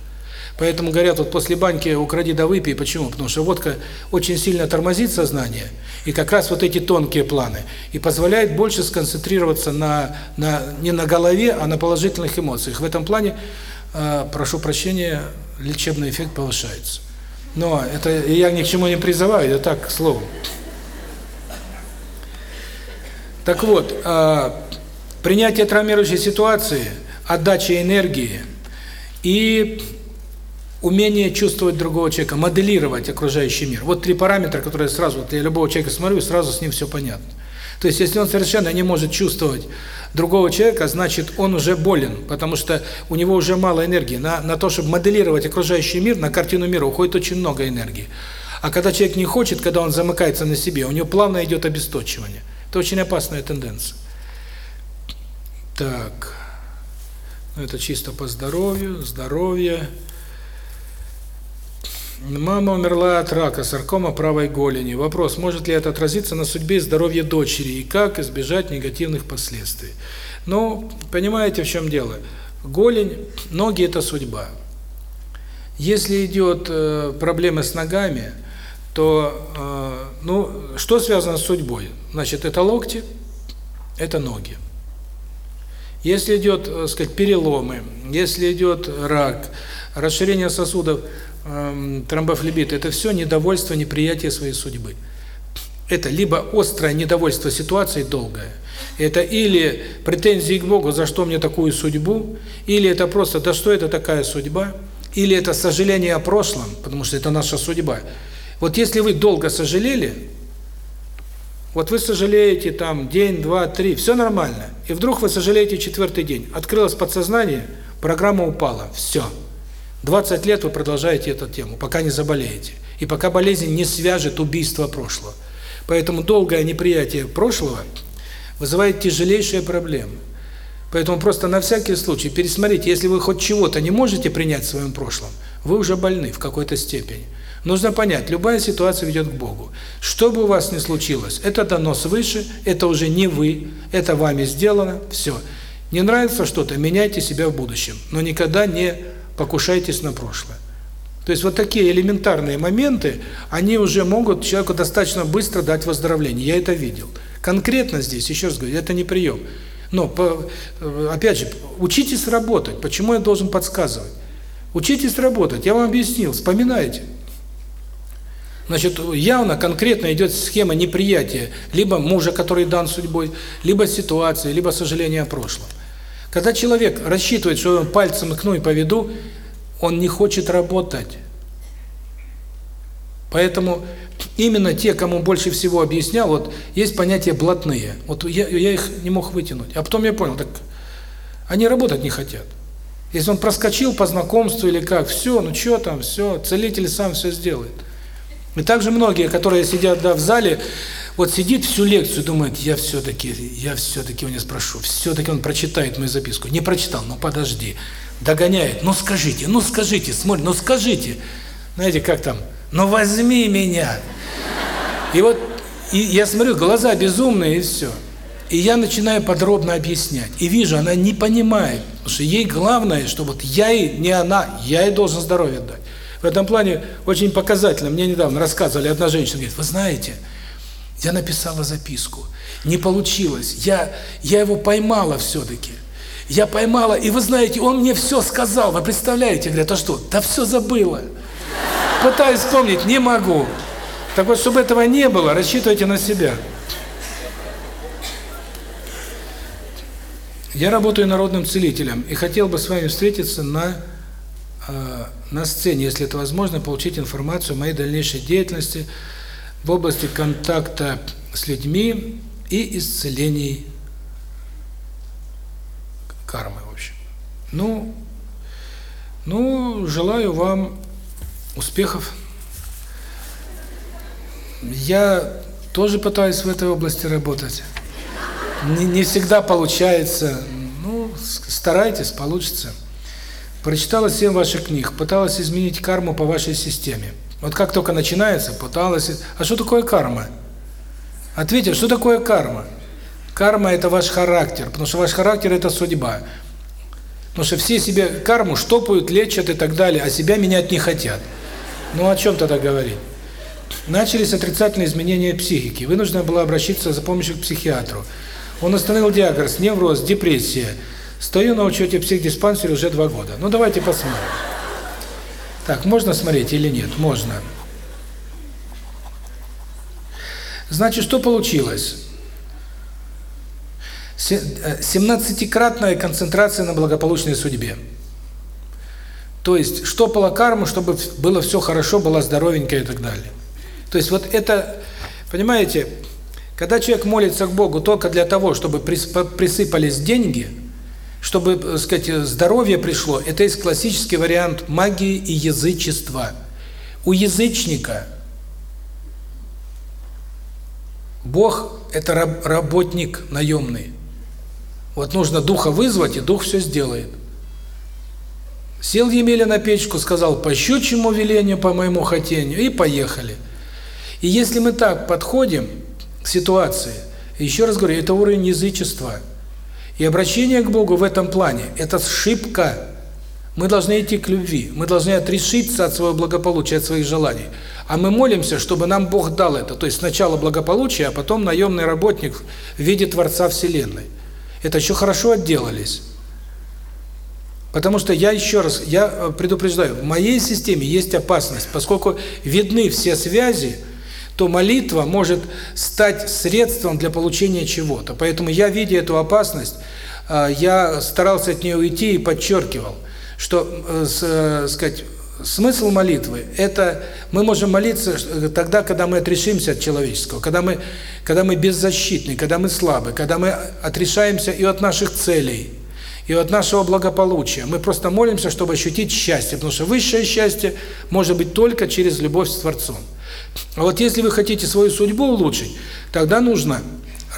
Поэтому говорят, вот после баньки укради да выпей. Почему? Потому что водка очень сильно тормозит сознание, и как раз вот эти тонкие планы, и позволяет больше сконцентрироваться на, на не на голове, а на положительных эмоциях. В этом плане, э, прошу прощения, лечебный эффект повышается. Но это я ни к чему не призываю, это так, к слову. Так вот, э, принятие травмирующей ситуации, отдача энергии и умение чувствовать другого человека, моделировать окружающий мир. Вот три параметра, которые сразу, вот я любого человека смотрю, сразу с ним все понятно. То есть, если он совершенно не может чувствовать другого человека, значит, он уже болен, потому что у него уже мало энергии. На, на то, чтобы моделировать окружающий мир, на картину мира уходит очень много энергии. А когда человек не хочет, когда он замыкается на себе, у него плавно идет обесточивание. Это очень опасная тенденция. Так, ну, это чисто по здоровью, здоровье. Мама умерла от рака, саркома правой голени. Вопрос, может ли это отразиться на судьбе и здоровье дочери, и как избежать негативных последствий? Ну, понимаете, в чем дело? Голень, ноги – это судьба. Если идет э, проблемы с ногами, то, э, ну, что связано с судьбой? Значит, это локти, это ноги. Если идет, так э, сказать, переломы, если идет рак, расширение сосудов – Эм, тромбофлебит – это все недовольство, неприятие своей судьбы. Это либо острое недовольство ситуацией долгое, это или претензии к Богу, за что мне такую судьбу, или это просто, да что это такая судьба, или это сожаление о прошлом, потому что это наша судьба. Вот если вы долго сожалели, вот вы сожалеете там день, два, три, все нормально, и вдруг вы сожалеете четвертый день, открылось подсознание, программа упала, все. 20 лет вы продолжаете эту тему, пока не заболеете. И пока болезнь не свяжет убийство прошлого. Поэтому долгое неприятие прошлого вызывает тяжелейшие проблемы. Поэтому просто на всякий случай пересмотрите, если вы хоть чего-то не можете принять в своем прошлом, вы уже больны в какой-то степени. Нужно понять, любая ситуация ведет к Богу. Что бы у вас ни случилось, это дано свыше, это уже не вы, это вами сделано, все. Не нравится что-то, меняйте себя в будущем, но никогда не покушайтесь на прошлое. То есть вот такие элементарные моменты, они уже могут человеку достаточно быстро дать выздоровление. Я это видел. Конкретно здесь, еще раз говорю, это не прием. Но, э, опять же, учитесь работать. Почему я должен подсказывать? Учитесь работать. Я вам объяснил, вспоминайте. Значит, явно, конкретно идет схема неприятия либо мужа, который дан судьбой, либо ситуации, либо сожаления о прошлом. Когда человек рассчитывает, что он пальцем икну и поведу, он не хочет работать. Поэтому именно те, кому больше всего объяснял, вот есть понятие блатные. Вот я, я их не мог вытянуть. А потом я понял, так они работать не хотят. Если он проскочил по знакомству или как, все, ну что там, все, целитель сам все сделает. И также многие, которые сидят да, в зале, вот сидит всю лекцию, думает, я все-таки, я все-таки у него спрошу, все-таки он прочитает мою записку. Не прочитал, ну подожди. Догоняет, ну скажите, ну скажите, смотри, ну скажите. Знаете, как там, ну возьми меня. И вот и я смотрю, глаза безумные, и все. И я начинаю подробно объяснять. И вижу, она не понимает, потому что ей главное, что вот я и не она, я ей должен здоровье дать. В этом плане очень показательно. Мне недавно рассказывали, одна женщина говорит, вы знаете, я написала записку, не получилось, я, я его поймала все-таки. Я поймала, и вы знаете, он мне все сказал, вы представляете? Говорят, а что? Да все забыла. Пытаюсь вспомнить, не могу. Так вот, чтобы этого не было, рассчитывайте на себя. Я работаю народным целителем и хотел бы с вами встретиться на на сцене, если это возможно, получить информацию о моей дальнейшей деятельности в области контакта с людьми и исцелений кармы, в общем. Ну, ну, желаю вам успехов. Я тоже пытаюсь в этой области работать. Не, не всегда получается. Ну, старайтесь, получится. Прочитала семь ваших книг, пыталась изменить карму по вашей системе. Вот как только начинается, пыталась... А что такое карма? Ответьте, что такое карма? Карма – это ваш характер, потому что ваш характер – это судьба. Потому что все себе карму штопают, лечат и так далее, а себя менять не хотят. Ну о чем тогда говорить? Начались отрицательные изменения психики. Вынуждена была обращаться за помощью к психиатру. Он установил диагноз – невроз, депрессия – Стою на учете в психдиспансере уже два года. Ну, давайте посмотрим. Так, можно смотреть или нет? Можно. Значит, что получилось? 17-кратная концентрация на благополучной судьбе. То есть, штопала карму, чтобы было все хорошо, была здоровенькая и так далее. То есть, вот это, понимаете, когда человек молится к Богу только для того, чтобы присыпались деньги – чтобы, так сказать, здоровье пришло, это есть классический вариант магии и язычества. У язычника Бог – это работник наемный. Вот нужно духа вызвать, и дух все сделает. Сел Емеля на печку, сказал «по щучьему велению, по моему хотению» и поехали. И если мы так подходим к ситуации, еще раз говорю, это уровень язычества – и обращение к Богу в этом плане – это ошибка. Мы должны идти к любви, мы должны отрешиться от своего благополучия, от своих желаний. А мы молимся, чтобы нам Бог дал это. То есть сначала благополучие, а потом наемный работник в виде Творца Вселенной. Это еще хорошо отделались. Потому что я еще раз, я э, предупреждаю, в моей системе есть опасность, поскольку видны все связи, то молитва может стать средством для получения чего-то. Поэтому я, видя эту опасность, а, я старался от нее уйти и подчеркивал, что, э, э, сказать, смысл молитвы – это мы можем молиться тогда, когда мы отрешимся от человеческого, когда мы, когда мы беззащитны, когда мы слабы, когда мы отрешаемся и от наших целей, и от нашего благополучия. Мы просто молимся, чтобы ощутить счастье, потому что высшее счастье может быть только через любовь с Творцом. А вот если вы хотите свою судьбу улучшить, тогда нужно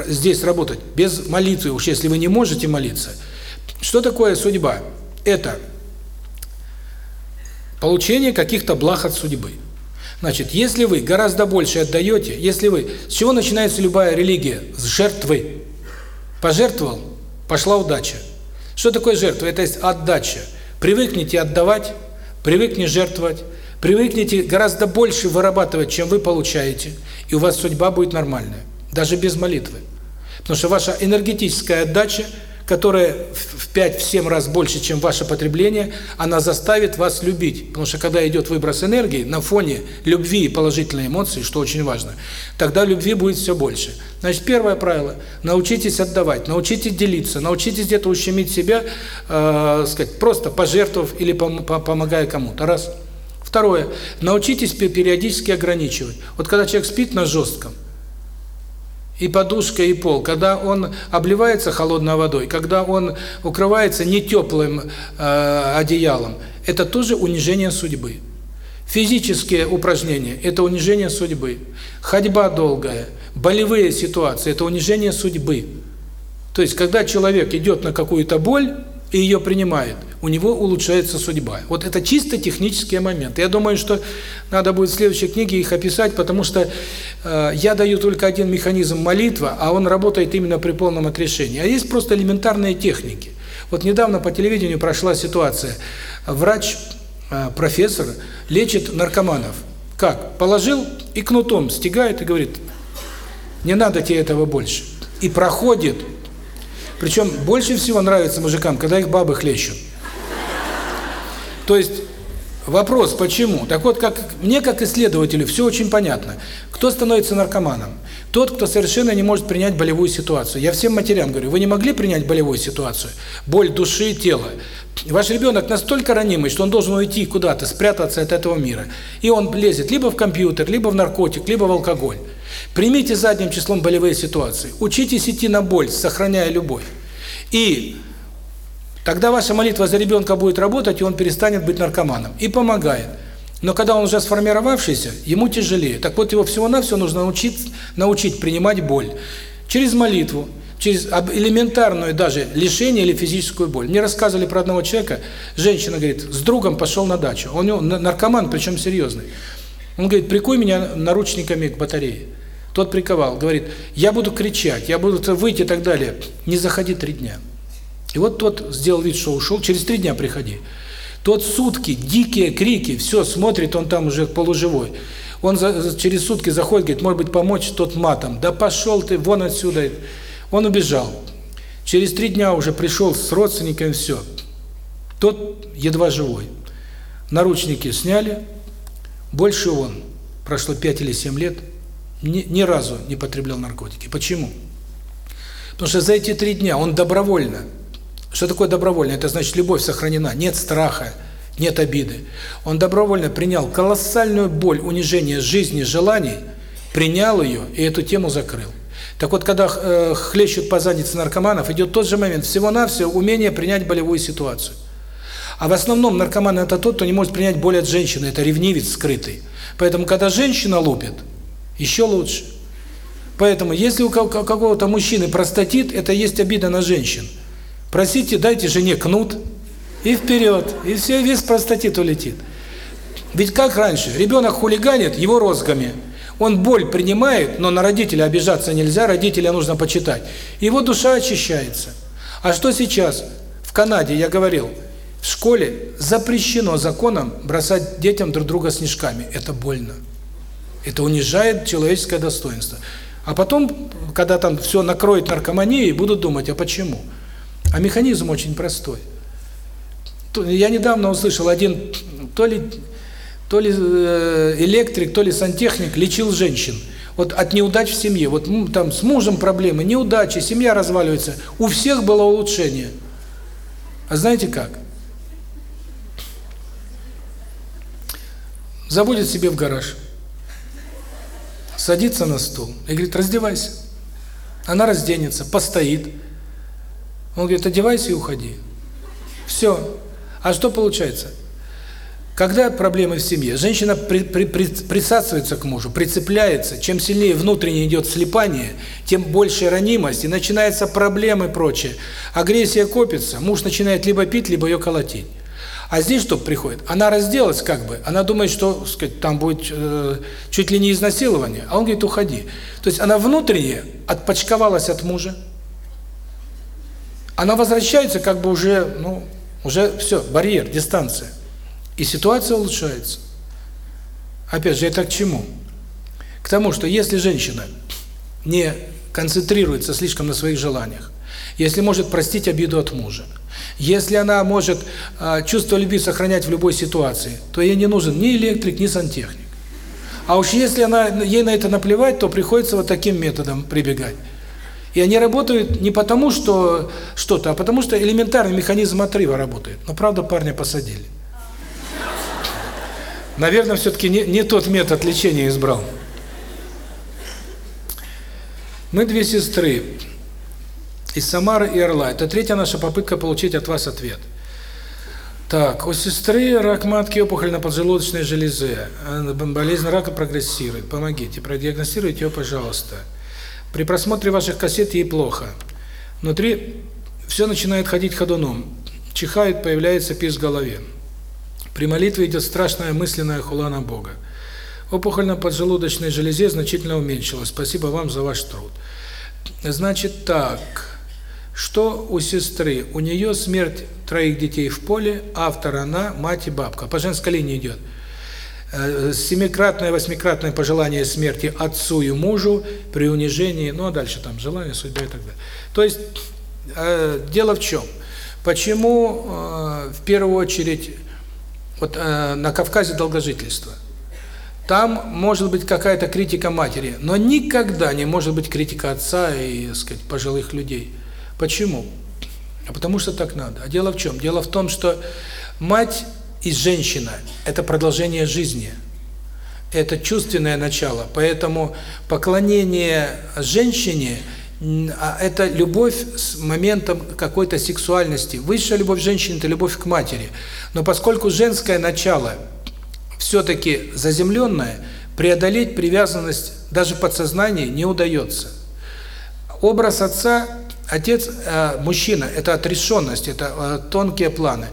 здесь работать без молитвы, уж если вы не можете молиться. Что такое судьба? Это получение каких-то благ от судьбы. Значит, если вы гораздо больше отдаете, если вы... С чего начинается любая религия? С жертвы. Пожертвовал, пошла удача. Что такое жертва? Это есть отдача. Привыкните отдавать, привыкните жертвовать, привыкните гораздо больше вырабатывать, чем вы получаете, и у вас судьба будет нормальная, даже без молитвы. Потому что ваша энергетическая отдача – которая в 5-7 раз больше, чем ваше потребление, она заставит вас любить. Потому что когда идет выброс энергии на фоне любви и положительной эмоции, что очень важно, тогда любви будет все больше. Значит, первое правило – научитесь отдавать, научитесь делиться, научитесь где-то ущемить себя, э, сказать, просто пожертвовав или пом помогая кому-то. Раз. Второе – научитесь периодически ограничивать. Вот когда человек спит на жестком, и подушка, и пол, когда он обливается холодной водой, когда он укрывается не теплым э, одеялом, это тоже унижение судьбы. Физические упражнения – это унижение судьбы. Ходьба долгая, болевые ситуации – это унижение судьбы. То есть, когда человек идет на какую-то боль, и ее принимает, у него улучшается судьба. Вот это чисто технические моменты. Я думаю, что надо будет в следующей книге их описать, потому что э, я даю только один механизм молитва, а он работает именно при полном отрешении. А есть просто элементарные техники. Вот недавно по телевидению прошла ситуация. Врач, э, профессор, лечит наркоманов. Как? Положил и кнутом стегает и говорит, не надо тебе этого больше. И проходит причем больше всего нравится мужикам, когда их бабы хлещут. То есть вопрос, почему? Так вот, как мне, как исследователю, все очень понятно. Кто становится наркоманом? Тот, кто совершенно не может принять болевую ситуацию. Я всем матерям говорю, вы не могли принять болевую ситуацию? Боль души, тела. Ваш ребенок настолько ранимый, что он должен уйти куда-то, спрятаться от этого мира. И он лезет либо в компьютер, либо в наркотик, либо в алкоголь. Примите задним числом болевые ситуации. Учитесь идти на боль, сохраняя любовь. И тогда ваша молитва за ребенка будет работать, и он перестанет быть наркоманом. И помогает. Но когда он уже сформировавшийся, ему тяжелее. Так вот, его всего-навсего нужно научить, научить принимать боль. Через молитву, через элементарную даже лишение или физическую боль. Мне рассказывали про одного человека, женщина говорит, с другом пошел на дачу. Он наркоман, причем серьезный. Он говорит, прикуй меня наручниками к батарее. Тот приковал, говорит, я буду кричать, я буду выйти и так далее. Не заходи три дня. И вот тот сделал вид, что ушел, через три дня приходи. Тот сутки, дикие крики, все, смотрит, он там уже полуживой. Он за, через сутки заходит, говорит, может быть, помочь тот матом. Да пошел ты вон отсюда. Он убежал. Через три дня уже пришел с родственниками, все. Тот едва живой. Наручники сняли, больше он, прошло 5 или 7 лет, ни, ни разу не потреблял наркотики. Почему? Потому что за эти три дня он добровольно. Что такое добровольно? Это значит, любовь сохранена, нет страха, нет обиды. Он добровольно принял колоссальную боль, унижение жизни, желаний, принял ее и эту тему закрыл. Так вот, когда э, хлещут по заднице наркоманов, идет тот же момент, всего-навсего умение принять болевую ситуацию. А в основном наркоман – это тот, кто не может принять боль от женщины, это ревнивец скрытый. Поэтому, когда женщина лупит, еще лучше. Поэтому, если у какого-то мужчины простатит, это есть обида на женщин. Просите, дайте жене кнут, и вперед, и все, весь простатит улетит. Ведь как раньше, ребенок хулиганит его розгами, он боль принимает, но на родителя обижаться нельзя, родителя нужно почитать. Его душа очищается. А что сейчас? В Канаде, я говорил, в школе запрещено законом бросать детям друг друга снежками. Это больно. Это унижает человеческое достоинство. А потом, когда там все накроет наркоманией, будут думать, а почему? А механизм очень простой. Я недавно услышал, один то ли, то ли э, электрик, то ли сантехник лечил женщин. Вот от неудач в семье. Вот там с мужем проблемы, неудачи, семья разваливается. У всех было улучшение. А знаете как? Заводит себе в гараж садится на стул и говорит, раздевайся. Она разденется, постоит. Он говорит, одевайся и уходи. Все. А что получается? Когда проблемы в семье? Женщина при, при, при, присасывается к мужу, прицепляется. Чем сильнее внутренне идет слепание, тем больше ранимость, и начинаются проблемы и прочее. Агрессия копится, муж начинает либо пить, либо ее колотить. А здесь что приходит? Она разделась как бы, она думает, что сказать, там будет э, чуть ли не изнасилование, а он говорит, уходи. То есть она внутренне отпочковалась от мужа, она возвращается как бы уже, ну, уже все, барьер, дистанция. И ситуация улучшается. Опять же, это к чему? К тому, что если женщина не концентрируется слишком на своих желаниях, если может простить обиду от мужа, если она может э, чувство любви сохранять в любой ситуации, то ей не нужен ни электрик, ни сантехник. А уж если она ей на это наплевать, то приходится вот таким методом прибегать. И они работают не потому, что что-то, а потому что элементарный механизм отрыва работает. Но правда парня посадили. Наверное, все-таки не, не тот метод лечения избрал. Мы две сестры из Самары и Орла. Это третья наша попытка получить от вас ответ. Так, у сестры рак матки, опухоль на поджелудочной железе. Болезнь рака прогрессирует. Помогите, продиагностируйте ее, пожалуйста. При просмотре ваших кассет ей плохо. Внутри все начинает ходить ходуном. Чихает, появляется писк в голове. При молитве идет страшная мысленная хула на Бога. Опухоль на поджелудочной железе значительно уменьшилась. Спасибо вам за ваш труд. Значит так, что у сестры? У нее смерть троих детей в поле, автор она, мать и бабка. По женской линии идет. Э, семикратное, восьмикратное пожелание смерти отцу и мужу при унижении, ну а дальше там желание, судьба и так далее. То есть, э, дело в чем? Почему э, в первую очередь вот э, на Кавказе долгожительство. Там может быть какая-то критика матери, но никогда не может быть критика отца и, сказать, пожилых людей. Почему? А потому что так надо. А дело в чем? Дело в том, что мать и женщина – это продолжение жизни. Это чувственное начало. Поэтому поклонение женщине – а это любовь с моментом какой-то сексуальности. Высшая любовь женщины – это любовь к матери. Но поскольку женское начало все-таки заземленное, преодолеть привязанность даже подсознания не удается. Образ отца, отец, э, мужчина – это отрешенность, это э, тонкие планы.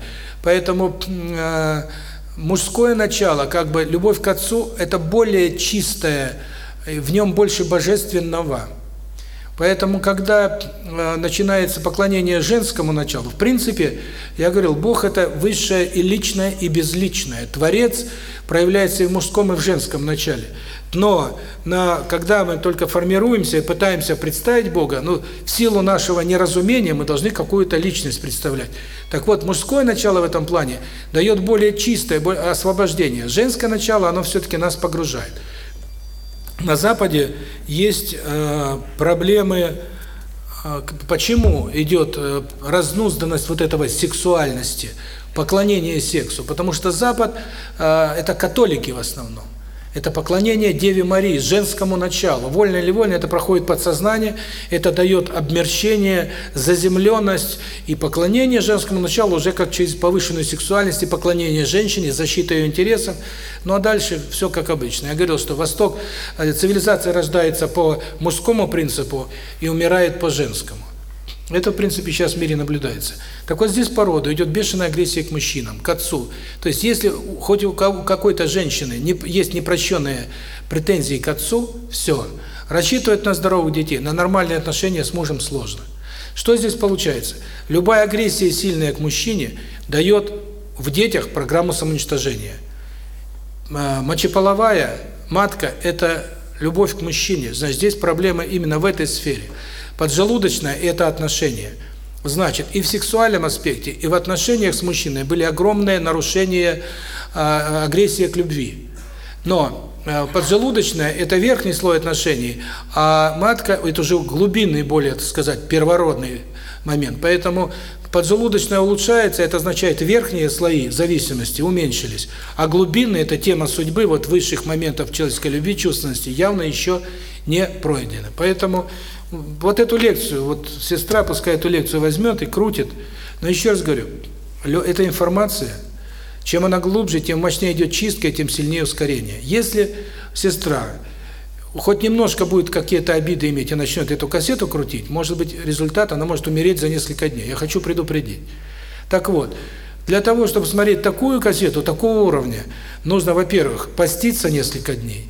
Поэтому э, мужское начало, как бы любовь к отцу – это более чистое, в нем больше божественного – Поэтому, когда начинается поклонение женскому началу, в принципе, я говорил, Бог – это высшее и личное, и безличное. Творец проявляется и в мужском, и в женском начале. Но на, когда мы только формируемся и пытаемся представить Бога, ну, в силу нашего неразумения мы должны какую-то личность представлять. Так вот, мужское начало в этом плане дает более чистое освобождение. Женское начало, оно все-таки нас погружает на Западе есть э, проблемы, э, почему идет э, разнузданность вот этого сексуальности, поклонение сексу, потому что Запад э, это католики в основном. Это поклонение Деве Марии, женскому началу. Вольно или вольно это проходит подсознание, это дает обмерщение, заземленность и поклонение женскому началу уже как через повышенную сексуальность и поклонение женщине, защита ее интересов. Ну а дальше все как обычно. Я говорил, что Восток, э, цивилизация рождается по мужскому принципу и умирает по женскому. Это, в принципе, сейчас в мире наблюдается. Так вот здесь по роду идет бешеная агрессия к мужчинам, к отцу. То есть если хоть у какой-то женщины не, есть непрощенные претензии к отцу, все, рассчитывать на здоровых детей, на нормальные отношения с мужем сложно. Что здесь получается? Любая агрессия сильная к мужчине дает в детях программу самоуничтожения. Мочеполовая матка – это любовь к мужчине. Значит, здесь проблема именно в этой сфере. Поджелудочное – это отношения. Значит, и в сексуальном аспекте, и в отношениях с мужчиной были огромные нарушения э, агрессии к любви. Но э, поджелудочное – это верхний слой отношений, а матка – это уже глубинный, более, так сказать, первородный момент. Поэтому поджелудочная улучшается, это означает верхние слои зависимости уменьшились, а глубинные – это тема судьбы, вот высших моментов человеческой любви, чувственности, явно еще не пройдена. Поэтому вот эту лекцию, вот сестра пускай эту лекцию возьмет и крутит. Но еще раз говорю, эта информация Чем она глубже, тем мощнее идет чистка, тем сильнее ускорение. Если сестра хоть немножко будет какие-то обиды иметь и начнет эту кассету крутить, может быть, результат, она может умереть за несколько дней. Я хочу предупредить. Так вот, для того, чтобы смотреть такую кассету, такого уровня, нужно, во-первых, поститься несколько дней,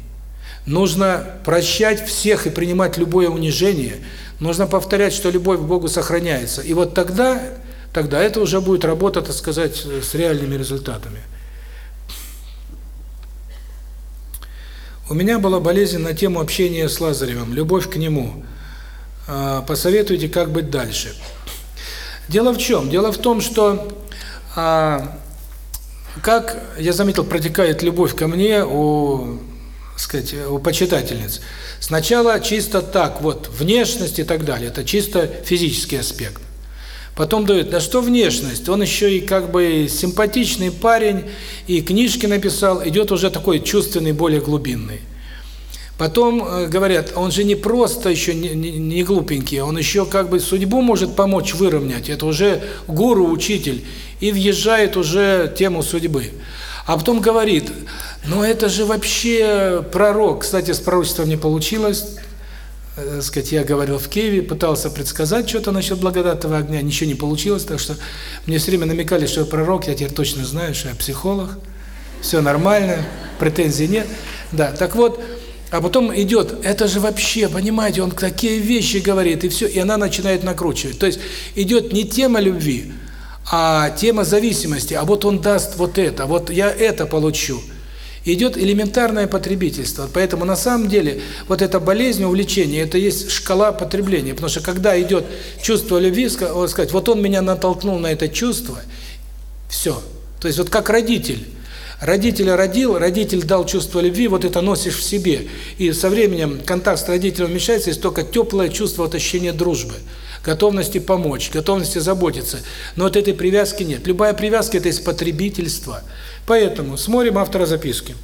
нужно прощать всех и принимать любое унижение, нужно повторять, что любовь к Богу сохраняется. И вот тогда, тогда это уже будет работа, так сказать, с реальными результатами. У меня была болезнь на тему общения с Лазаревым, любовь к нему. А, посоветуйте, как быть дальше. Дело в чем? Дело в том, что, а, как я заметил, протекает любовь ко мне у, сказать, у почитательниц. Сначала чисто так, вот, внешность и так далее, это чисто физический аспект. Потом дают, да что внешность, он еще и как бы симпатичный парень, и книжки написал, идет уже такой чувственный, более глубинный. Потом э, говорят, он же не просто еще не, не глупенький, он еще как бы судьбу может помочь выровнять, это уже гуру, учитель, и въезжает уже тему судьбы. А потом говорит, ну это же вообще пророк, кстати, с пророчеством не получилось, э, сказать, я говорил в Киеве, пытался предсказать что-то насчет благодатного огня, ничего не получилось, так что мне все время намекали, что я пророк, я теперь точно знаю, что я психолог, все нормально, претензий нет. Да, так вот, а потом идет, это же вообще, понимаете, он такие вещи говорит, и все, и она начинает накручивать. То есть идет не тема любви, а тема зависимости, а вот он даст вот это, вот я это получу идет элементарное потребительство. Поэтому на самом деле вот эта болезнь, увлечение, это есть шкала потребления. Потому что когда идет чувство любви, сказать, вот он меня натолкнул на это чувство, все. То есть вот как родитель. Родителя родил, родитель дал чувство любви, вот это носишь в себе. И со временем контакт с родителем уменьшается, есть только теплое чувство от ощущения дружбы, готовности помочь, готовности заботиться. Но вот этой привязки нет. Любая привязка – это из потребительства. Поэтому смотрим автора записки.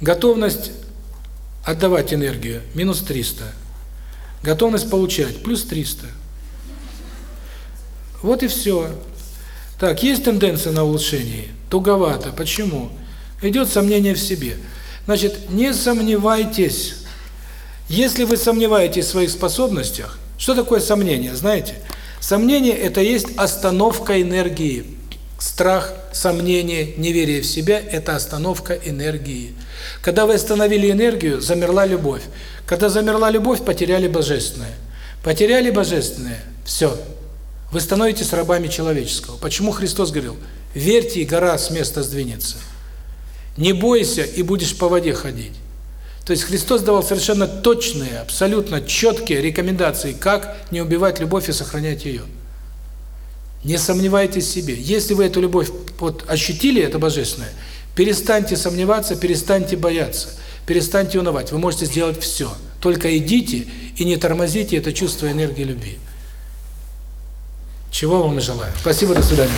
Готовность отдавать энергию – минус 300. Готовность получать – плюс 300. Вот и все. Так, есть тенденция на улучшение? Туговато. Почему? Идет сомнение в себе. Значит, не сомневайтесь. Если вы сомневаетесь в своих способностях, что такое сомнение, знаете? Сомнение – это есть остановка энергии. Страх, сомнение, неверие в себя – это остановка энергии. Когда вы остановили энергию, замерла любовь. Когда замерла любовь, потеряли божественное. Потеряли божественное – все. Вы становитесь рабами человеческого. Почему Христос говорил, верьте, и гора с места сдвинется. Не бойся, и будешь по воде ходить. То есть Христос давал совершенно точные, абсолютно четкие рекомендации, как не убивать любовь и сохранять ее. Не сомневайтесь в себе. Если вы эту любовь вот ощутили, это божественное, перестаньте сомневаться, перестаньте бояться, перестаньте унывать. Вы можете сделать все. Только идите и не тормозите это чувство энергии любви. Чего вам и желаю. Спасибо, до свидания.